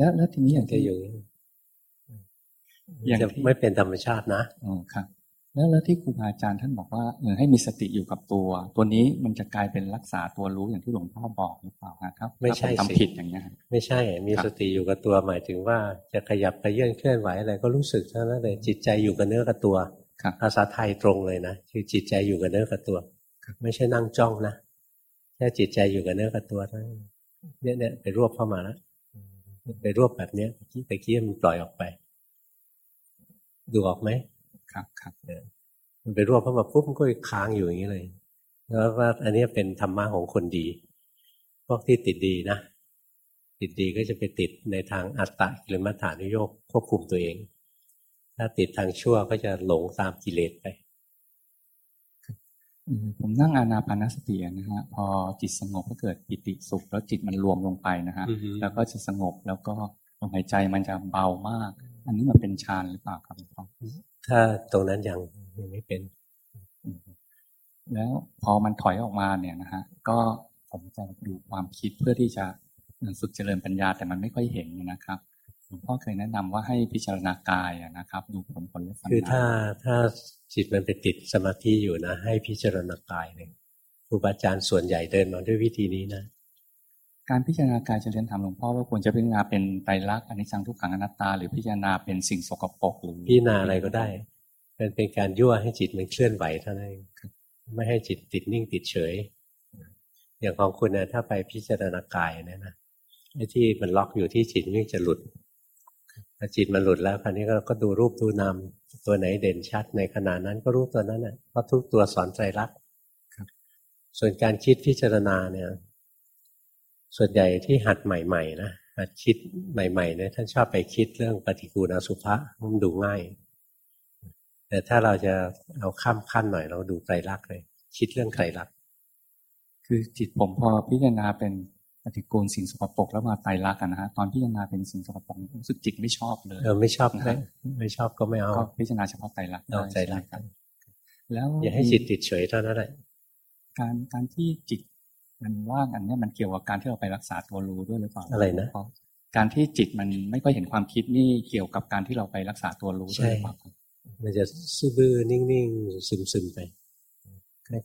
แล้วแล้วทีนี้อย่างที่อยู่อย่างไม่เป็นธรรมชาตินะอ๋อครับ แล้วแล้วที่ครูอาจารย์ท่านบอกว่าเออให้มีสติอยู่กับตัว ตัวนี้มันจะกลายเป็นรักษาตัวรู้อย่างที่หลวงพ่อบอกหรือเปล่าครับ ไม่ใช่ทำผิดอย่างนี้ไม่ใช่ มีสติอยู่กับตัวหมายถึงว่าจะขยับไปเยื่อนเคลื่อนไหวอะไรก็รู้สึกเท่านั้นเลยจิตใจอยู่กับเนื้อกับตัวภาษาไทยตรงเลยนะคือจิตใจอยู่กับเนื้อกับตัว ไม่ใช่นั่งจ้องนะแค่จิตใจอยู่กับเนื้อกับตัวเท่านั้นเนี่ยเนี่ยไปรวบเข้ามาแล้ว ไปรวบแบบเนี้ยตะกี้มันปล่อยออกไป ดูออกไหมครับครับมันไปรวบเข้ามาปุ๊บมันก็ค้างอยู่อย่างนี้เลยแล้วว่า อันนี้เป็นธรรมะของคนดี พวกที่ติดดีนะติดดีก็จะไปติดในทางอัตตะกิลมัฏฐานุโยกควบคุมตัวเอง ถ้าติดทางชั่วก็จะหลงตามกิเลสไป ผมนั่งอานาปานสตินะฮะพอจิตสงบก็เกิดปิติสุข แล้วจิตมันรวมลงไปนะฮะแล้วก็จะสงบแล้วก็ลมหายใจมันจะเบามาก อันนี้มันเป็นฌานหรือเปล่าครับหลวงพ่อถ้าตรงนั้นยังยังไม่เป็น แล้วพอมันถอยออกมาเนี่ยนะฮะก็ผมจะดูความคิดเพื่อที่จะฝึกเจริญปัญญาแต่มันไม่ค่อยเห็นนะครับห ลวงพ่อเคยแนะนำว่าให้พิจารณากายนะครับ ดูผลผลคือถ้าถ้าจิตมันไปติดสมาธิอยู่นะ ให้พิจารณากายเลยครูบาอาจารย์ส่วนใหญ่เดินมาด้วยวิธีนี้นะการพิจารณากายจะเรียนถามหลวงพ่อว่าควรจะพิจารณาเป็นไตรลักษณ์อนิจจังทุกขังอนัตตา หรือพิจารณาเป็นสิ่งสกปรกหรือพิจารณาอะไรก็ได้เป็นเป็นการยั่วให้จิตมันเคลื่อนไหวเท่านั้นเองไม่ให้จิตติดนิ่งติดเฉย อย่างของคุณเนี่ยถ้าไปพิจารณากายเนี่ยนะไอ้ที่มันล็อกอยู่ที่จิตมันจะหลุดพอ จิตมันหลุดแล้วคราวนี้ก็ก็ดูรูปดูนามตัวไหนเด่นชัด ในขณะนั้นก็รู้ตัวนั้นน่ะเพราะทุกตัวสอนใจรักส่วนการคิดพิจารณาเนี่ย ส่วนใหญ่ที่หัดใหม่ๆนะหัดคิดใหม่ๆเนี่ยท่านชอบไปคิดเรื่องปฏิกูลอสุภะมันดูง่าย แต่ถ้าเราจะเอาข้ามขั้นหน่อยเราดูไตรลักษณ์เลย คิดเรื่องไตรลักษณ์คือจิตผมพอพิจารณาเป็น ปฏิกูลสิ่งสกปรกแล้วมาไตรลักษณ์นะฮะตอนพิจารณาเป็นสิ่งสกปรกรู้สึกจิตไม่ชอบเลยเออไม่ชอบนะไม่ชอบก็ไม่เอาก็พิจารณาเฉพาะไตรลักษณ์เอาไตรลักษณ์แล้วอย่าให้จิตติดเฉยเท่านั้นแหละการการที่จิตมันว่างอันนี้มันเกี่ยวกับการที่เราไปรักษาตัวรู้ด้วยหรือเปล่าอะไรนะการที่จิตมันไม่ค่อยเห็นความคิดนี่เกี่ยวกับการที่เราไปรักษาตัวรู้ด้วยหรือเปล่ามันจะซื่อบื้อนิ่งๆซึมๆไป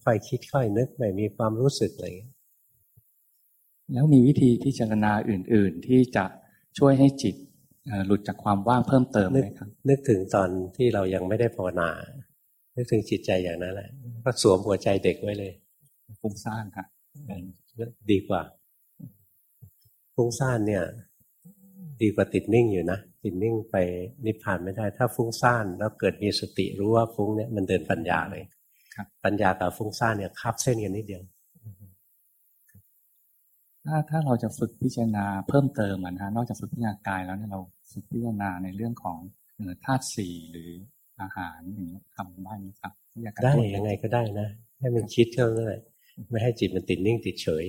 ค่อยคิดค่อยนึกไม่มีความรู้สึกอะไร แล้วมีวิธีพิจารณาอื่น ๆ ที่จะช่วยให้จิตหลุดจากความว่างเพิ่มเติมไหมครับ นึกถึงตอนที่เรายังไม่ได้ภาวนา นึกถึงจิตใจอย่างนั้นแหละก็สวมหัวใจเด็กไว้เลยฟุ้งซ่านค่ะดีกว่าฟุ้งซ่านเนี่ย ดีกว่าติดนิ่งอยู่นะติดนิ่งไปนิพพานไม่ได้ ถ้าฟุ้งซ่านแล้วเกิดมีสติรู้ว่าฟุ้งเนี่ยมันเดินปัญญาเลยปัญญากับฟุ้งซ่านเนี่ยคับเส้นกันนิดเดียว ถ้าถ้าเราจะฝึกพิจารณาเพิ่มเติมนะนอกจากฝึกพิจารณากายแล้วเนี่ยเราฝึกพิจารณาในเรื่องของธาตุสี่หรืออาหารอย่างนี้ทำได้ไหมครับได้ยังไงก็ได้นะให้มันคิดเท่านั้นแหละไม่ให้จิตมันติดนิ่งติดเฉย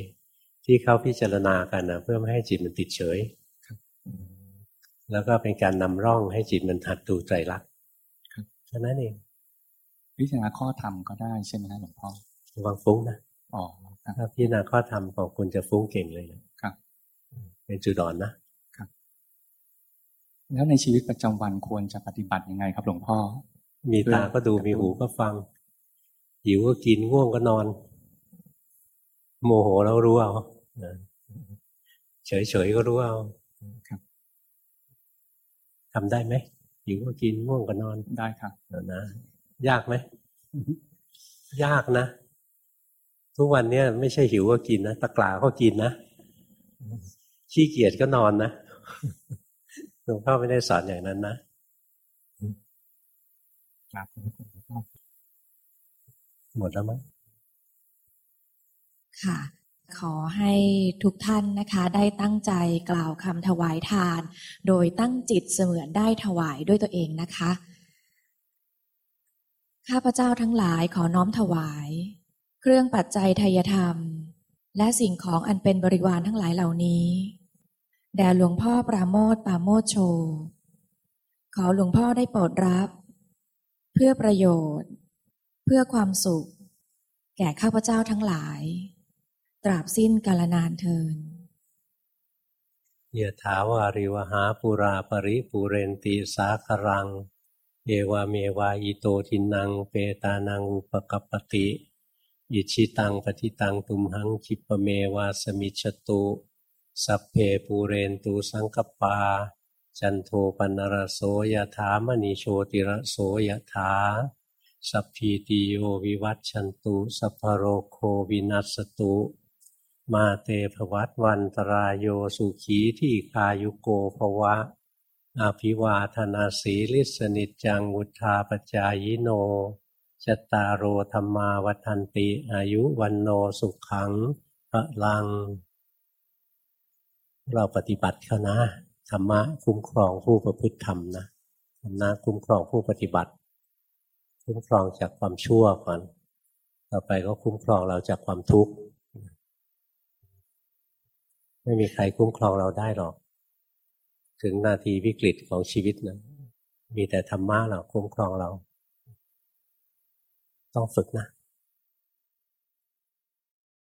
ที่เขาพิจารณากันนะเพื่อไม่ให้จิตมันติดเฉยแล้วก็เป็นการนำร่องให้จิตมันหัดดูใจรักแค่นั้นเองพิจารณาข้อธรรมก็ได้ใช่ไหมครับหลวงพ่อระวังฟุ้งนะ อ๋อถ้าพิจารณาข้อธรรมของคุณจะฟุ้งเก่งเลยครับ เป็นจุดอ่อนนะครับ แล้วในชีวิตประจำวันควรจะปฏิบัติยังไงครับ หลวงพ่อ มีตาก็ดูมีหูก็ฟัง หิวก็กินง่วงก็นอน โมโหแล้วรู้เอาเฉยเฉยก็รู้เอาครับทำได้ไหมหิวก็กินง่วงก็นอนได้ครับนะ ยากไหม ยากนะ ทุกวันเนี้ยไม่ใช่หิวก็กินนะตะกลาก็กินนะขี้เกียจก็นอนนะหลวงพ่อไม่ได้สอนอย่างนั้นนะหมดแล้วมั้งค่ะ ขอให้ทุกท่านนะคะ ได้ตั้งใจกล่าวคำถวายทาน โดยตั้งจิตเสมือนได้ถวายด้วยตัวเองนะคะ ข้าพเจ้าทั้งหลายขอน้อมถวาย เครื่องปัจจัยทายธรรม และสิ่งของอันเป็นบริวารทั้งหลายเหล่านี้ แด่หลวงพ่อปราโมทปราโมทโช ขอหลวงพ่อได้โปรดรับ เพื่อประโยชน์ เพื่อความสุข แก่ข้าพเจ้าทั้งหลาย ตราบสิ้นกาลนานเทินยะถาวาริวหาปุราปริปุเรนตีสาครัง เอวะเมวะ อิโตทินนัง เปตานังอุปะกัปปะติ อิจฉิตังปัตถิตังตุมหัง ขิปปะเมวะ สะมิชฌะตุสัพเพปูเรนตุ สังกัปปา จันโทปัณณะระโส ยะถา มะณิ โชติระโส ยะถาสัพพีติโยวิวัชชันตุสัพพะโรโควินัสสะตุ มาเต ภะวัตวันตะราโยสุขีทีฆายุโกภวะ อาภิวาธนาสีลิสนิจังวุธาปจายโน จตารโรธรรมาวันติ อายุวันโนสุขังพระลัง เราปฏิบัติเขานะธรรมะคุ้มครองผู้ประพฤติธรรมนะธรรมะคุ้มครองผู้ปฏิบัติ คุ้มครองจากความชั่วก่อน ต่อไปก็คุ้มครองเราจากความทุกข์ไม่มีใครคุ้มครองเราได้หรอก ถึงนาทีวิกฤตของชีวิตนะมีแต่ธรรมะเราคุ้มครองเรา ต้องฝึกนะ